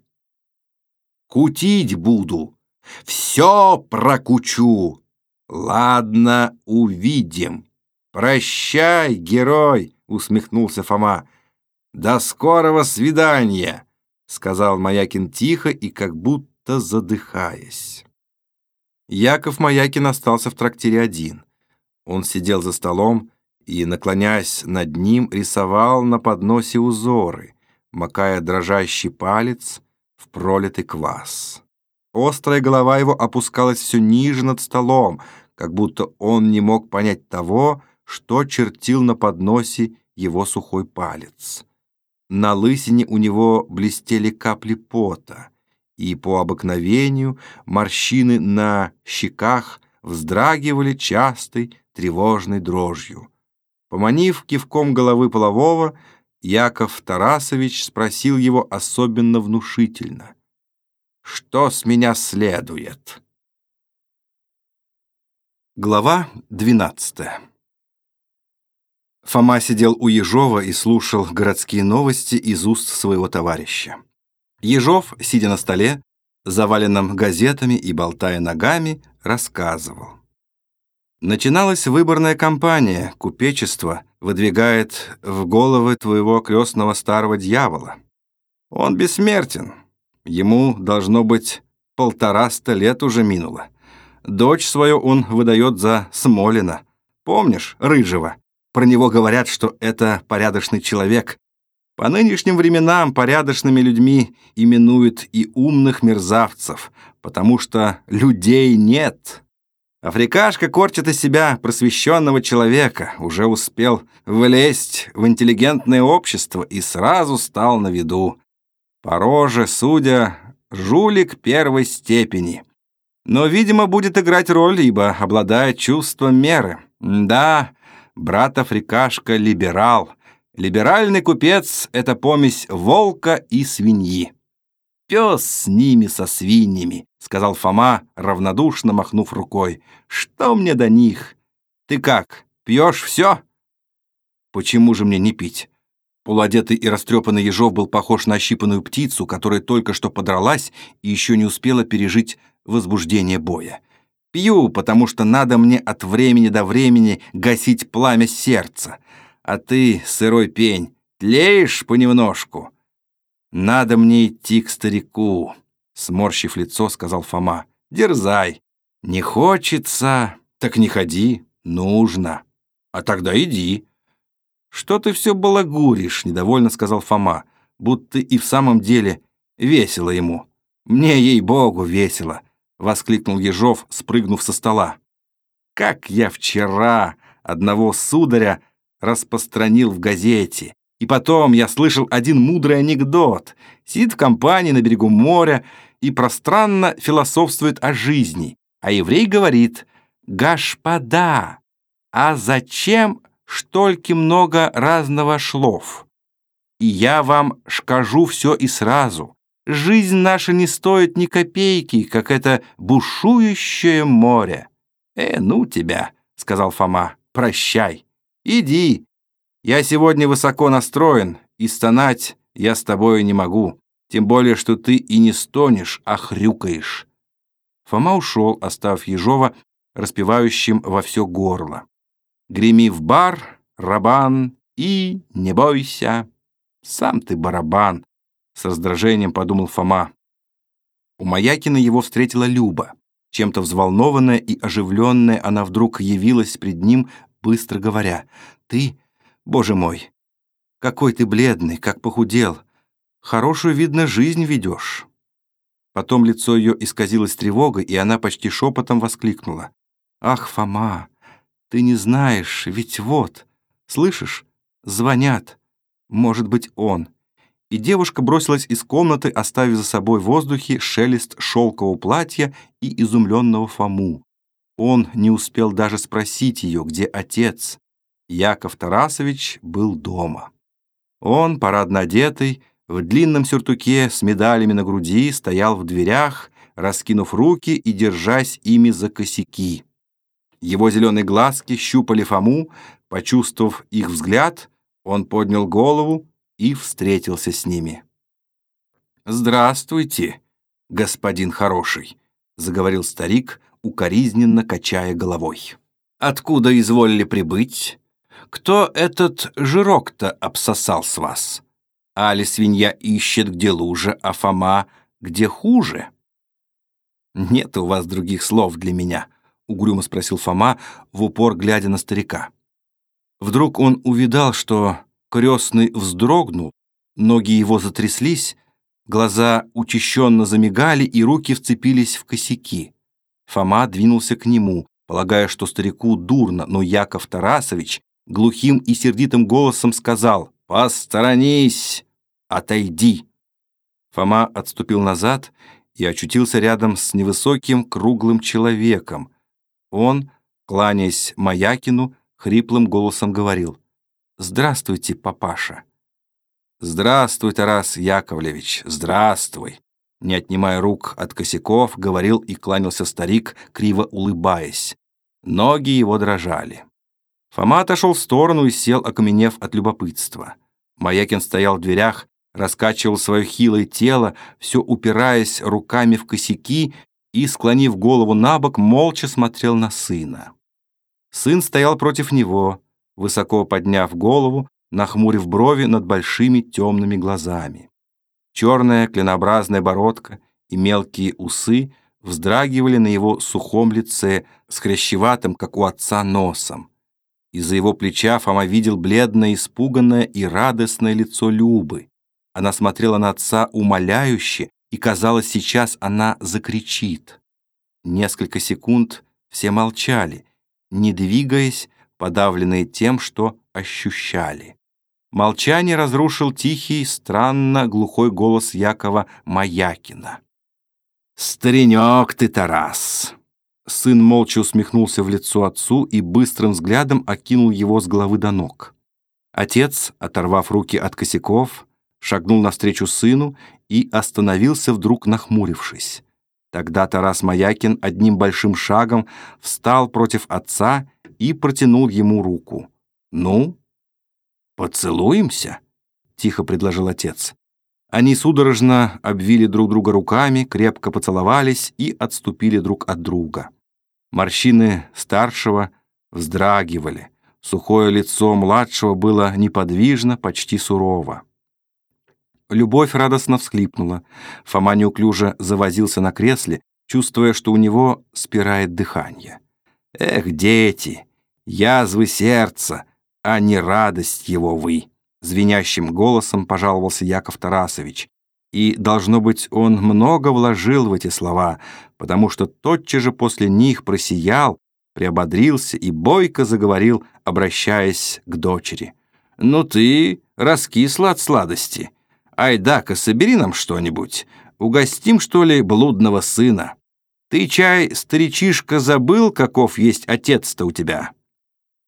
Кутить буду. Все прокучу. Ладно, увидим. Прощай, герой, усмехнулся Фома. До скорого свидания, сказал Маякин тихо и как будто задыхаясь. Яков Маякин остался в трактире один. Он сидел за столом и, наклоняясь над ним, рисовал на подносе узоры, макая дрожащий палец в пролитый квас. Острая голова его опускалась все ниже над столом, как будто он не мог понять того, что чертил на подносе его сухой палец. На лысине у него блестели капли пота, и по обыкновению морщины на щеках вздрагивали частой тревожной дрожью. Поманив кивком головы полового, Яков Тарасович спросил его особенно внушительно. «Что с меня следует?» Глава двенадцатая. Фома сидел у Ежова и слушал городские новости из уст своего товарища. Ежов, сидя на столе, заваленном газетами и болтая ногами, рассказывал. Начиналась выборная кампания, купечество выдвигает в головы твоего крестного старого дьявола. Он бессмертен. Ему, должно быть, полтораста лет уже минуло. Дочь свою он выдает за Смолина. Помнишь, Рыжего? Про него говорят, что это порядочный человек. По нынешним временам порядочными людьми именуют и умных мерзавцев, потому что людей нет». Африкашка корчит из себя просвещенного человека, уже успел влезть в интеллигентное общество и сразу стал на виду. По роже, судя, жулик первой степени. Но, видимо, будет играть роль, ибо обладает чувством меры. Да, брат Африкашка — либерал. Либеральный купец — это помесь волка и свиньи. Пес с ними, со свиньями. — сказал Фома, равнодушно махнув рукой. «Что мне до них? Ты как, пьешь все?» «Почему же мне не пить?» Полуодетый и растрепанный Ежов был похож на ощипанную птицу, которая только что подралась и еще не успела пережить возбуждение боя. «Пью, потому что надо мне от времени до времени гасить пламя сердца. А ты, сырой пень, тлеешь понемножку. Надо мне идти к старику». Сморщив лицо, сказал Фома. «Дерзай. Не хочется, так не ходи. Нужно. А тогда иди». «Что ты все балагуришь?» — недовольно сказал Фома, будто и в самом деле весело ему. «Мне, ей-богу, весело. — воскликнул Ежов, спрыгнув со стола. «Как я вчера одного сударя распространил в газете. И потом я слышал один мудрый анекдот. Сидит в компании на берегу моря и пространно философствует о жизни. А еврей говорит, «Господа, а зачем штольки много разного шлов? И я вам скажу все и сразу. Жизнь наша не стоит ни копейки, как это бушующее море». «Э, ну тебя», — сказал Фома, — «прощай. Иди. Я сегодня высоко настроен, и стонать я с тобой не могу, тем более, что ты и не стонешь, а хрюкаешь». Фома ушел, оставив Ежова распевающим во все горло. «Греми в бар, рабан, и не бойся, сам ты барабан», с раздражением подумал Фома. У Маякина его встретила Люба. Чем-то взволнованная и оживленная, она вдруг явилась пред ним, быстро говоря, «Ты, боже мой, какой ты бледный, как похудел. Хорошую, видно, жизнь ведешь». Потом лицо ее исказилось тревогой, и она почти шепотом воскликнула. «Ах, Фома, ты не знаешь, ведь вот, слышишь, звонят. Может быть, он». И девушка бросилась из комнаты, оставив за собой в воздухе шелест шелкового платья и изумленного Фому. Он не успел даже спросить ее, где отец. Яков Тарасович был дома. Он, парадно одетый, в длинном сюртуке с медалями на груди, стоял в дверях, раскинув руки и держась ими за косяки. Его зеленые глазки щупали Фому, почувствовав их взгляд, он поднял голову и встретился с ними. «Здравствуйте, господин хороший», — заговорил старик, укоризненно качая головой. «Откуда изволили прибыть? Кто этот жирок-то обсосал с вас? Али свинья ищет, где лужа, а Фома где хуже?» «Нет у вас других слов для меня», — угрюмо спросил Фома, в упор глядя на старика. Вдруг он увидал, что крестный вздрогнул, ноги его затряслись, глаза учащенно замигали и руки вцепились в косяки. Фома двинулся к нему, полагая, что старику дурно, но Яков Тарасович глухим и сердитым голосом сказал «Посторонись! Отойди!» Фома отступил назад и очутился рядом с невысоким круглым человеком. Он, кланяясь Маякину, хриплым голосом говорил «Здравствуйте, папаша». «Здравствуй, Тарас Яковлевич, здравствуй!» Не отнимая рук от косяков, говорил и кланялся старик, криво улыбаясь. Ноги его дрожали. Фома отошел в сторону и сел, окаменев от любопытства. Маякин стоял в дверях, раскачивал свое хилое тело, все упираясь руками в косяки и, склонив голову на бок, молча смотрел на сына. Сын стоял против него, высоко подняв голову, нахмурив брови над большими темными глазами. Черная клинообразная бородка и мелкие усы вздрагивали на его сухом лице с хрящеватым, как у отца, носом. Из-за его плеча Фома видел бледное, испуганное и радостное лицо Любы. Она смотрела на отца умоляюще, и, казалось, сейчас она закричит. Несколько секунд все молчали, не двигаясь, подавленные тем, что ощущали. Молчание разрушил тихий, странно глухой голос Якова Маякина. «Старенек ты, Тарас!» Сын молча усмехнулся в лицо отцу и быстрым взглядом окинул его с головы до ног. Отец, оторвав руки от косяков, шагнул навстречу сыну и остановился вдруг нахмурившись. Тогда Тарас Маякин одним большим шагом встал против отца и протянул ему руку. «Ну, «Поцелуемся?» — тихо предложил отец. Они судорожно обвили друг друга руками, крепко поцеловались и отступили друг от друга. Морщины старшего вздрагивали. Сухое лицо младшего было неподвижно, почти сурово. Любовь радостно всхлипнула. Фома неуклюже завозился на кресле, чувствуя, что у него спирает дыхание. «Эх, дети, язвы сердца, а не радость его вы!» Звенящим голосом пожаловался Яков Тарасович. И, должно быть, он много вложил в эти слова, потому что тотчас же после них просиял, приободрился и бойко заговорил, обращаясь к дочери. «Ну ты раскисла от сладости. Айдака, собери нам что-нибудь. Угостим, что ли, блудного сына. Ты, чай, старичишка, забыл, каков есть отец-то у тебя?»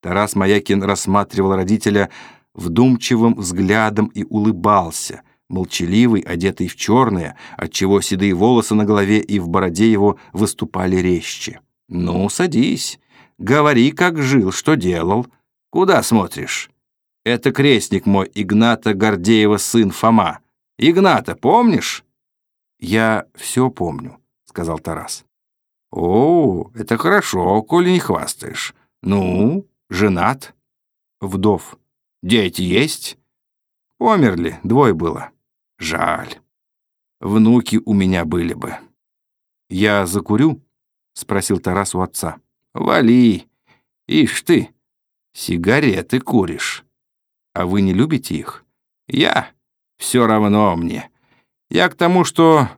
Тарас Маякин рассматривал родителя вдумчивым взглядом и улыбался, молчаливый, одетый в черное, отчего седые волосы на голове и в бороде его выступали резче. «Ну, садись. Говори, как жил, что делал. Куда смотришь? Это крестник мой, Игната Гордеева сын Фома. Игната, помнишь?» «Я все помню», — сказал Тарас. «О, это хорошо, коли не хвастаешь. Ну, женат?» «Вдов. Дети есть?» «Померли, двое было. Жаль. Внуки у меня были бы». «Я закурю?» — спросил Тарас у отца. «Вали. Ишь ты, сигареты куришь. А вы не любите их?» «Я? Все равно мне. Я к тому, что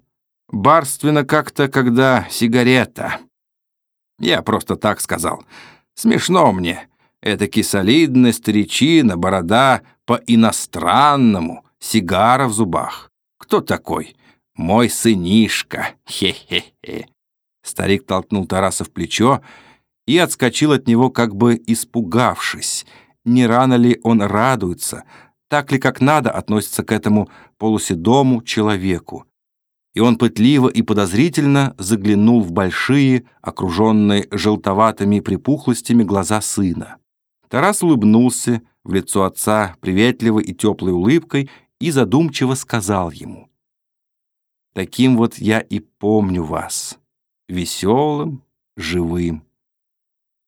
барственно как-то, когда сигарета. Я просто так сказал. Смешно мне. Этаки солидная старичина, борода по-иностранному, сигара в зубах. Кто такой? Мой сынишка. Хе-хе-хе. Старик толкнул Тараса в плечо и отскочил от него, как бы испугавшись. Не рано ли он радуется, так ли как надо относится к этому полуседому человеку. И он пытливо и подозрительно заглянул в большие, окруженные желтоватыми припухлостями глаза сына. Тарас улыбнулся в лицо отца приветливой и теплой улыбкой и задумчиво сказал ему. «Таким вот я и помню вас, веселым, живым.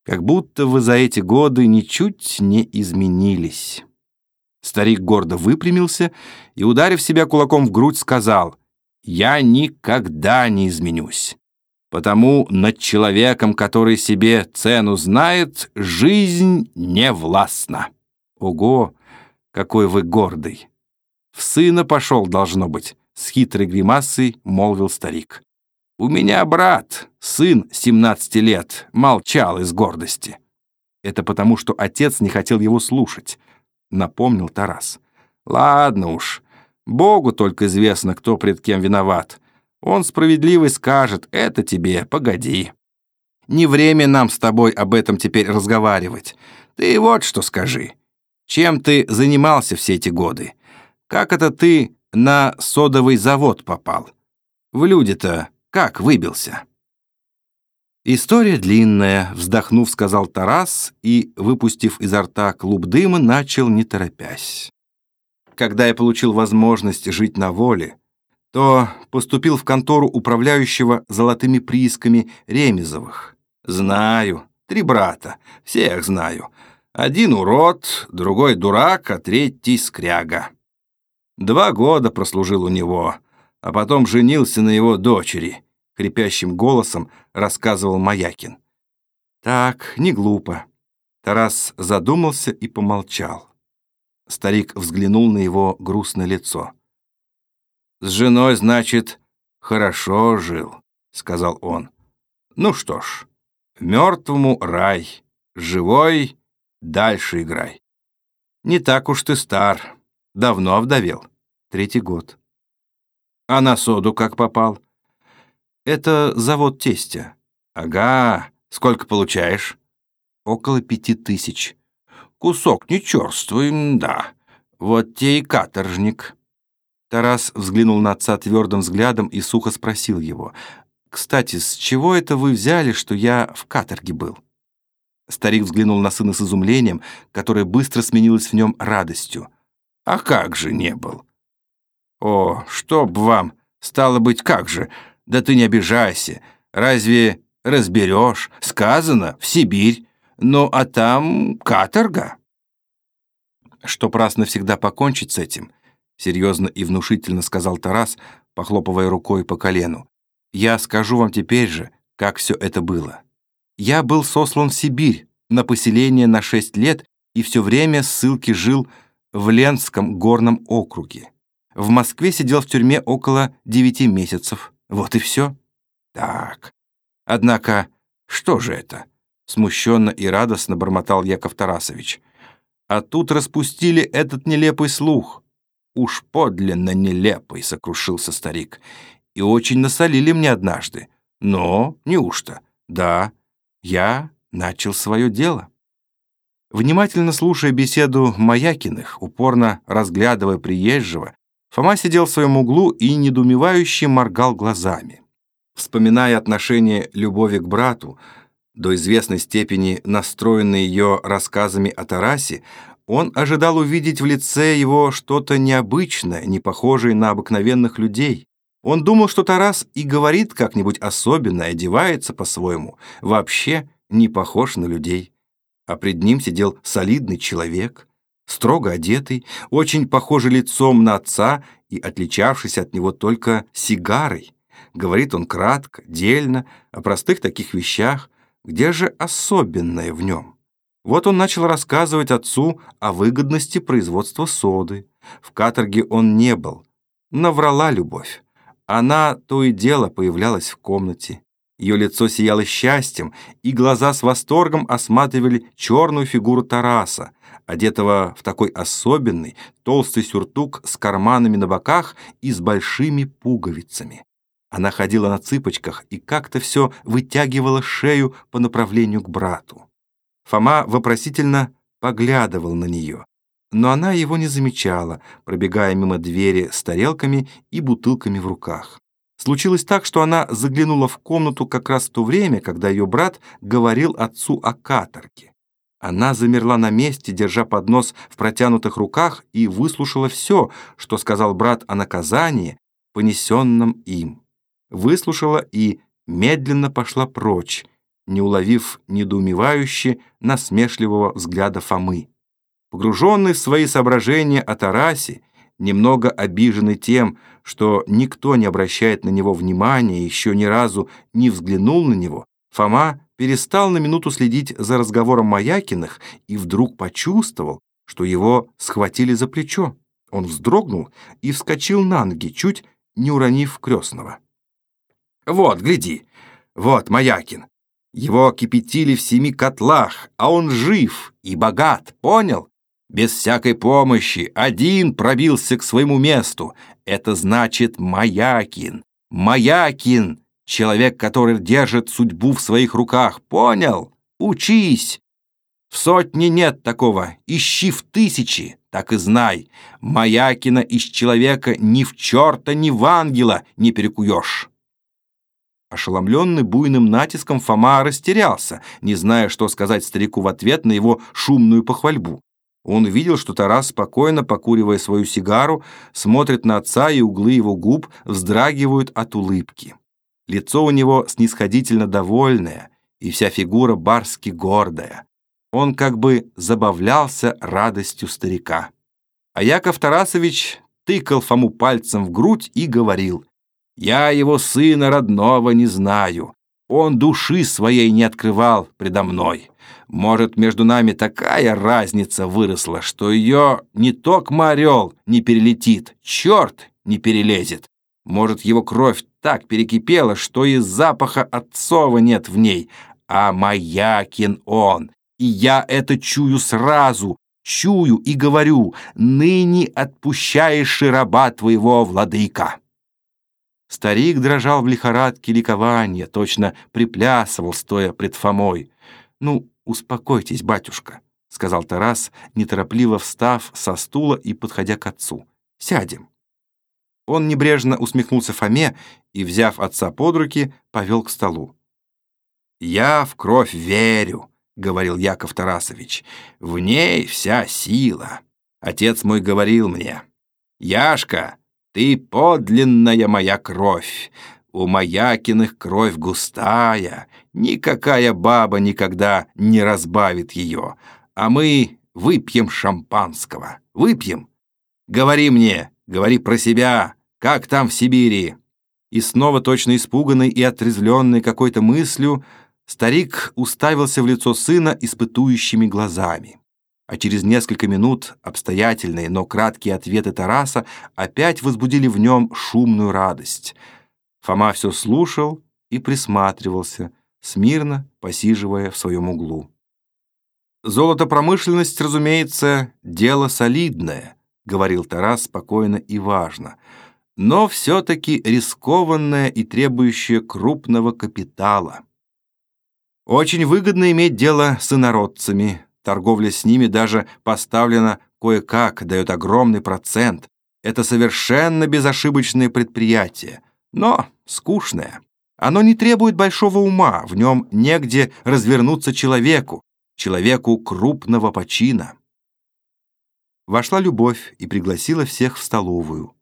Как будто вы за эти годы ничуть не изменились». Старик гордо выпрямился и, ударив себя кулаком в грудь, сказал, «Я никогда не изменюсь, потому над человеком, который себе цену знает, жизнь не властна». «Ого, какой вы гордый!» «В сына пошел, должно быть», — с хитрой гримасой молвил старик. «У меня брат, сын 17 лет, молчал из гордости». Это потому, что отец не хотел его слушать напомнил Тарас. «Ладно уж, Богу только известно, кто пред кем виноват. Он справедливый скажет, это тебе, погоди. Не время нам с тобой об этом теперь разговаривать. Ты вот что скажи. Чем ты занимался все эти годы? Как это ты на содовый завод попал? В люди-то как выбился?» «История длинная», — вздохнув, сказал Тарас и, выпустив изо рта клуб дыма, начал не торопясь. «Когда я получил возможность жить на воле, то поступил в контору управляющего золотыми приисками Ремезовых. Знаю, три брата, всех знаю. Один урод, другой дурак, а третий скряга. Два года прослужил у него, а потом женился на его дочери» хрипящим голосом рассказывал Маякин. Так, не глупо. Тарас задумался и помолчал. Старик взглянул на его грустное лицо. «С женой, значит, хорошо жил», — сказал он. «Ну что ж, мертвому рай, живой дальше играй. Не так уж ты стар, давно вдовел, третий год. А на соду как попал? «Это завод тестя». «Ага. Сколько получаешь?» «Около пяти тысяч». «Кусок не черствый, да. Вот те и каторжник». Тарас взглянул на отца твердым взглядом и сухо спросил его. «Кстати, с чего это вы взяли, что я в каторге был?» Старик взглянул на сына с изумлением, которое быстро сменилось в нем радостью. «А как же не был?» «О, чтоб вам! Стало быть, как же! Да ты не обижайся. Разве разберешь? Сказано, в Сибирь. Ну, а там каторга. Чтоб раз навсегда покончить с этим, серьезно и внушительно сказал Тарас, похлопывая рукой по колену. Я скажу вам теперь же, как все это было. Я был сослан в Сибирь на поселение на шесть лет и все время ссылки жил в Ленском горном округе. в Москве сидел в тюрьме около девяти месяцев. Вот и все. Так. Однако, что же это? Смущенно и радостно бормотал Яков Тарасович. А тут распустили этот нелепый слух. Уж подлинно нелепый, сокрушился старик. И очень насолили мне однажды. Но неужто? Да, я начал свое дело. Внимательно слушая беседу Маякиных, упорно разглядывая приезжего, Фома сидел в своем углу и недоумевающе моргал глазами. Вспоминая отношение любови к брату, до известной степени настроенный ее рассказами о Тарасе, он ожидал увидеть в лице его что-то необычное, не похожее на обыкновенных людей. Он думал, что Тарас и говорит как-нибудь особенно, одевается по-своему, вообще не похож на людей. А пред ним сидел солидный человек, строго одетый, очень похожий лицом на отца и отличавшийся от него только сигарой. Говорит он кратко, дельно, о простых таких вещах, где же особенное в нем? Вот он начал рассказывать отцу о выгодности производства соды. В каторге он не был. Наврала любовь. Она то и дело появлялась в комнате. Ее лицо сияло счастьем, и глаза с восторгом осматривали черную фигуру Тараса, одетого в такой особенный толстый сюртук с карманами на боках и с большими пуговицами. Она ходила на цыпочках и как-то все вытягивала шею по направлению к брату. Фома вопросительно поглядывал на нее, но она его не замечала, пробегая мимо двери с тарелками и бутылками в руках. Случилось так, что она заглянула в комнату как раз в то время, когда ее брат говорил отцу о каторге. Она замерла на месте, держа поднос в протянутых руках, и выслушала все, что сказал брат о наказании, понесенном им выслушала и медленно пошла прочь, не уловив недоумевающе насмешливого взгляда Фомы. Погруженный в свои соображения о Тарасе, немного обиженный тем, что никто не обращает на него внимания и еще ни разу не взглянул на него, Фома перестал на минуту следить за разговором Маякиных и вдруг почувствовал, что его схватили за плечо. Он вздрогнул и вскочил на ноги, чуть не уронив крестного. Вот, гляди, вот Маякин. Его кипятили в семи котлах, а он жив и богат, понял? Без всякой помощи, один пробился к своему месту. Это значит Маякин. Маякин, человек, который держит судьбу в своих руках, понял? Учись. В сотни нет такого, ищи в тысячи, так и знай. Маякина из человека ни в черта, ни в ангела не перекуешь. Ошеломленный буйным натиском, Фома растерялся, не зная, что сказать старику в ответ на его шумную похвальбу. Он увидел, что Тарас, спокойно покуривая свою сигару, смотрит на отца, и углы его губ вздрагивают от улыбки. Лицо у него снисходительно довольное, и вся фигура барски гордая. Он как бы забавлялся радостью старика. А Яков Тарасович тыкал Фому пальцем в грудь и говорил, я его сына родного не знаю. Он души своей не открывал предо мной. Может, между нами такая разница выросла, что ее не ток орел не перелетит, черт не перелезет. Может, его кровь так перекипела, что и запаха отцова нет в ней, а маякин он. И я это чую сразу, чую и говорю, ныне отпущаешь раба твоего, владыка. Старик дрожал в лихорадке ликования, точно приплясывал, стоя пред Фомой. «Ну, успокойтесь, батюшка», — сказал Тарас, неторопливо встав со стула и подходя к отцу. «Сядем». Он небрежно усмехнулся Фоме и, взяв отца под руки, повел к столу. «Я в кровь верю», — говорил Яков Тарасович. «В ней вся сила. Отец мой говорил мне. Яшка, ты подлинная моя кровь. У Маякиных кровь густая. Никакая баба никогда не разбавит ее. А мы выпьем шампанского. Выпьем. Говори мне, говори про себя. Как там в Сибири?» И снова точно испуганный и отрезвленный какой-то мыслью, старик уставился в лицо сына испытующими глазами. а через несколько минут обстоятельные, но краткие ответы Тараса опять возбудили в нем шумную радость. Фома все слушал и присматривался, смирно посиживая в своем углу. «Золотопромышленность, разумеется, дело солидное», — говорил Тарас спокойно и важно, «но все-таки рискованное и требующее крупного капитала. Очень выгодно иметь дело с инородцами, торговля с ними даже поставлена кое-как, дает огромный процент. Это совершенно безошибочное предприятие, но скучное. Оно не требует большого ума, в нем негде развернуться человеку, человеку крупного почина. Вошла Любовь и пригласила всех в столовую.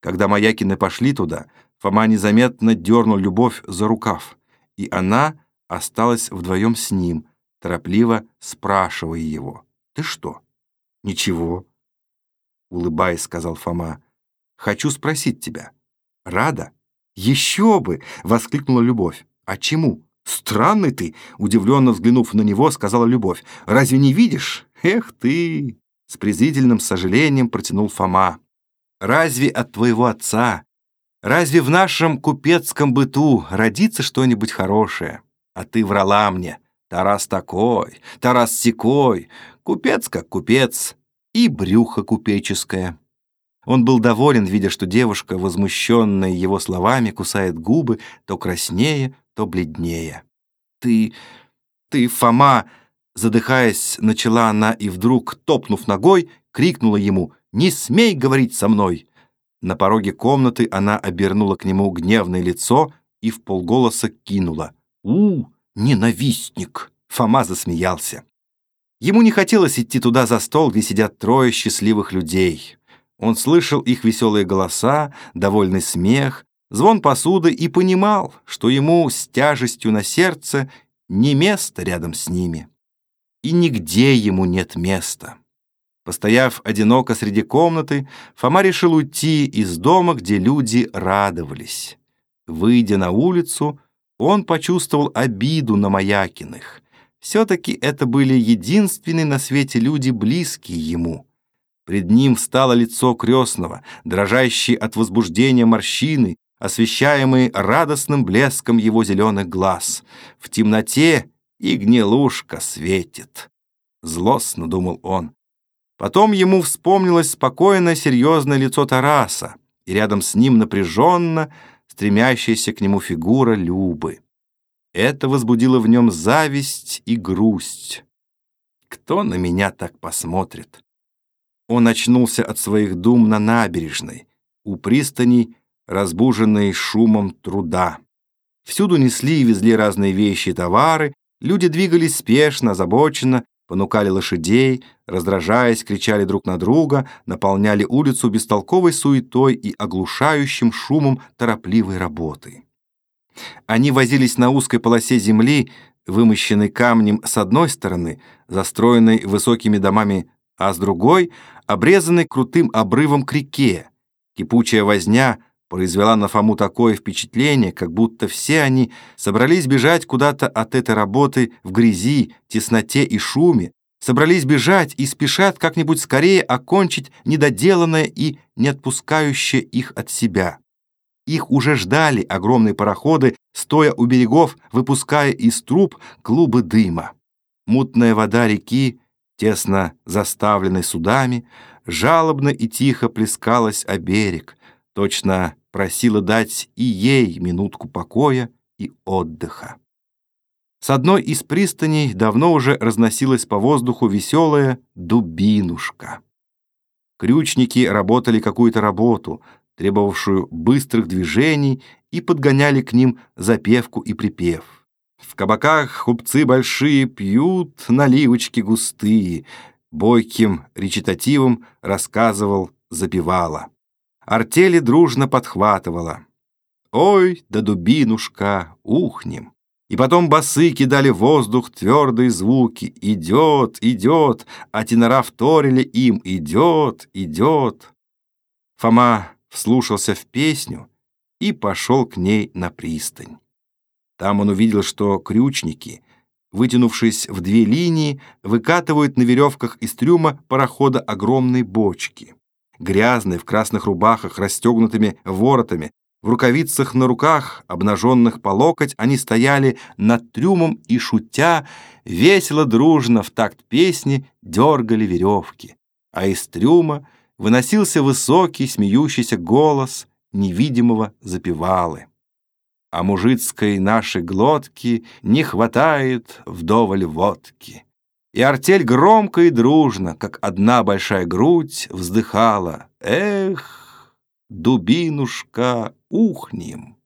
Когда Маякины пошли туда, Фома незаметно дернул Любовь за рукав, и она осталась вдвоем с ним, торопливо спрашивая его. «Ты что?» «Ничего», — улыбаясь, сказал Фома. «Хочу спросить тебя. Рада?» «Еще бы!» — воскликнула Любовь. «А чему?» «Странный ты!» — удивленно взглянув на него, сказала Любовь. «Разве не видишь? Эх ты!» С презрительным сожалением протянул Фома. «Разве от твоего отца, разве в нашем купецком быту родится что-нибудь хорошее? А ты врала мне. Тарас такой, Тарас секой, купец как купец, и брюхо купеческое». Он был доволен, видя, что девушка, возмущенная его словами, кусает губы то краснее, то бледнее. «Ты... ты, Фома...» Задыхаясь, начала она и вдруг, топнув ногой, крикнула ему «Не смей говорить со мной!» На пороге комнаты она обернула к нему гневное лицо и в полголоса кинула «У, ненавистник!» Фома засмеялся. Ему не хотелось идти туда за стол, где сидят трое счастливых людей. Он слышал их веселые голоса, довольный смех, звон посуды и понимал, что ему с тяжестью на сердце не место рядом с ними. И нигде ему нет места. Постояв одиноко среди комнаты, Фома решил уйти из дома, где люди радовались. Выйдя на улицу, он почувствовал обиду на Маякиных. Все-таки это были единственные на свете люди, близкие ему — Пред ним встало лицо крестного, дрожащие от возбуждения морщины, освещаемые радостным блеском его зеленых глаз. В темноте и гнилушка светит. Злостно думал он. Потом ему вспомнилось спокойное серьезное лицо Тараса, и рядом с ним напряженно стремящаяся к нему фигура Любы. Это возбудило в нем зависть и грусть. Кто на меня так посмотрит? Он очнулся от своих дум на набережной, у пристани, разбуженной шумом труда. Всюду несли и везли разные вещи и товары, люди двигались спешно, озабоченно, понукали лошадей, раздражаясь, кричали друг на друга, наполняли улицу бестолковой суетой и оглушающим шумом торопливой работы. Они возились на узкой полосе земли, вымощенной камнем с одной стороны, застроенной высокими домами а с другой — обрезанный крутым обрывом к реке. Кипучая возня произвела на Фому такое впечатление, как будто все они собрались бежать куда-то от этой работы в грязи, тесноте и шуме, собрались бежать и спешат как-нибудь скорее окончить недоделанное и не отпускающее их от себя. Их уже ждали огромные пароходы, стоя у берегов, выпуская из труб клубы дыма. Мутная вода реки тесно заставленной судами, жалобно и тихо плескалась о берег, точно просила дать и ей минутку покоя и отдыха. С одной из пристаней давно уже разносилась по воздуху веселая дубинушка. Крючники работали какую-то работу, требовавшую быстрых движений, и подгоняли к ним запевку и припев. В кабаках хупцы большие пьют наливочки густые, бойким речитативом рассказывал, запевала. Артели дружно подхватывала. Ой, да дубинушка, ухнем. И потом басы кидали в воздух твердые звуки. Идет, идет, а тенора вторили им. Идет, идет. Фома вслушался в песню и пошел к ней на пристань. Там он увидел, что крючники вытянувшись в две линии, выкатывают на веревках из трюма парохода огромные бочки. Грязные, в красных рубахах, расстегнутыми воротами, в рукавицах на руках, обнаженных по локоть, они стояли над трюмом и, шутя, весело, дружно в такт песни дергали веревки. А из трюма выносился высокий, смеющийся голос невидимого запевалы а мужицкой нашей глотки не хватает вдоволь водки. И артель громко и дружно, как одна большая грудь, вздыхала. Эх, дубинушка, ухнем.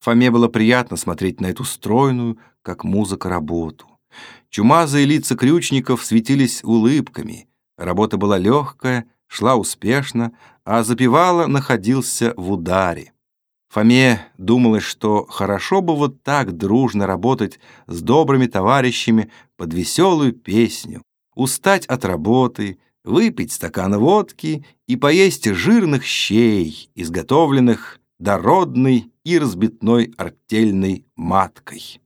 Фоме было приятно смотреть на эту стройную, как музыка, работу. Чумазые лица крючников светились улыбками. Работа была легкая, шла успешно, а запевала находился в ударе. Фоме думалось, что хорошо бы вот так дружно работать с добрыми товарищами под веселую песню, устать от работы, выпить стакан водки и поесть жирных щей, изготовленных дородной и разбитной артельной маткой.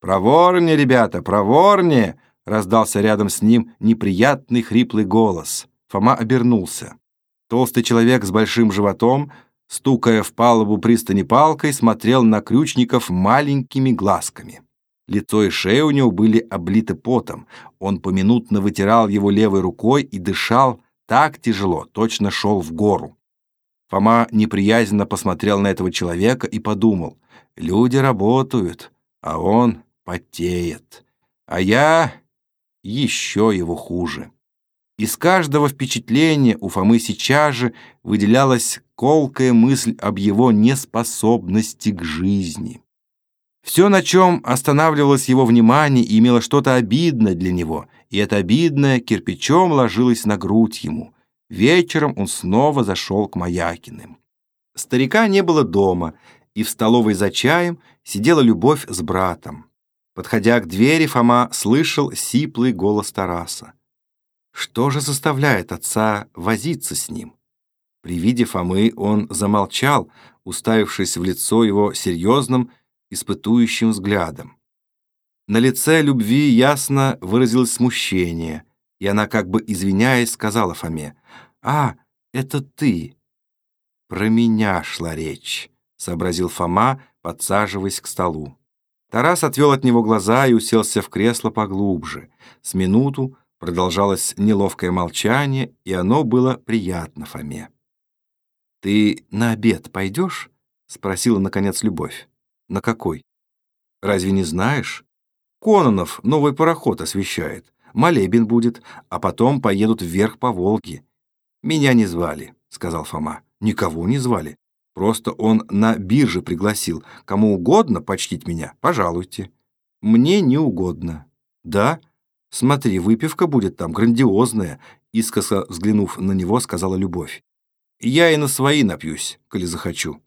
«Проворнее, ребята, проворнее!» — раздался рядом с ним неприятный хриплый голос. Фома обернулся. Толстый человек с большим животом стукая в палубу пристани палкой, смотрел на крючников маленькими глазками. Лицо и шея у него были облиты потом. Он поминутно вытирал его левой рукой и дышал так тяжело, точно шел в гору. Фома неприязненно посмотрел на этого человека и подумал, люди работают, а он потеет. А я еще его хуже. Из каждого впечатления у Фомы сейчас же выделялась колкая мысль об его неспособности к жизни. Все, на чем останавливалось его внимание, имело что-то обидное для него, и это обидное кирпичом ложилось на грудь ему. Вечером он снова зашел к Маякиным. Старика не было дома, и в столовой за чаем сидела Любовь с братом. Подходя к двери, Фома слышал сиплый голос Тараса. Что же заставляет отца возиться с ним? При виде Фомы он замолчал, уставившись в лицо его серьезным, испытующим взглядом. На лице любви ясно выразилось смущение, и она, как бы извиняясь, сказала Фоме, «А, это ты!» «Про меня шла речь», — сообразил Фома, подсаживаясь к столу. Тарас отвел от него глаза и уселся в кресло поглубже. С минуту Продолжалось неловкое молчание, и оно было приятно Фоме. «Ты на обед пойдешь?» — спросила, наконец, Любовь. «На какой?» «Разве не знаешь? Кононов новый пароход освещает. Молебен будет, а потом поедут вверх по Волге. Меня не звали», — сказал Фома. «Никого не звали. Просто он на бирже пригласил. Кому угодно почтить меня, пожалуйте». «Мне не угодно». «Да?» Смотри, выпивка будет там грандиозная, искоса взглянув на него, сказала Любовь. Я и на свои напьюсь, коли захочу.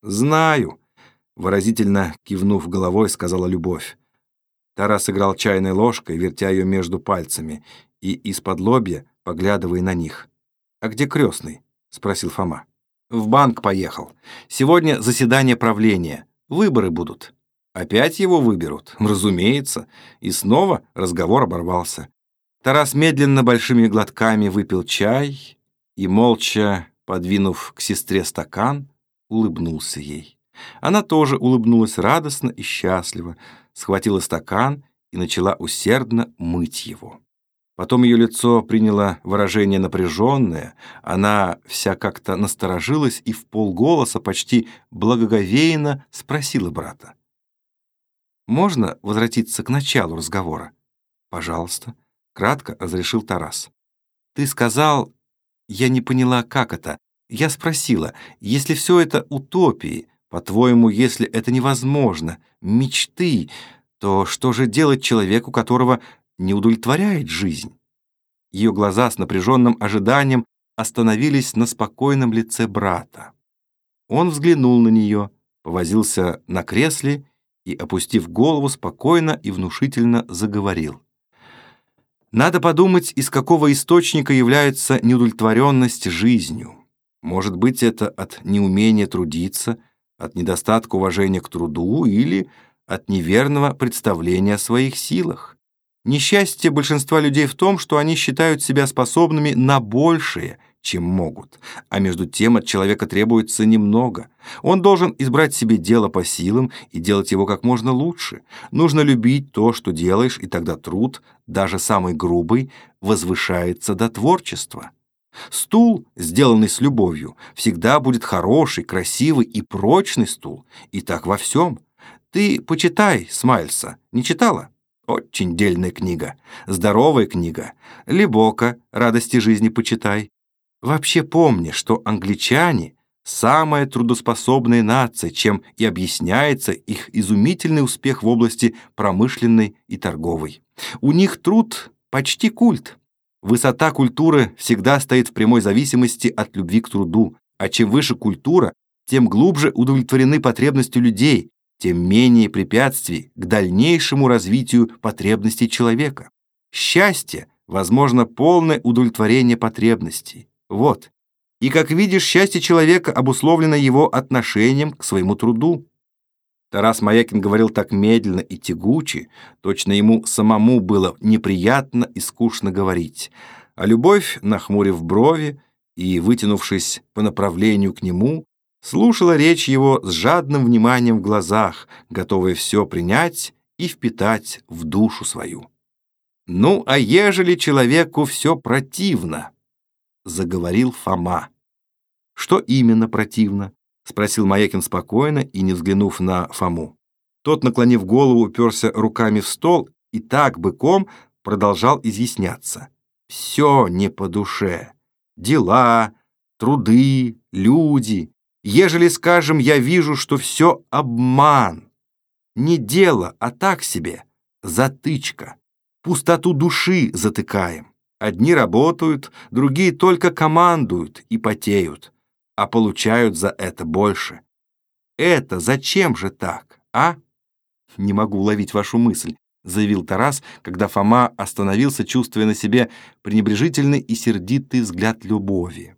Знаю, выразительно кивнув головой, сказала Любовь. Тарас играл чайной ложкой, вертя ее между пальцами, и из-под лобья, поглядывая на них. «А где крестный?» — спросил Фома. «В банк поехал. Сегодня заседание правления. Выборы будут». Опять его выберут, разумеется. И снова разговор оборвался. Тарас медленно большими глотками выпил чай и, молча подвинув к сестре стакан, улыбнулся ей. Она тоже улыбнулась радостно и счастливо, схватила стакан и начала усердно мыть его. Потом ее лицо приняло выражение напряженное, она вся как-то насторожилась и в полголоса почти благоговейно спросила брата. Можно возвратиться к началу разговора? Пожалуйста, кратко разрешил Тарас. Ты сказал, я не поняла, как это. Я спросила, если все это утопии, по-твоему, если это невозможно, мечты, то что же делать человеку, которого не удовлетворяет жизнь? Ее глаза с напряженным ожиданием остановились на спокойном лице брата. Он взглянул на нее, повозился на кресле и, опустив голову, спокойно и внушительно заговорил. Надо подумать, из какого источника является неудовлетворенность жизнью. Может быть, это от неумения трудиться, от недостатка уважения к труду или от неверного представления о своих силах. Несчастье большинства людей в том, что они считают себя способными на большее, чем могут, а между тем от человека требуется немного. Он должен избрать себе дело по силам и делать его как можно лучше. Нужно любить то, что делаешь, и тогда труд, даже самый грубый, возвышается до творчества. Стул, сделанный с любовью, всегда будет хороший, красивый и прочный стул, и так во всем. Ты почитай Смайльса, не читала? Очень дельная книга, здоровая книга. Либока, радости жизни почитай. Вообще помни, что англичане — самая трудоспособная нация, чем и объясняется их изумительный успех в области промышленной и торговой. У них труд почти культ. Высота культуры всегда стоит в прямой зависимости от любви к труду, а чем выше культура, тем глубже удовлетворены потребности людей, тем менее препятствий к дальнейшему развитию потребностей человека. Счастье, возможно, полное удовлетворение потребностей. Вот. И, как видишь, счастье человека обусловлено его отношением к своему труду. Тарас Маякин говорил так медленно и тягуче, точно ему самому было неприятно и скучно говорить. А любовь, нахмурив брови и вытянувшись по направлению к нему, слушала речь его с жадным вниманием в глазах, готовая все принять и впитать в душу свою. «Ну, а ежели человеку все противно?» Заговорил Фома. «Что именно противно?» — спросил Маякин спокойно и не взглянув на Фому. Тот, наклонив голову, уперся руками в стол и так быком продолжал изъясняться. «Все не по душе. Дела, труды, люди. Ежели, скажем, я вижу, что все обман. Не дело, а так себе, затычка. Пустоту души затыкаем. Одни работают, другие только командуют и потеют, а получают за это больше. Это зачем же так, а? Не могу уловить вашу мысль, заявил Тарас, когда Фома остановился, чувствуя на себе пренебрежительный и сердитый взгляд любови.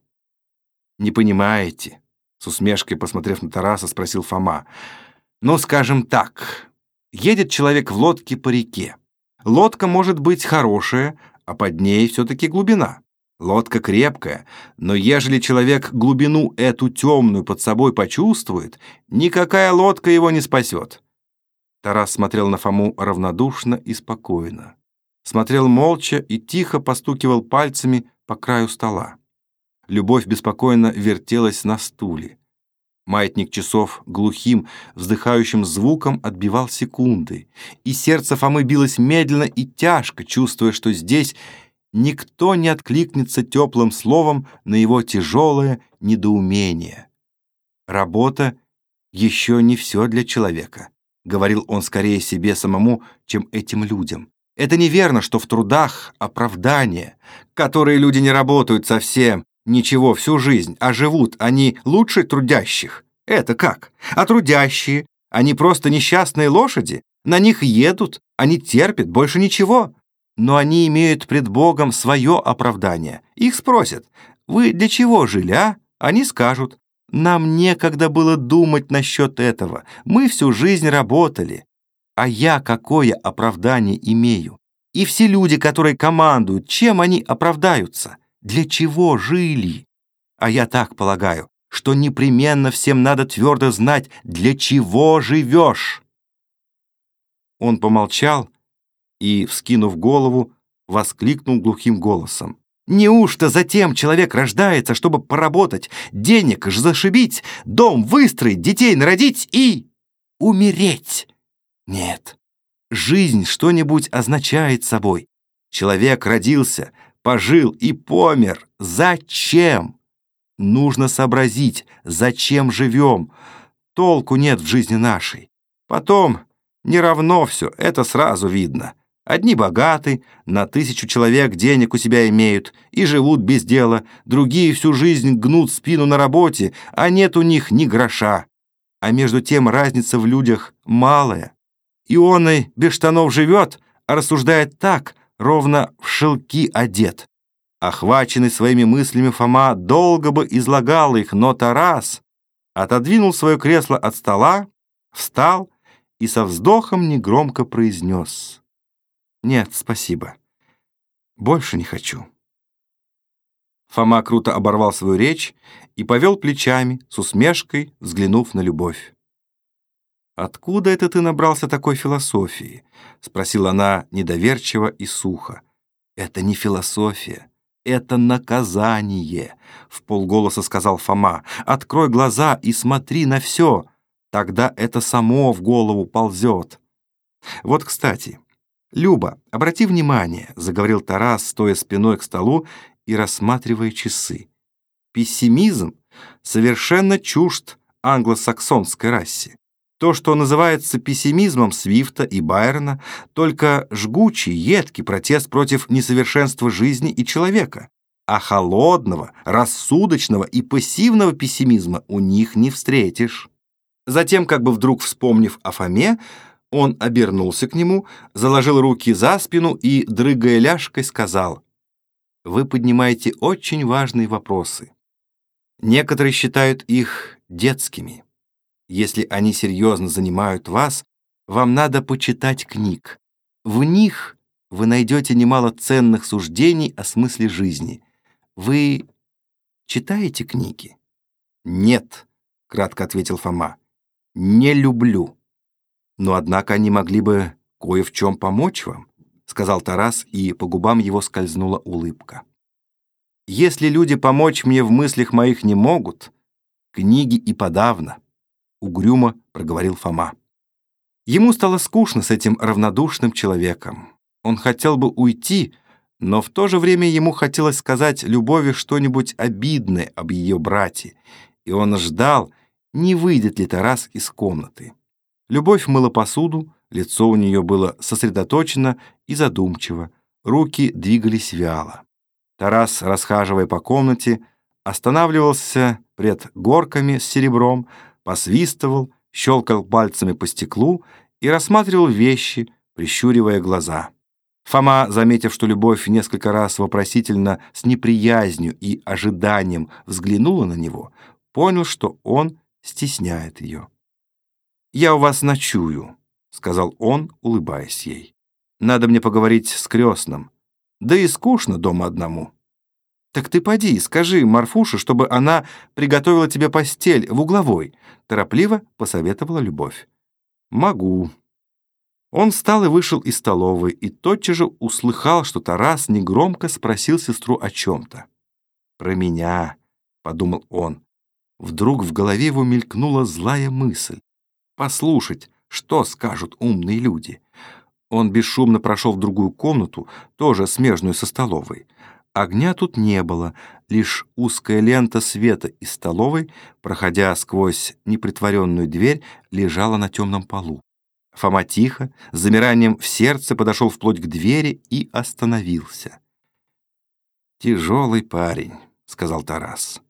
Не понимаете, с усмешкой посмотрев на Тараса, спросил Фома. Ну, скажем так, едет человек в лодке по реке. Лодка может быть хорошая, а под ней все-таки глубина. Лодка крепкая, но ежели человек глубину эту темную под собой почувствует, никакая лодка его не спасет. Тарас смотрел на Фому равнодушно и спокойно. Смотрел молча и тихо постукивал пальцами по краю стола. Любовь беспокойно вертелась на стуле. Маятник часов глухим, вздыхающим звуком отбивал секунды, и сердце Фомы билось медленно и тяжко, чувствуя, что здесь никто не откликнется теплым словом на его тяжелое недоумение. «Работа еще не все для человека», — говорил он скорее себе самому, чем этим людям. «Это неверно, что в трудах оправдание, которые люди не работают совсем, Ничего, всю жизнь, а живут они лучше трудящих. Это как? А трудящие, они просто несчастные лошади, на них едут, они терпят, больше ничего. Но они имеют пред Богом свое оправдание. Их спросят, вы для чего жили, а? Они скажут, нам некогда было думать насчет этого, мы всю жизнь работали. А я какое оправдание имею? И все люди, которые командуют, чем они оправдаются? Для чего жили? А я так полагаю, что непременно всем надо твердо знать, для чего живешь. Он помолчал и, вскинув голову, воскликнул глухим голосом. Неужто затем человек рождается, чтобы поработать, денег зашибить, дом выстроить, детей народить и умереть? Нет. Жизнь что-нибудь означает собой. Человек родился, пожил и помер. Зачем? Нужно сообразить, зачем живем. Толку нет в жизни нашей. Потом не равно все, это сразу видно. Одни богаты, на тысячу человек денег у себя имеют и живут без дела, другие всю жизнь гнут спину на работе, а нет у них ни гроша. А между тем разница в людях малая. И он и без штанов живет, а рассуждает так, ровно в шелки одет. Охваченный своими мыслями Фома долго бы излагал их, но Тарас отодвинул свое кресло от стола, встал и со вздохом негромко произнес «Нет, спасибо. Больше не хочу». Фома круто оборвал свою речь и повел плечами, с усмешкой взглянув на любовь. «Откуда это ты набрался такой философии?» — спросила она недоверчиво и сухо. «Это не философия, это наказание», — в полголоса сказал Фома. «Открой глаза и смотри на все, тогда это само в голову ползет». «Вот, кстати, Люба, обрати внимание», — заговорил Тарас, стоя спиной к столу и рассматривая часы. «Пессимизм совершенно чужд англосаксонской расе. То, что называется пессимизмом Свифта и Байрона, только жгучий, едкий протест против несовершенства жизни и человека. А холодного, рассудочного и пассивного пессимизма у них не встретишь. Затем, как бы вдруг вспомнив о Фоме, он обернулся к нему, заложил руки за спину и, дрыгая ляжкой, сказал, «Вы поднимаете очень важные вопросы. Некоторые считают их детскими. Если они серьезно занимают вас, вам надо почитать книг. В них вы найдете немало ценных суждений о смысле жизни. Вы читаете книги? Нет, кратко ответил Фома. Не люблю. Но однако они могли бы кое в чем помочь вам, сказал Тарас, и по губам его скользнула улыбка. Если люди помочь мне в мыслях моих не могут, книги и подавно угрюмо проговорил Фома. Ему стало скучно с этим равнодушным человеком. Он хотел бы уйти, но в то же время ему хотелось сказать Любови что-нибудь обидное об ее брате, и он ждал, не выйдет ли Тарас из комнаты. Любовь мыла посуду, лицо у нее было сосредоточено и задумчиво, руки двигались вяло. Тарас, расхаживая по комнате, останавливался пред горками с серебром, посвистывал, щелкал пальцами по стеклу и рассматривал вещи, прищуривая глаза. Фома, заметив, что Любовь несколько раз вопросительно, с неприязнью и ожиданием взглянула на него, понял, что он стесняет ее. «Я у вас ночую», — сказал он, улыбаясь ей. «Надо мне поговорить с крестным. Да и скучно дома одному». «Так ты поди, скажи Марфуше, чтобы она приготовила тебе постель в угловой», — торопливо посоветовала Любовь. «Могу». Он встал и вышел из столовой, и тотчас же услыхал, что Тарас негромко спросил сестру о чем-то. «Про меня», — подумал он. Вдруг в голове его мелькнула злая мысль. «Послушать, что скажут умные люди». Он бесшумно прошел в другую комнату, тоже смежную со столовой. Огня тут не было, лишь узкая лента света из столовой, проходя сквозь непритворенную дверь, лежала на темном полу. Фома тихо, с замиранием в сердце подошел вплоть к двери и остановился. «Тяжелый парень», — сказал Тарас.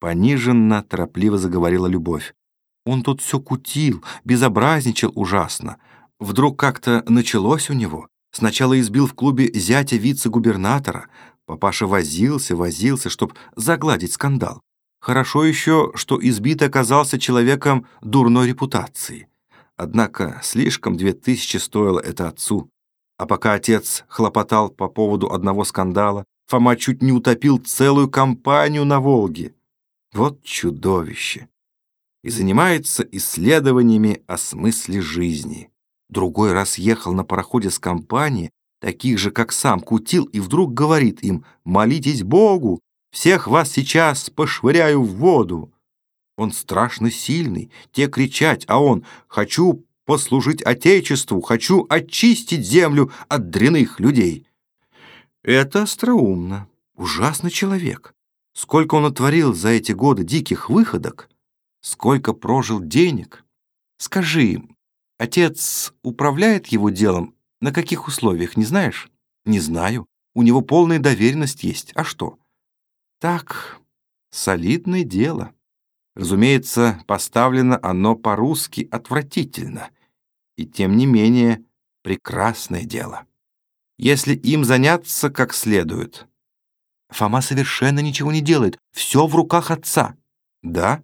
Пониженно, торопливо заговорила Любовь. Он тут все кутил, безобразничал ужасно. Вдруг как-то началось у него. Сначала избил в клубе зятя вице-губернатора, Папаша возился, возился, чтобы загладить скандал. Хорошо еще, что избитый оказался человеком дурной репутации. Однако слишком две тысячи стоило это отцу. А пока отец хлопотал по поводу одного скандала, Фома чуть не утопил целую компанию на Волге. Вот чудовище! И занимается исследованиями о смысле жизни. Другой раз ехал на пароходе с компанией, таких же, как сам, кутил и вдруг говорит им «Молитесь Богу! Всех вас сейчас пошвыряю в воду!» Он страшно сильный, те кричать, а он «Хочу послужить Отечеству, хочу очистить землю от дряных людей!» Это остроумно, ужасный человек. Сколько он отворил за эти годы диких выходок, сколько прожил денег. Скажи им, отец управляет его делом на каких условиях, не знаешь? Не знаю. У него полная доверенность есть. А что? Так, солидное дело. Разумеется, поставлено оно по-русски отвратительно. И тем не менее, прекрасное дело. Если им заняться как следует. Фома совершенно ничего не делает. Все в руках отца. Да?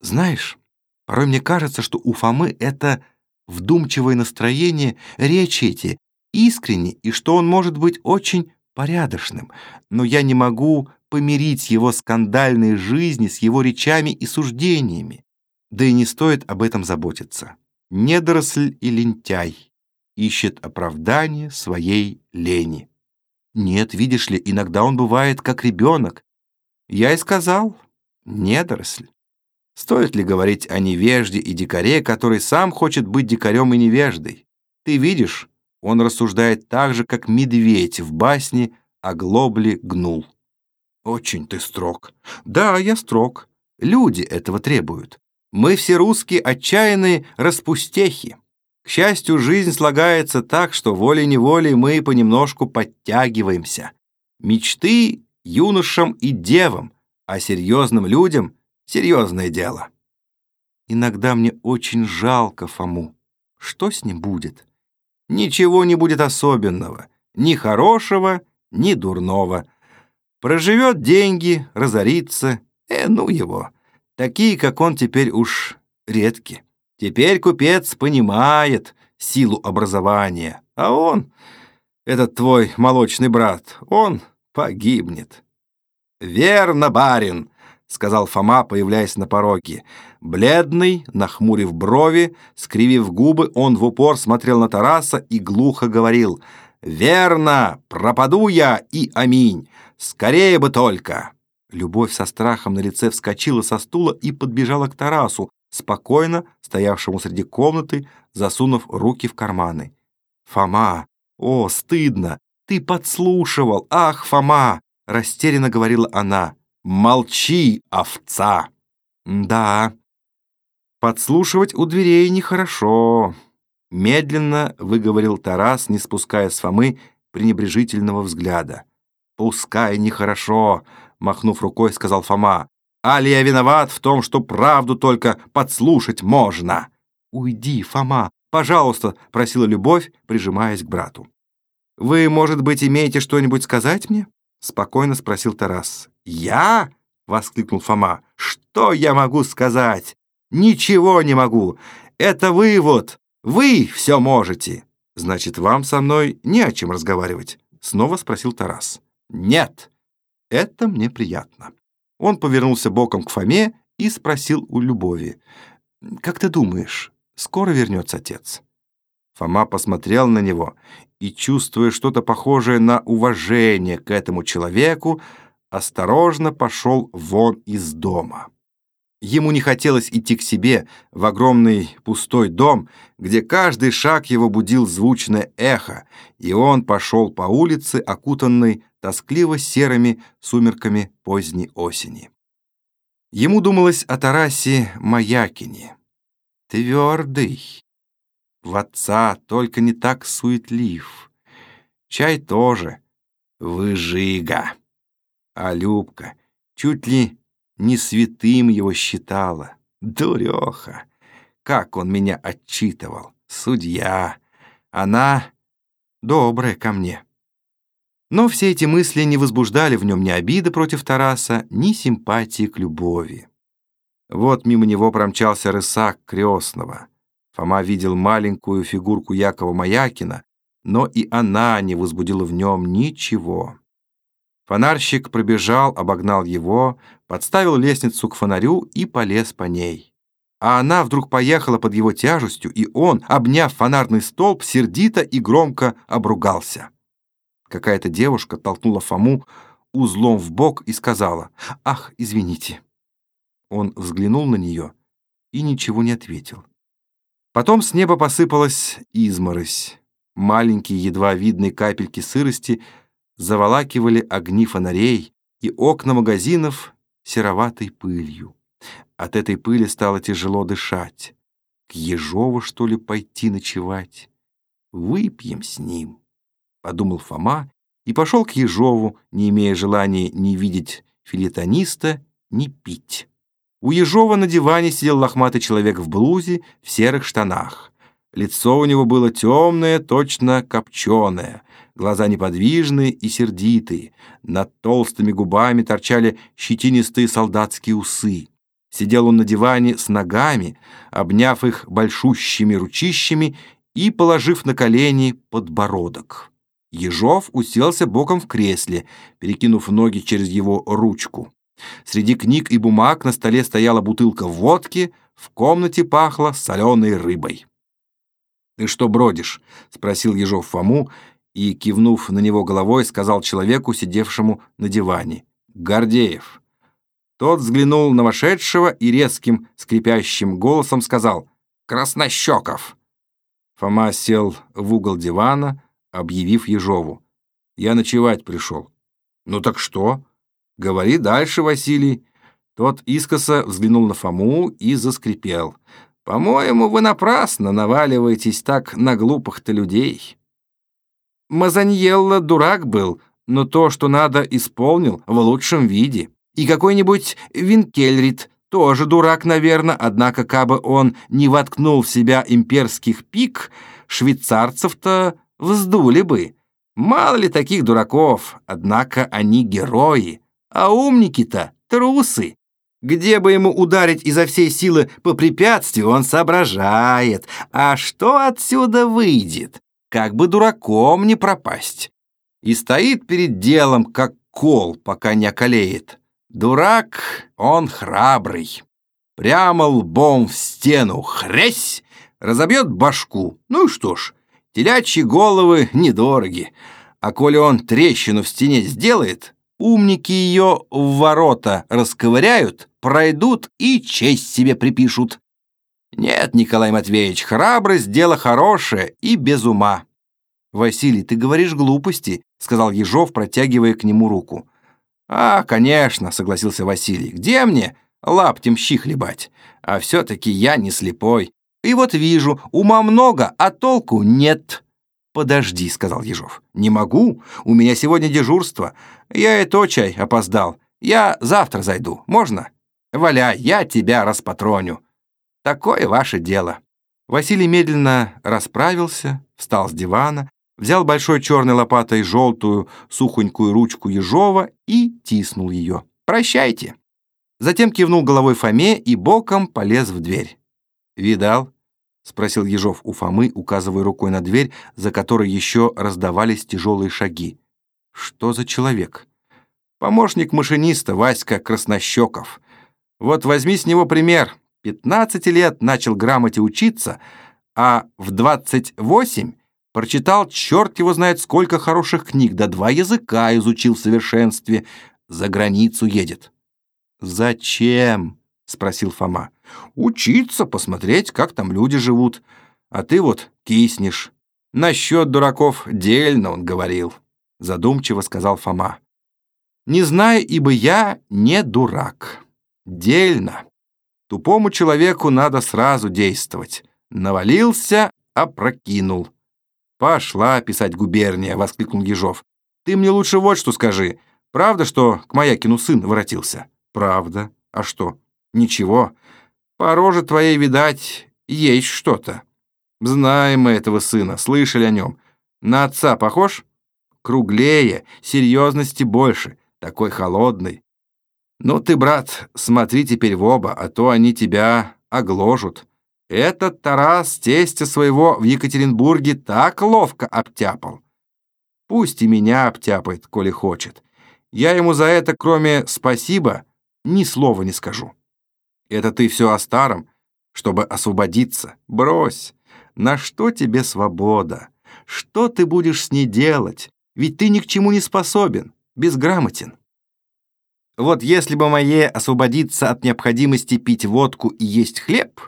Знаешь, порой мне кажется, что у Фомы это вдумчивое настроение, речи эти искренни, и что он может быть очень порядочным, но я не могу помирить его скандальной жизни с его речами и суждениями. Да и не стоит об этом заботиться. Недоросль и лентяй ищет оправдание своей лени. Нет, видишь ли, иногда он бывает как ребенок. Я и сказал, недоросль. Стоит ли говорить о невежде и дикаре, который сам хочет быть дикарем и невеждой? Ты видишь, он рассуждает так же, как медведь в басне о глобле гнул. Очень ты строг. Да, я строг. Люди этого требуют. Мы все русские отчаянные распустехи. К счастью, жизнь слагается так, что волей-неволей мы понемножку подтягиваемся. Мечты юношам и девам, а серьезным людям Серьезное дело. Иногда мне очень жалко Фому. Что с ним будет? Ничего не будет особенного. Ни хорошего, ни дурного. Проживет деньги, разорится. Э, ну его. Такие, как он, теперь уж редки. Теперь купец понимает силу образования. А он, этот твой молочный брат, он погибнет. «Верно, барин!» — сказал Фома, появляясь на пороге. Бледный, нахмурив брови, скривив губы, он в упор смотрел на Тараса и глухо говорил «Верно, пропаду я и аминь! Скорее бы только!» Любовь со страхом на лице вскочила со стула и подбежала к Тарасу, спокойно стоявшему среди комнаты, засунув руки в карманы. «Фома! О, стыдно! Ты подслушивал! Ах, Фома!» — растерянно говорила она. «Молчи, овца!» «Да, подслушивать у дверей нехорошо», — медленно выговорил Тарас, не спуская с Фомы пренебрежительного взгляда. «Пускай нехорошо», — махнув рукой, сказал Фома. «Али я виноват в том, что правду только подслушать можно?» «Уйди, Фома, пожалуйста», — просила Любовь, прижимаясь к брату. «Вы, может быть, имеете что-нибудь сказать мне?» — спокойно спросил Тарас. «Я?» — воскликнул Фома. «Что я могу сказать? Ничего не могу. Это вы вот, вы все можете». «Значит, вам со мной не о чем разговаривать?» — снова спросил Тарас. «Нет, это мне приятно». Он повернулся боком к Фоме и спросил у Любови. «Как ты думаешь, скоро вернется отец?» Фома посмотрел на него и, чувствуя что-то похожее на уважение к этому человеку, осторожно пошел вон из дома. Ему не хотелось идти к себе в огромный пустой дом, где каждый шаг его будил звучное эхо, и он пошел по улице, окутанной тоскливо серыми сумерками поздней осени. Ему думалось о Тарасе Маякине. Твердый. В отца, только не так суетлив. Чай тоже. Выжига. А Любка чуть ли не святым его считала. Дуреха! Как он меня отчитывал! Судья! Она добрая ко мне. Но все эти мысли не возбуждали в нем ни обиды против Тараса, ни симпатии к любови. Вот мимо него промчался рысак крестного. Фома видел маленькую фигурку Якова Маякина, но и она не возбудила в нем ничего. Фонарщик пробежал, обогнал его, подставил лестницу к фонарю и полез по ней. А она вдруг поехала под его тяжестью, и он, обняв фонарный столб, сердито и громко обругался. Какая-то девушка толкнула Фому узлом в бок и сказала «Ах, извините». Он взглянул на нее и ничего не ответил. Потом с неба посыпалась изморозь. Маленькие, едва видные капельки сырости — заволакивали огни фонарей и окна магазинов сероватой пылью. От этой пыли стало тяжело дышать. К Ежову, что ли, пойти ночевать? Выпьем с ним, — подумал Фома и пошел к Ежову, не имея желания ни видеть филитониста, ни пить. У Ежова на диване сидел лохматый человек в блузе, в серых штанах. Лицо у него было темное, точно копченое, глаза неподвижные и сердитые, над толстыми губами торчали щетинистые солдатские усы. Сидел он на диване с ногами, обняв их большущими ручищами и положив на колени подбородок. Ежов уселся боком в кресле, перекинув ноги через его ручку. Среди книг и бумаг на столе стояла бутылка водки, в комнате пахло соленой рыбой. «Ты что бродишь?» — спросил Ежов Фому и, кивнув на него головой, сказал человеку, сидевшему на диване. «Гордеев». Тот взглянул на вошедшего и резким, скрипящим голосом сказал «Краснощеков». Фома сел в угол дивана, объявив Ежову. «Я ночевать пришел». «Ну так что?» «Говори дальше, Василий». Тот искоса взглянул на Фому и заскрипел. «По-моему, вы напрасно наваливаетесь так на глупых-то людей». Мазаньелло дурак был, но то, что надо, исполнил в лучшем виде. И какой-нибудь Винкельрит тоже дурак, наверное, однако, кабы он не воткнул в себя имперских пик, швейцарцев-то вздули бы. Мало ли таких дураков, однако они герои, а умники-то трусы. Где бы ему ударить изо всей силы по препятствию, он соображает. А что отсюда выйдет? Как бы дураком не пропасть. И стоит перед делом, как кол, пока не околеет. Дурак, он храбрый. Прямо лбом в стену хрясь, разобьет башку. Ну и что ж, телячьи головы недороги. А коли он трещину в стене сделает, Умники ее в ворота расковыряют, пройдут и честь себе припишут. Нет, Николай Матвеевич, храбрость — дело хорошее и без ума. «Василий, ты говоришь глупости», — сказал Ежов, протягивая к нему руку. «А, конечно», — согласился Василий. «Где мне лаптем щи хлебать? А все-таки я не слепой. И вот вижу, ума много, а толку нет». «Подожди», — сказал Ежов. «Не могу. У меня сегодня дежурство. Я и то чай опоздал. Я завтра зайду. Можно? Валяй, я тебя распатроню. Такое ваше дело». Василий медленно расправился, встал с дивана, взял большой черной лопатой желтую сухонькую ручку Ежова и тиснул ее. «Прощайте». Затем кивнул головой Фоме и боком полез в дверь. «Видал?» — спросил Ежов у Фомы, указывая рукой на дверь, за которой еще раздавались тяжелые шаги. «Что за человек?» «Помощник машиниста Васька Краснощеков. Вот возьми с него пример. Пятнадцати лет начал грамоте учиться, а в двадцать восемь прочитал черт его знает сколько хороших книг, да два языка изучил в совершенстве. За границу едет». «Зачем?» — спросил Фома. «Учиться, посмотреть, как там люди живут. А ты вот киснешь. Насчет дураков дельно, он говорил», — задумчиво сказал Фома. «Не знаю, ибо я не дурак. Дельно. Тупому человеку надо сразу действовать. Навалился, опрокинул». «Пошла писать губерния», — воскликнул Ежов. «Ты мне лучше вот что скажи. Правда, что к Маякину сын воротился?» «Правда. А что?» Ничего, по роже твоей, видать, есть что-то. Знаем мы этого сына, слышали о нем. На отца похож? Круглее, серьезности больше, такой холодный. Ну ты, брат, смотри теперь в оба, а то они тебя огложут. Этот Тарас тестя своего в Екатеринбурге так ловко обтяпал. Пусть и меня обтяпает, коли хочет. Я ему за это, кроме «спасибо», ни слова не скажу. Это ты все о старом, чтобы освободиться. Брось. На что тебе свобода? Что ты будешь с ней делать? Ведь ты ни к чему не способен, безграмотен. Вот если бы мое освободиться от необходимости пить водку и есть хлеб,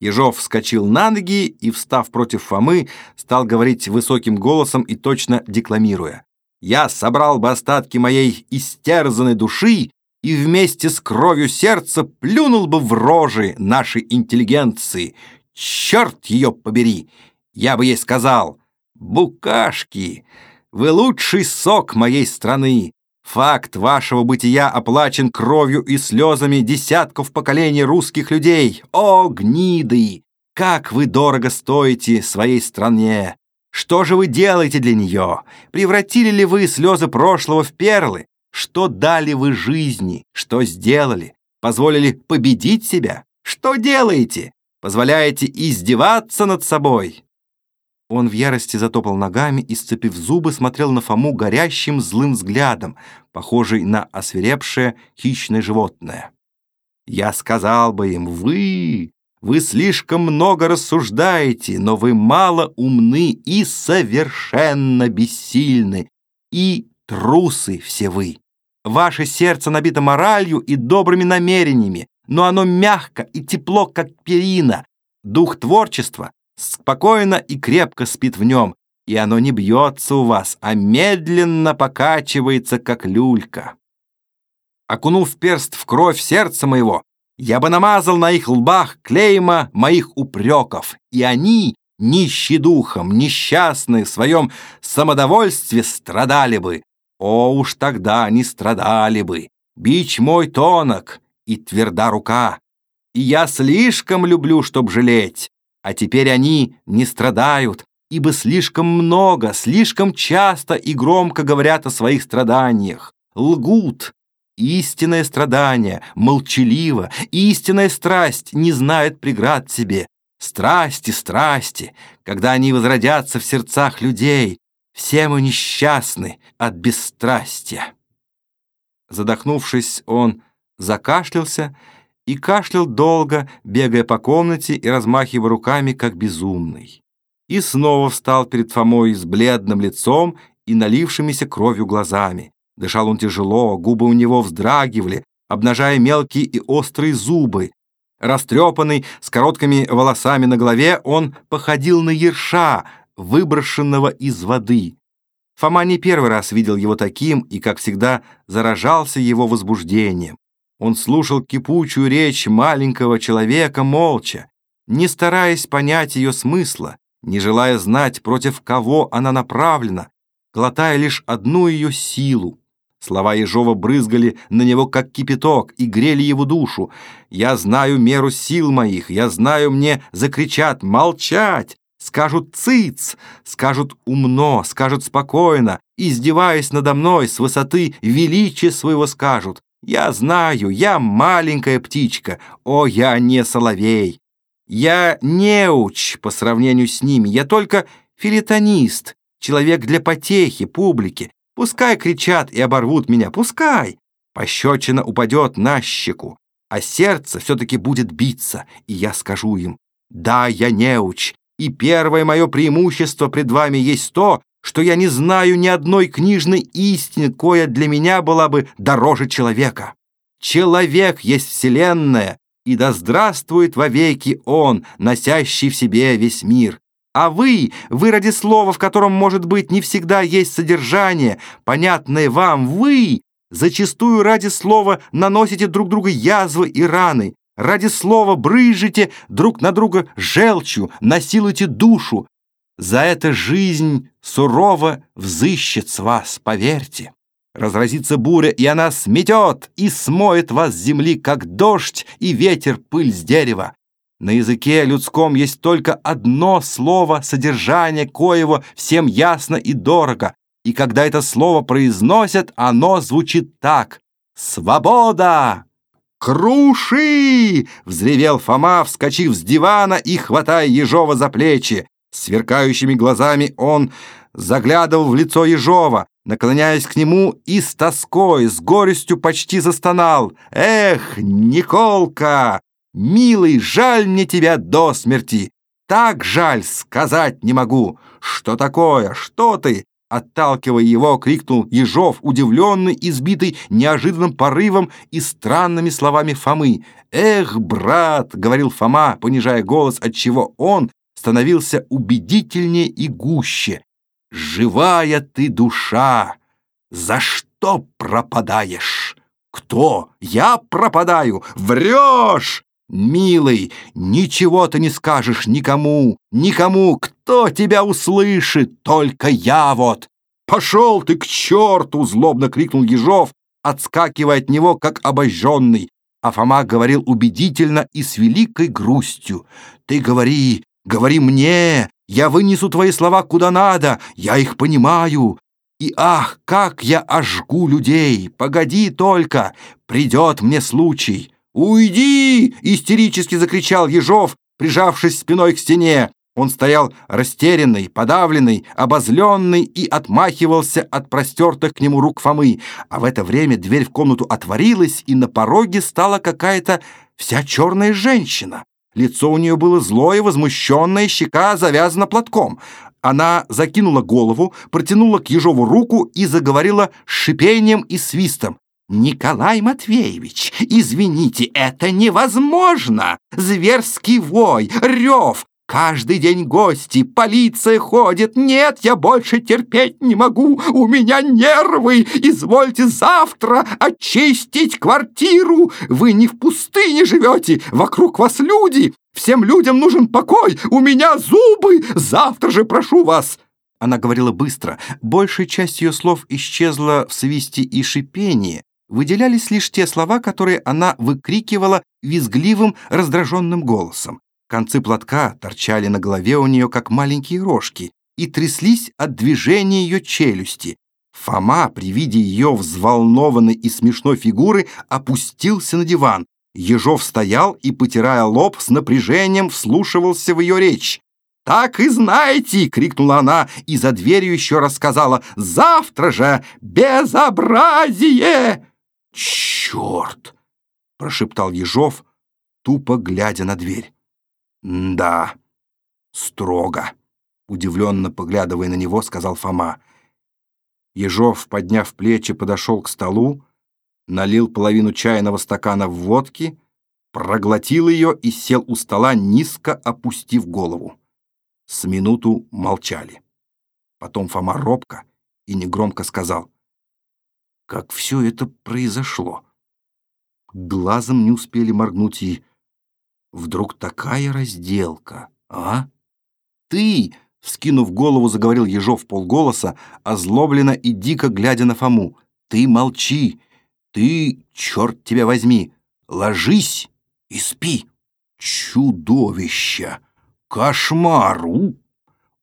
Ежов вскочил на ноги и, встав против Фомы, стал говорить высоким голосом и точно декламируя. «Я собрал бы остатки моей истерзанной души и вместе с кровью сердца плюнул бы в рожи нашей интеллигенции. Черт ее побери! Я бы ей сказал, «Букашки, вы лучший сок моей страны. Факт вашего бытия оплачен кровью и слезами десятков поколений русских людей. О, гниды! Как вы дорого стоите своей стране! Что же вы делаете для нее? Превратили ли вы слезы прошлого в перлы? Что дали вы жизни? Что сделали? Позволили победить себя? Что делаете? Позволяете издеваться над собой?» Он в ярости затопал ногами и, сцепив зубы, смотрел на Фому горящим злым взглядом, похожий на освирепшее хищное животное. «Я сказал бы им, вы, вы слишком много рассуждаете, но вы мало умны и совершенно бессильны, и трусы все вы. Ваше сердце набито моралью и добрыми намерениями, но оно мягко и тепло, как перина. Дух творчества спокойно и крепко спит в нем, и оно не бьется у вас, а медленно покачивается, как люлька. Окунув перст в кровь сердца моего, я бы намазал на их лбах клейма моих упреков, и они, нищи духом, несчастные в своем самодовольстве, страдали бы. О, уж тогда они страдали бы. Бич мой тонок, и тверда рука. И я слишком люблю, чтоб жалеть. А теперь они не страдают, ибо слишком много, слишком часто и громко говорят о своих страданиях. Лгут. Истинное страдание, молчаливо, истинная страсть не знает преград себе. Страсти, страсти, когда они возродятся в сердцах людей, все мы несчастны от бесстрастия. Задохнувшись, он закашлялся и кашлял долго, бегая по комнате и размахивая руками, как безумный. И снова встал перед Фомой с бледным лицом и налившимися кровью глазами. Дышал он тяжело, губы у него вздрагивали, обнажая мелкие и острые зубы. Растрепанный, с короткими волосами на голове, он походил на ерша, выброшенного из воды. Фома не первый раз видел его таким и, как всегда, заражался его возбуждением. Он слушал кипучую речь маленького человека молча, не стараясь понять ее смысла, не желая знать, против кого она направлена, глотая лишь одну ее силу. Слова Ежова брызгали на него, как кипяток, и грели его душу. «Я знаю меру сил моих, я знаю, мне закричат «молчать», скажут «цыц», скажут «умно», скажут «спокойно», издеваясь надо мной с высоты величия своего скажут. Я знаю, я маленькая птичка, о, я не соловей. Я неуч по сравнению с ними, я только филитонист, человек для потехи, публики. Пускай кричат и оборвут меня, пускай. Пощечина упадет на щеку, а сердце все-таки будет биться, и я скажу им, да, я неуч, и первое мое преимущество пред вами есть то, что я не знаю ни одной книжной истины, коя для меня была бы дороже человека. Человек есть вселенная, и да здравствует вовеки он, носящий в себе весь мир. А вы, вы ради слова, в котором, может быть, не всегда есть содержание, понятное вам, вы, зачастую ради слова наносите друг другу язвы и раны, ради слова брыжете друг на друга желчью, насилуете душу, за это жизнь сурово взыщет с вас, поверьте. Разразится буря, и она сметет и смоет вас с земли, как дождь и ветер пыль с дерева. На языке людском есть только одно слово, содержание коего всем ясно и дорого, и когда это слово произносят, оно звучит так «Свобода!» «Круши!» — взревел Фома, вскочив с дивана и хватая Ежова за плечи. Сверкающими глазами он заглядывал в лицо Ежова, наклоняясь к нему и с тоской, с горестью почти застонал. «Эх, Николка! Милый, жаль мне тебя до смерти! Так жаль, сказать не могу! Что такое? Что ты?» Отталкивая его, крикнул Ежов, удивленный, избитый неожиданным порывом и странными словами Фомы. «Эх, брат!» — говорил Фома, понижая голос, отчего он становился убедительнее и гуще. «Живая ты душа! За что пропадаешь?» «Кто? Я пропадаю? Врешь!» «Милый, ничего ты не скажешь никому, никому, кто тебя услышит, только я вот!» «Пошел ты к черту!» — злобно крикнул Ежов, отскакивая от него, как обожженный. А Фома говорил убедительно и с великой грустью. «Ты говори, Говори мне, я вынесу твои слова куда надо, я их понимаю. И ах, как я ожгу людей! Погоди только, придет мне случай. «Уйди!» — истерически закричал Ежов, прижавшись спиной к стене. Он стоял растерянный, подавленный, обозленный и отмахивался от простертых к нему рук Фомы. А в это время дверь в комнату отворилась, и на пороге стала какая-то вся черная женщина. Лицо у нее было злое, возмущенное, щека завязана платком. Она закинула голову, протянула к Ежову руку и заговорила с шипением и свистом. «Николай Матвеевич, извините, это невозможно! Зверский вой, рев, Каждый день гости, полиция ходит. Нет, я больше терпеть не могу. У меня нервы. Извольте завтра очистить квартиру. Вы не в пустыне живете. Вокруг вас люди. Всем людям нужен покой. У меня зубы. Завтра же прошу вас. Она говорила быстро. Большая часть ее слов исчезла в свисте и шипении. Выделялись лишь те слова, которые она выкрикивала визгливым, раздраженным голосом. Концы платка торчали на голове у нее, как маленькие рожки, и тряслись от движения ее челюсти. Фома при виде ее взволнованной и смешной фигуры опустился на диван. Ежов стоял и, потирая лоб, с напряжением вслушивался в ее речь. «Так и знаете!» — крикнула она и за дверью еще раз сказала «Завтра же! Безобразие!» «Черт!» — прошептал Ежов, тупо глядя на дверь. «Да, строго», — удивленно поглядывая на него, сказал Фома. Ежов, подняв плечи, подошел к столу, налил половину чайного стакана в водки, проглотил ее и сел у стола, низко опустив голову. С минуту молчали. Потом Фома робко и негромко сказал, «Как все это произошло?» Глазом не успели моргнуть и Вдруг такая разделка, а? Ты, вскинув голову, заговорил Ежов полголоса, озлобленно и дико глядя на Фому. Ты молчи. Ты, черт тебя возьми, ложись и спи. Чудовище! Кошмару!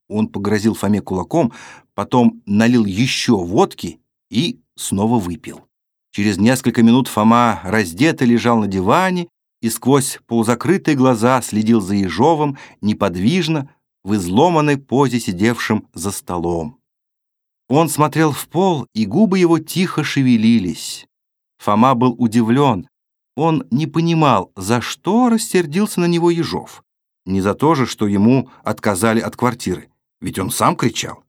Он погрозил Фоме кулаком, потом налил еще водки и снова выпил. Через несколько минут Фома раздетый лежал на диване и сквозь полузакрытые глаза следил за Ежовым неподвижно, в изломанной позе сидевшим за столом. Он смотрел в пол, и губы его тихо шевелились. Фома был удивлен. Он не понимал, за что рассердился на него Ежов. Не за то же, что ему отказали от квартиры. Ведь он сам кричал.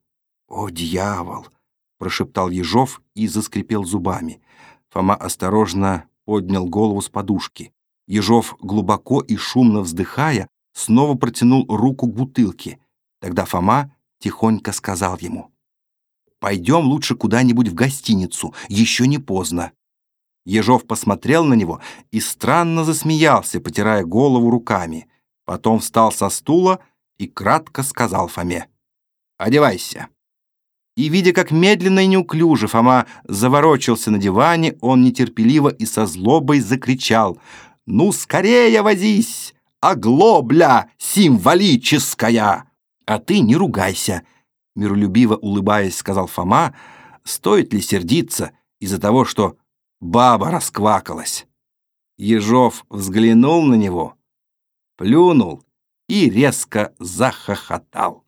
«О, дьявол!» — прошептал Ежов и заскрипел зубами. Фома осторожно поднял голову с подушки. Ежов, глубоко и шумно вздыхая, снова протянул руку к бутылке. Тогда Фома тихонько сказал ему. «Пойдем лучше куда-нибудь в гостиницу, еще не поздно». Ежов посмотрел на него и странно засмеялся, потирая голову руками. Потом встал со стула и кратко сказал Фоме. «Одевайся». И, видя, как медленно и неуклюже Фома заворочился на диване, он нетерпеливо и со злобой закричал — ну, скорее возись, оглобля символическая! А ты не ругайся, миролюбиво улыбаясь, сказал Фома, стоит ли сердиться из-за того, что баба расквакалась. Ежов взглянул на него, плюнул и резко захохотал.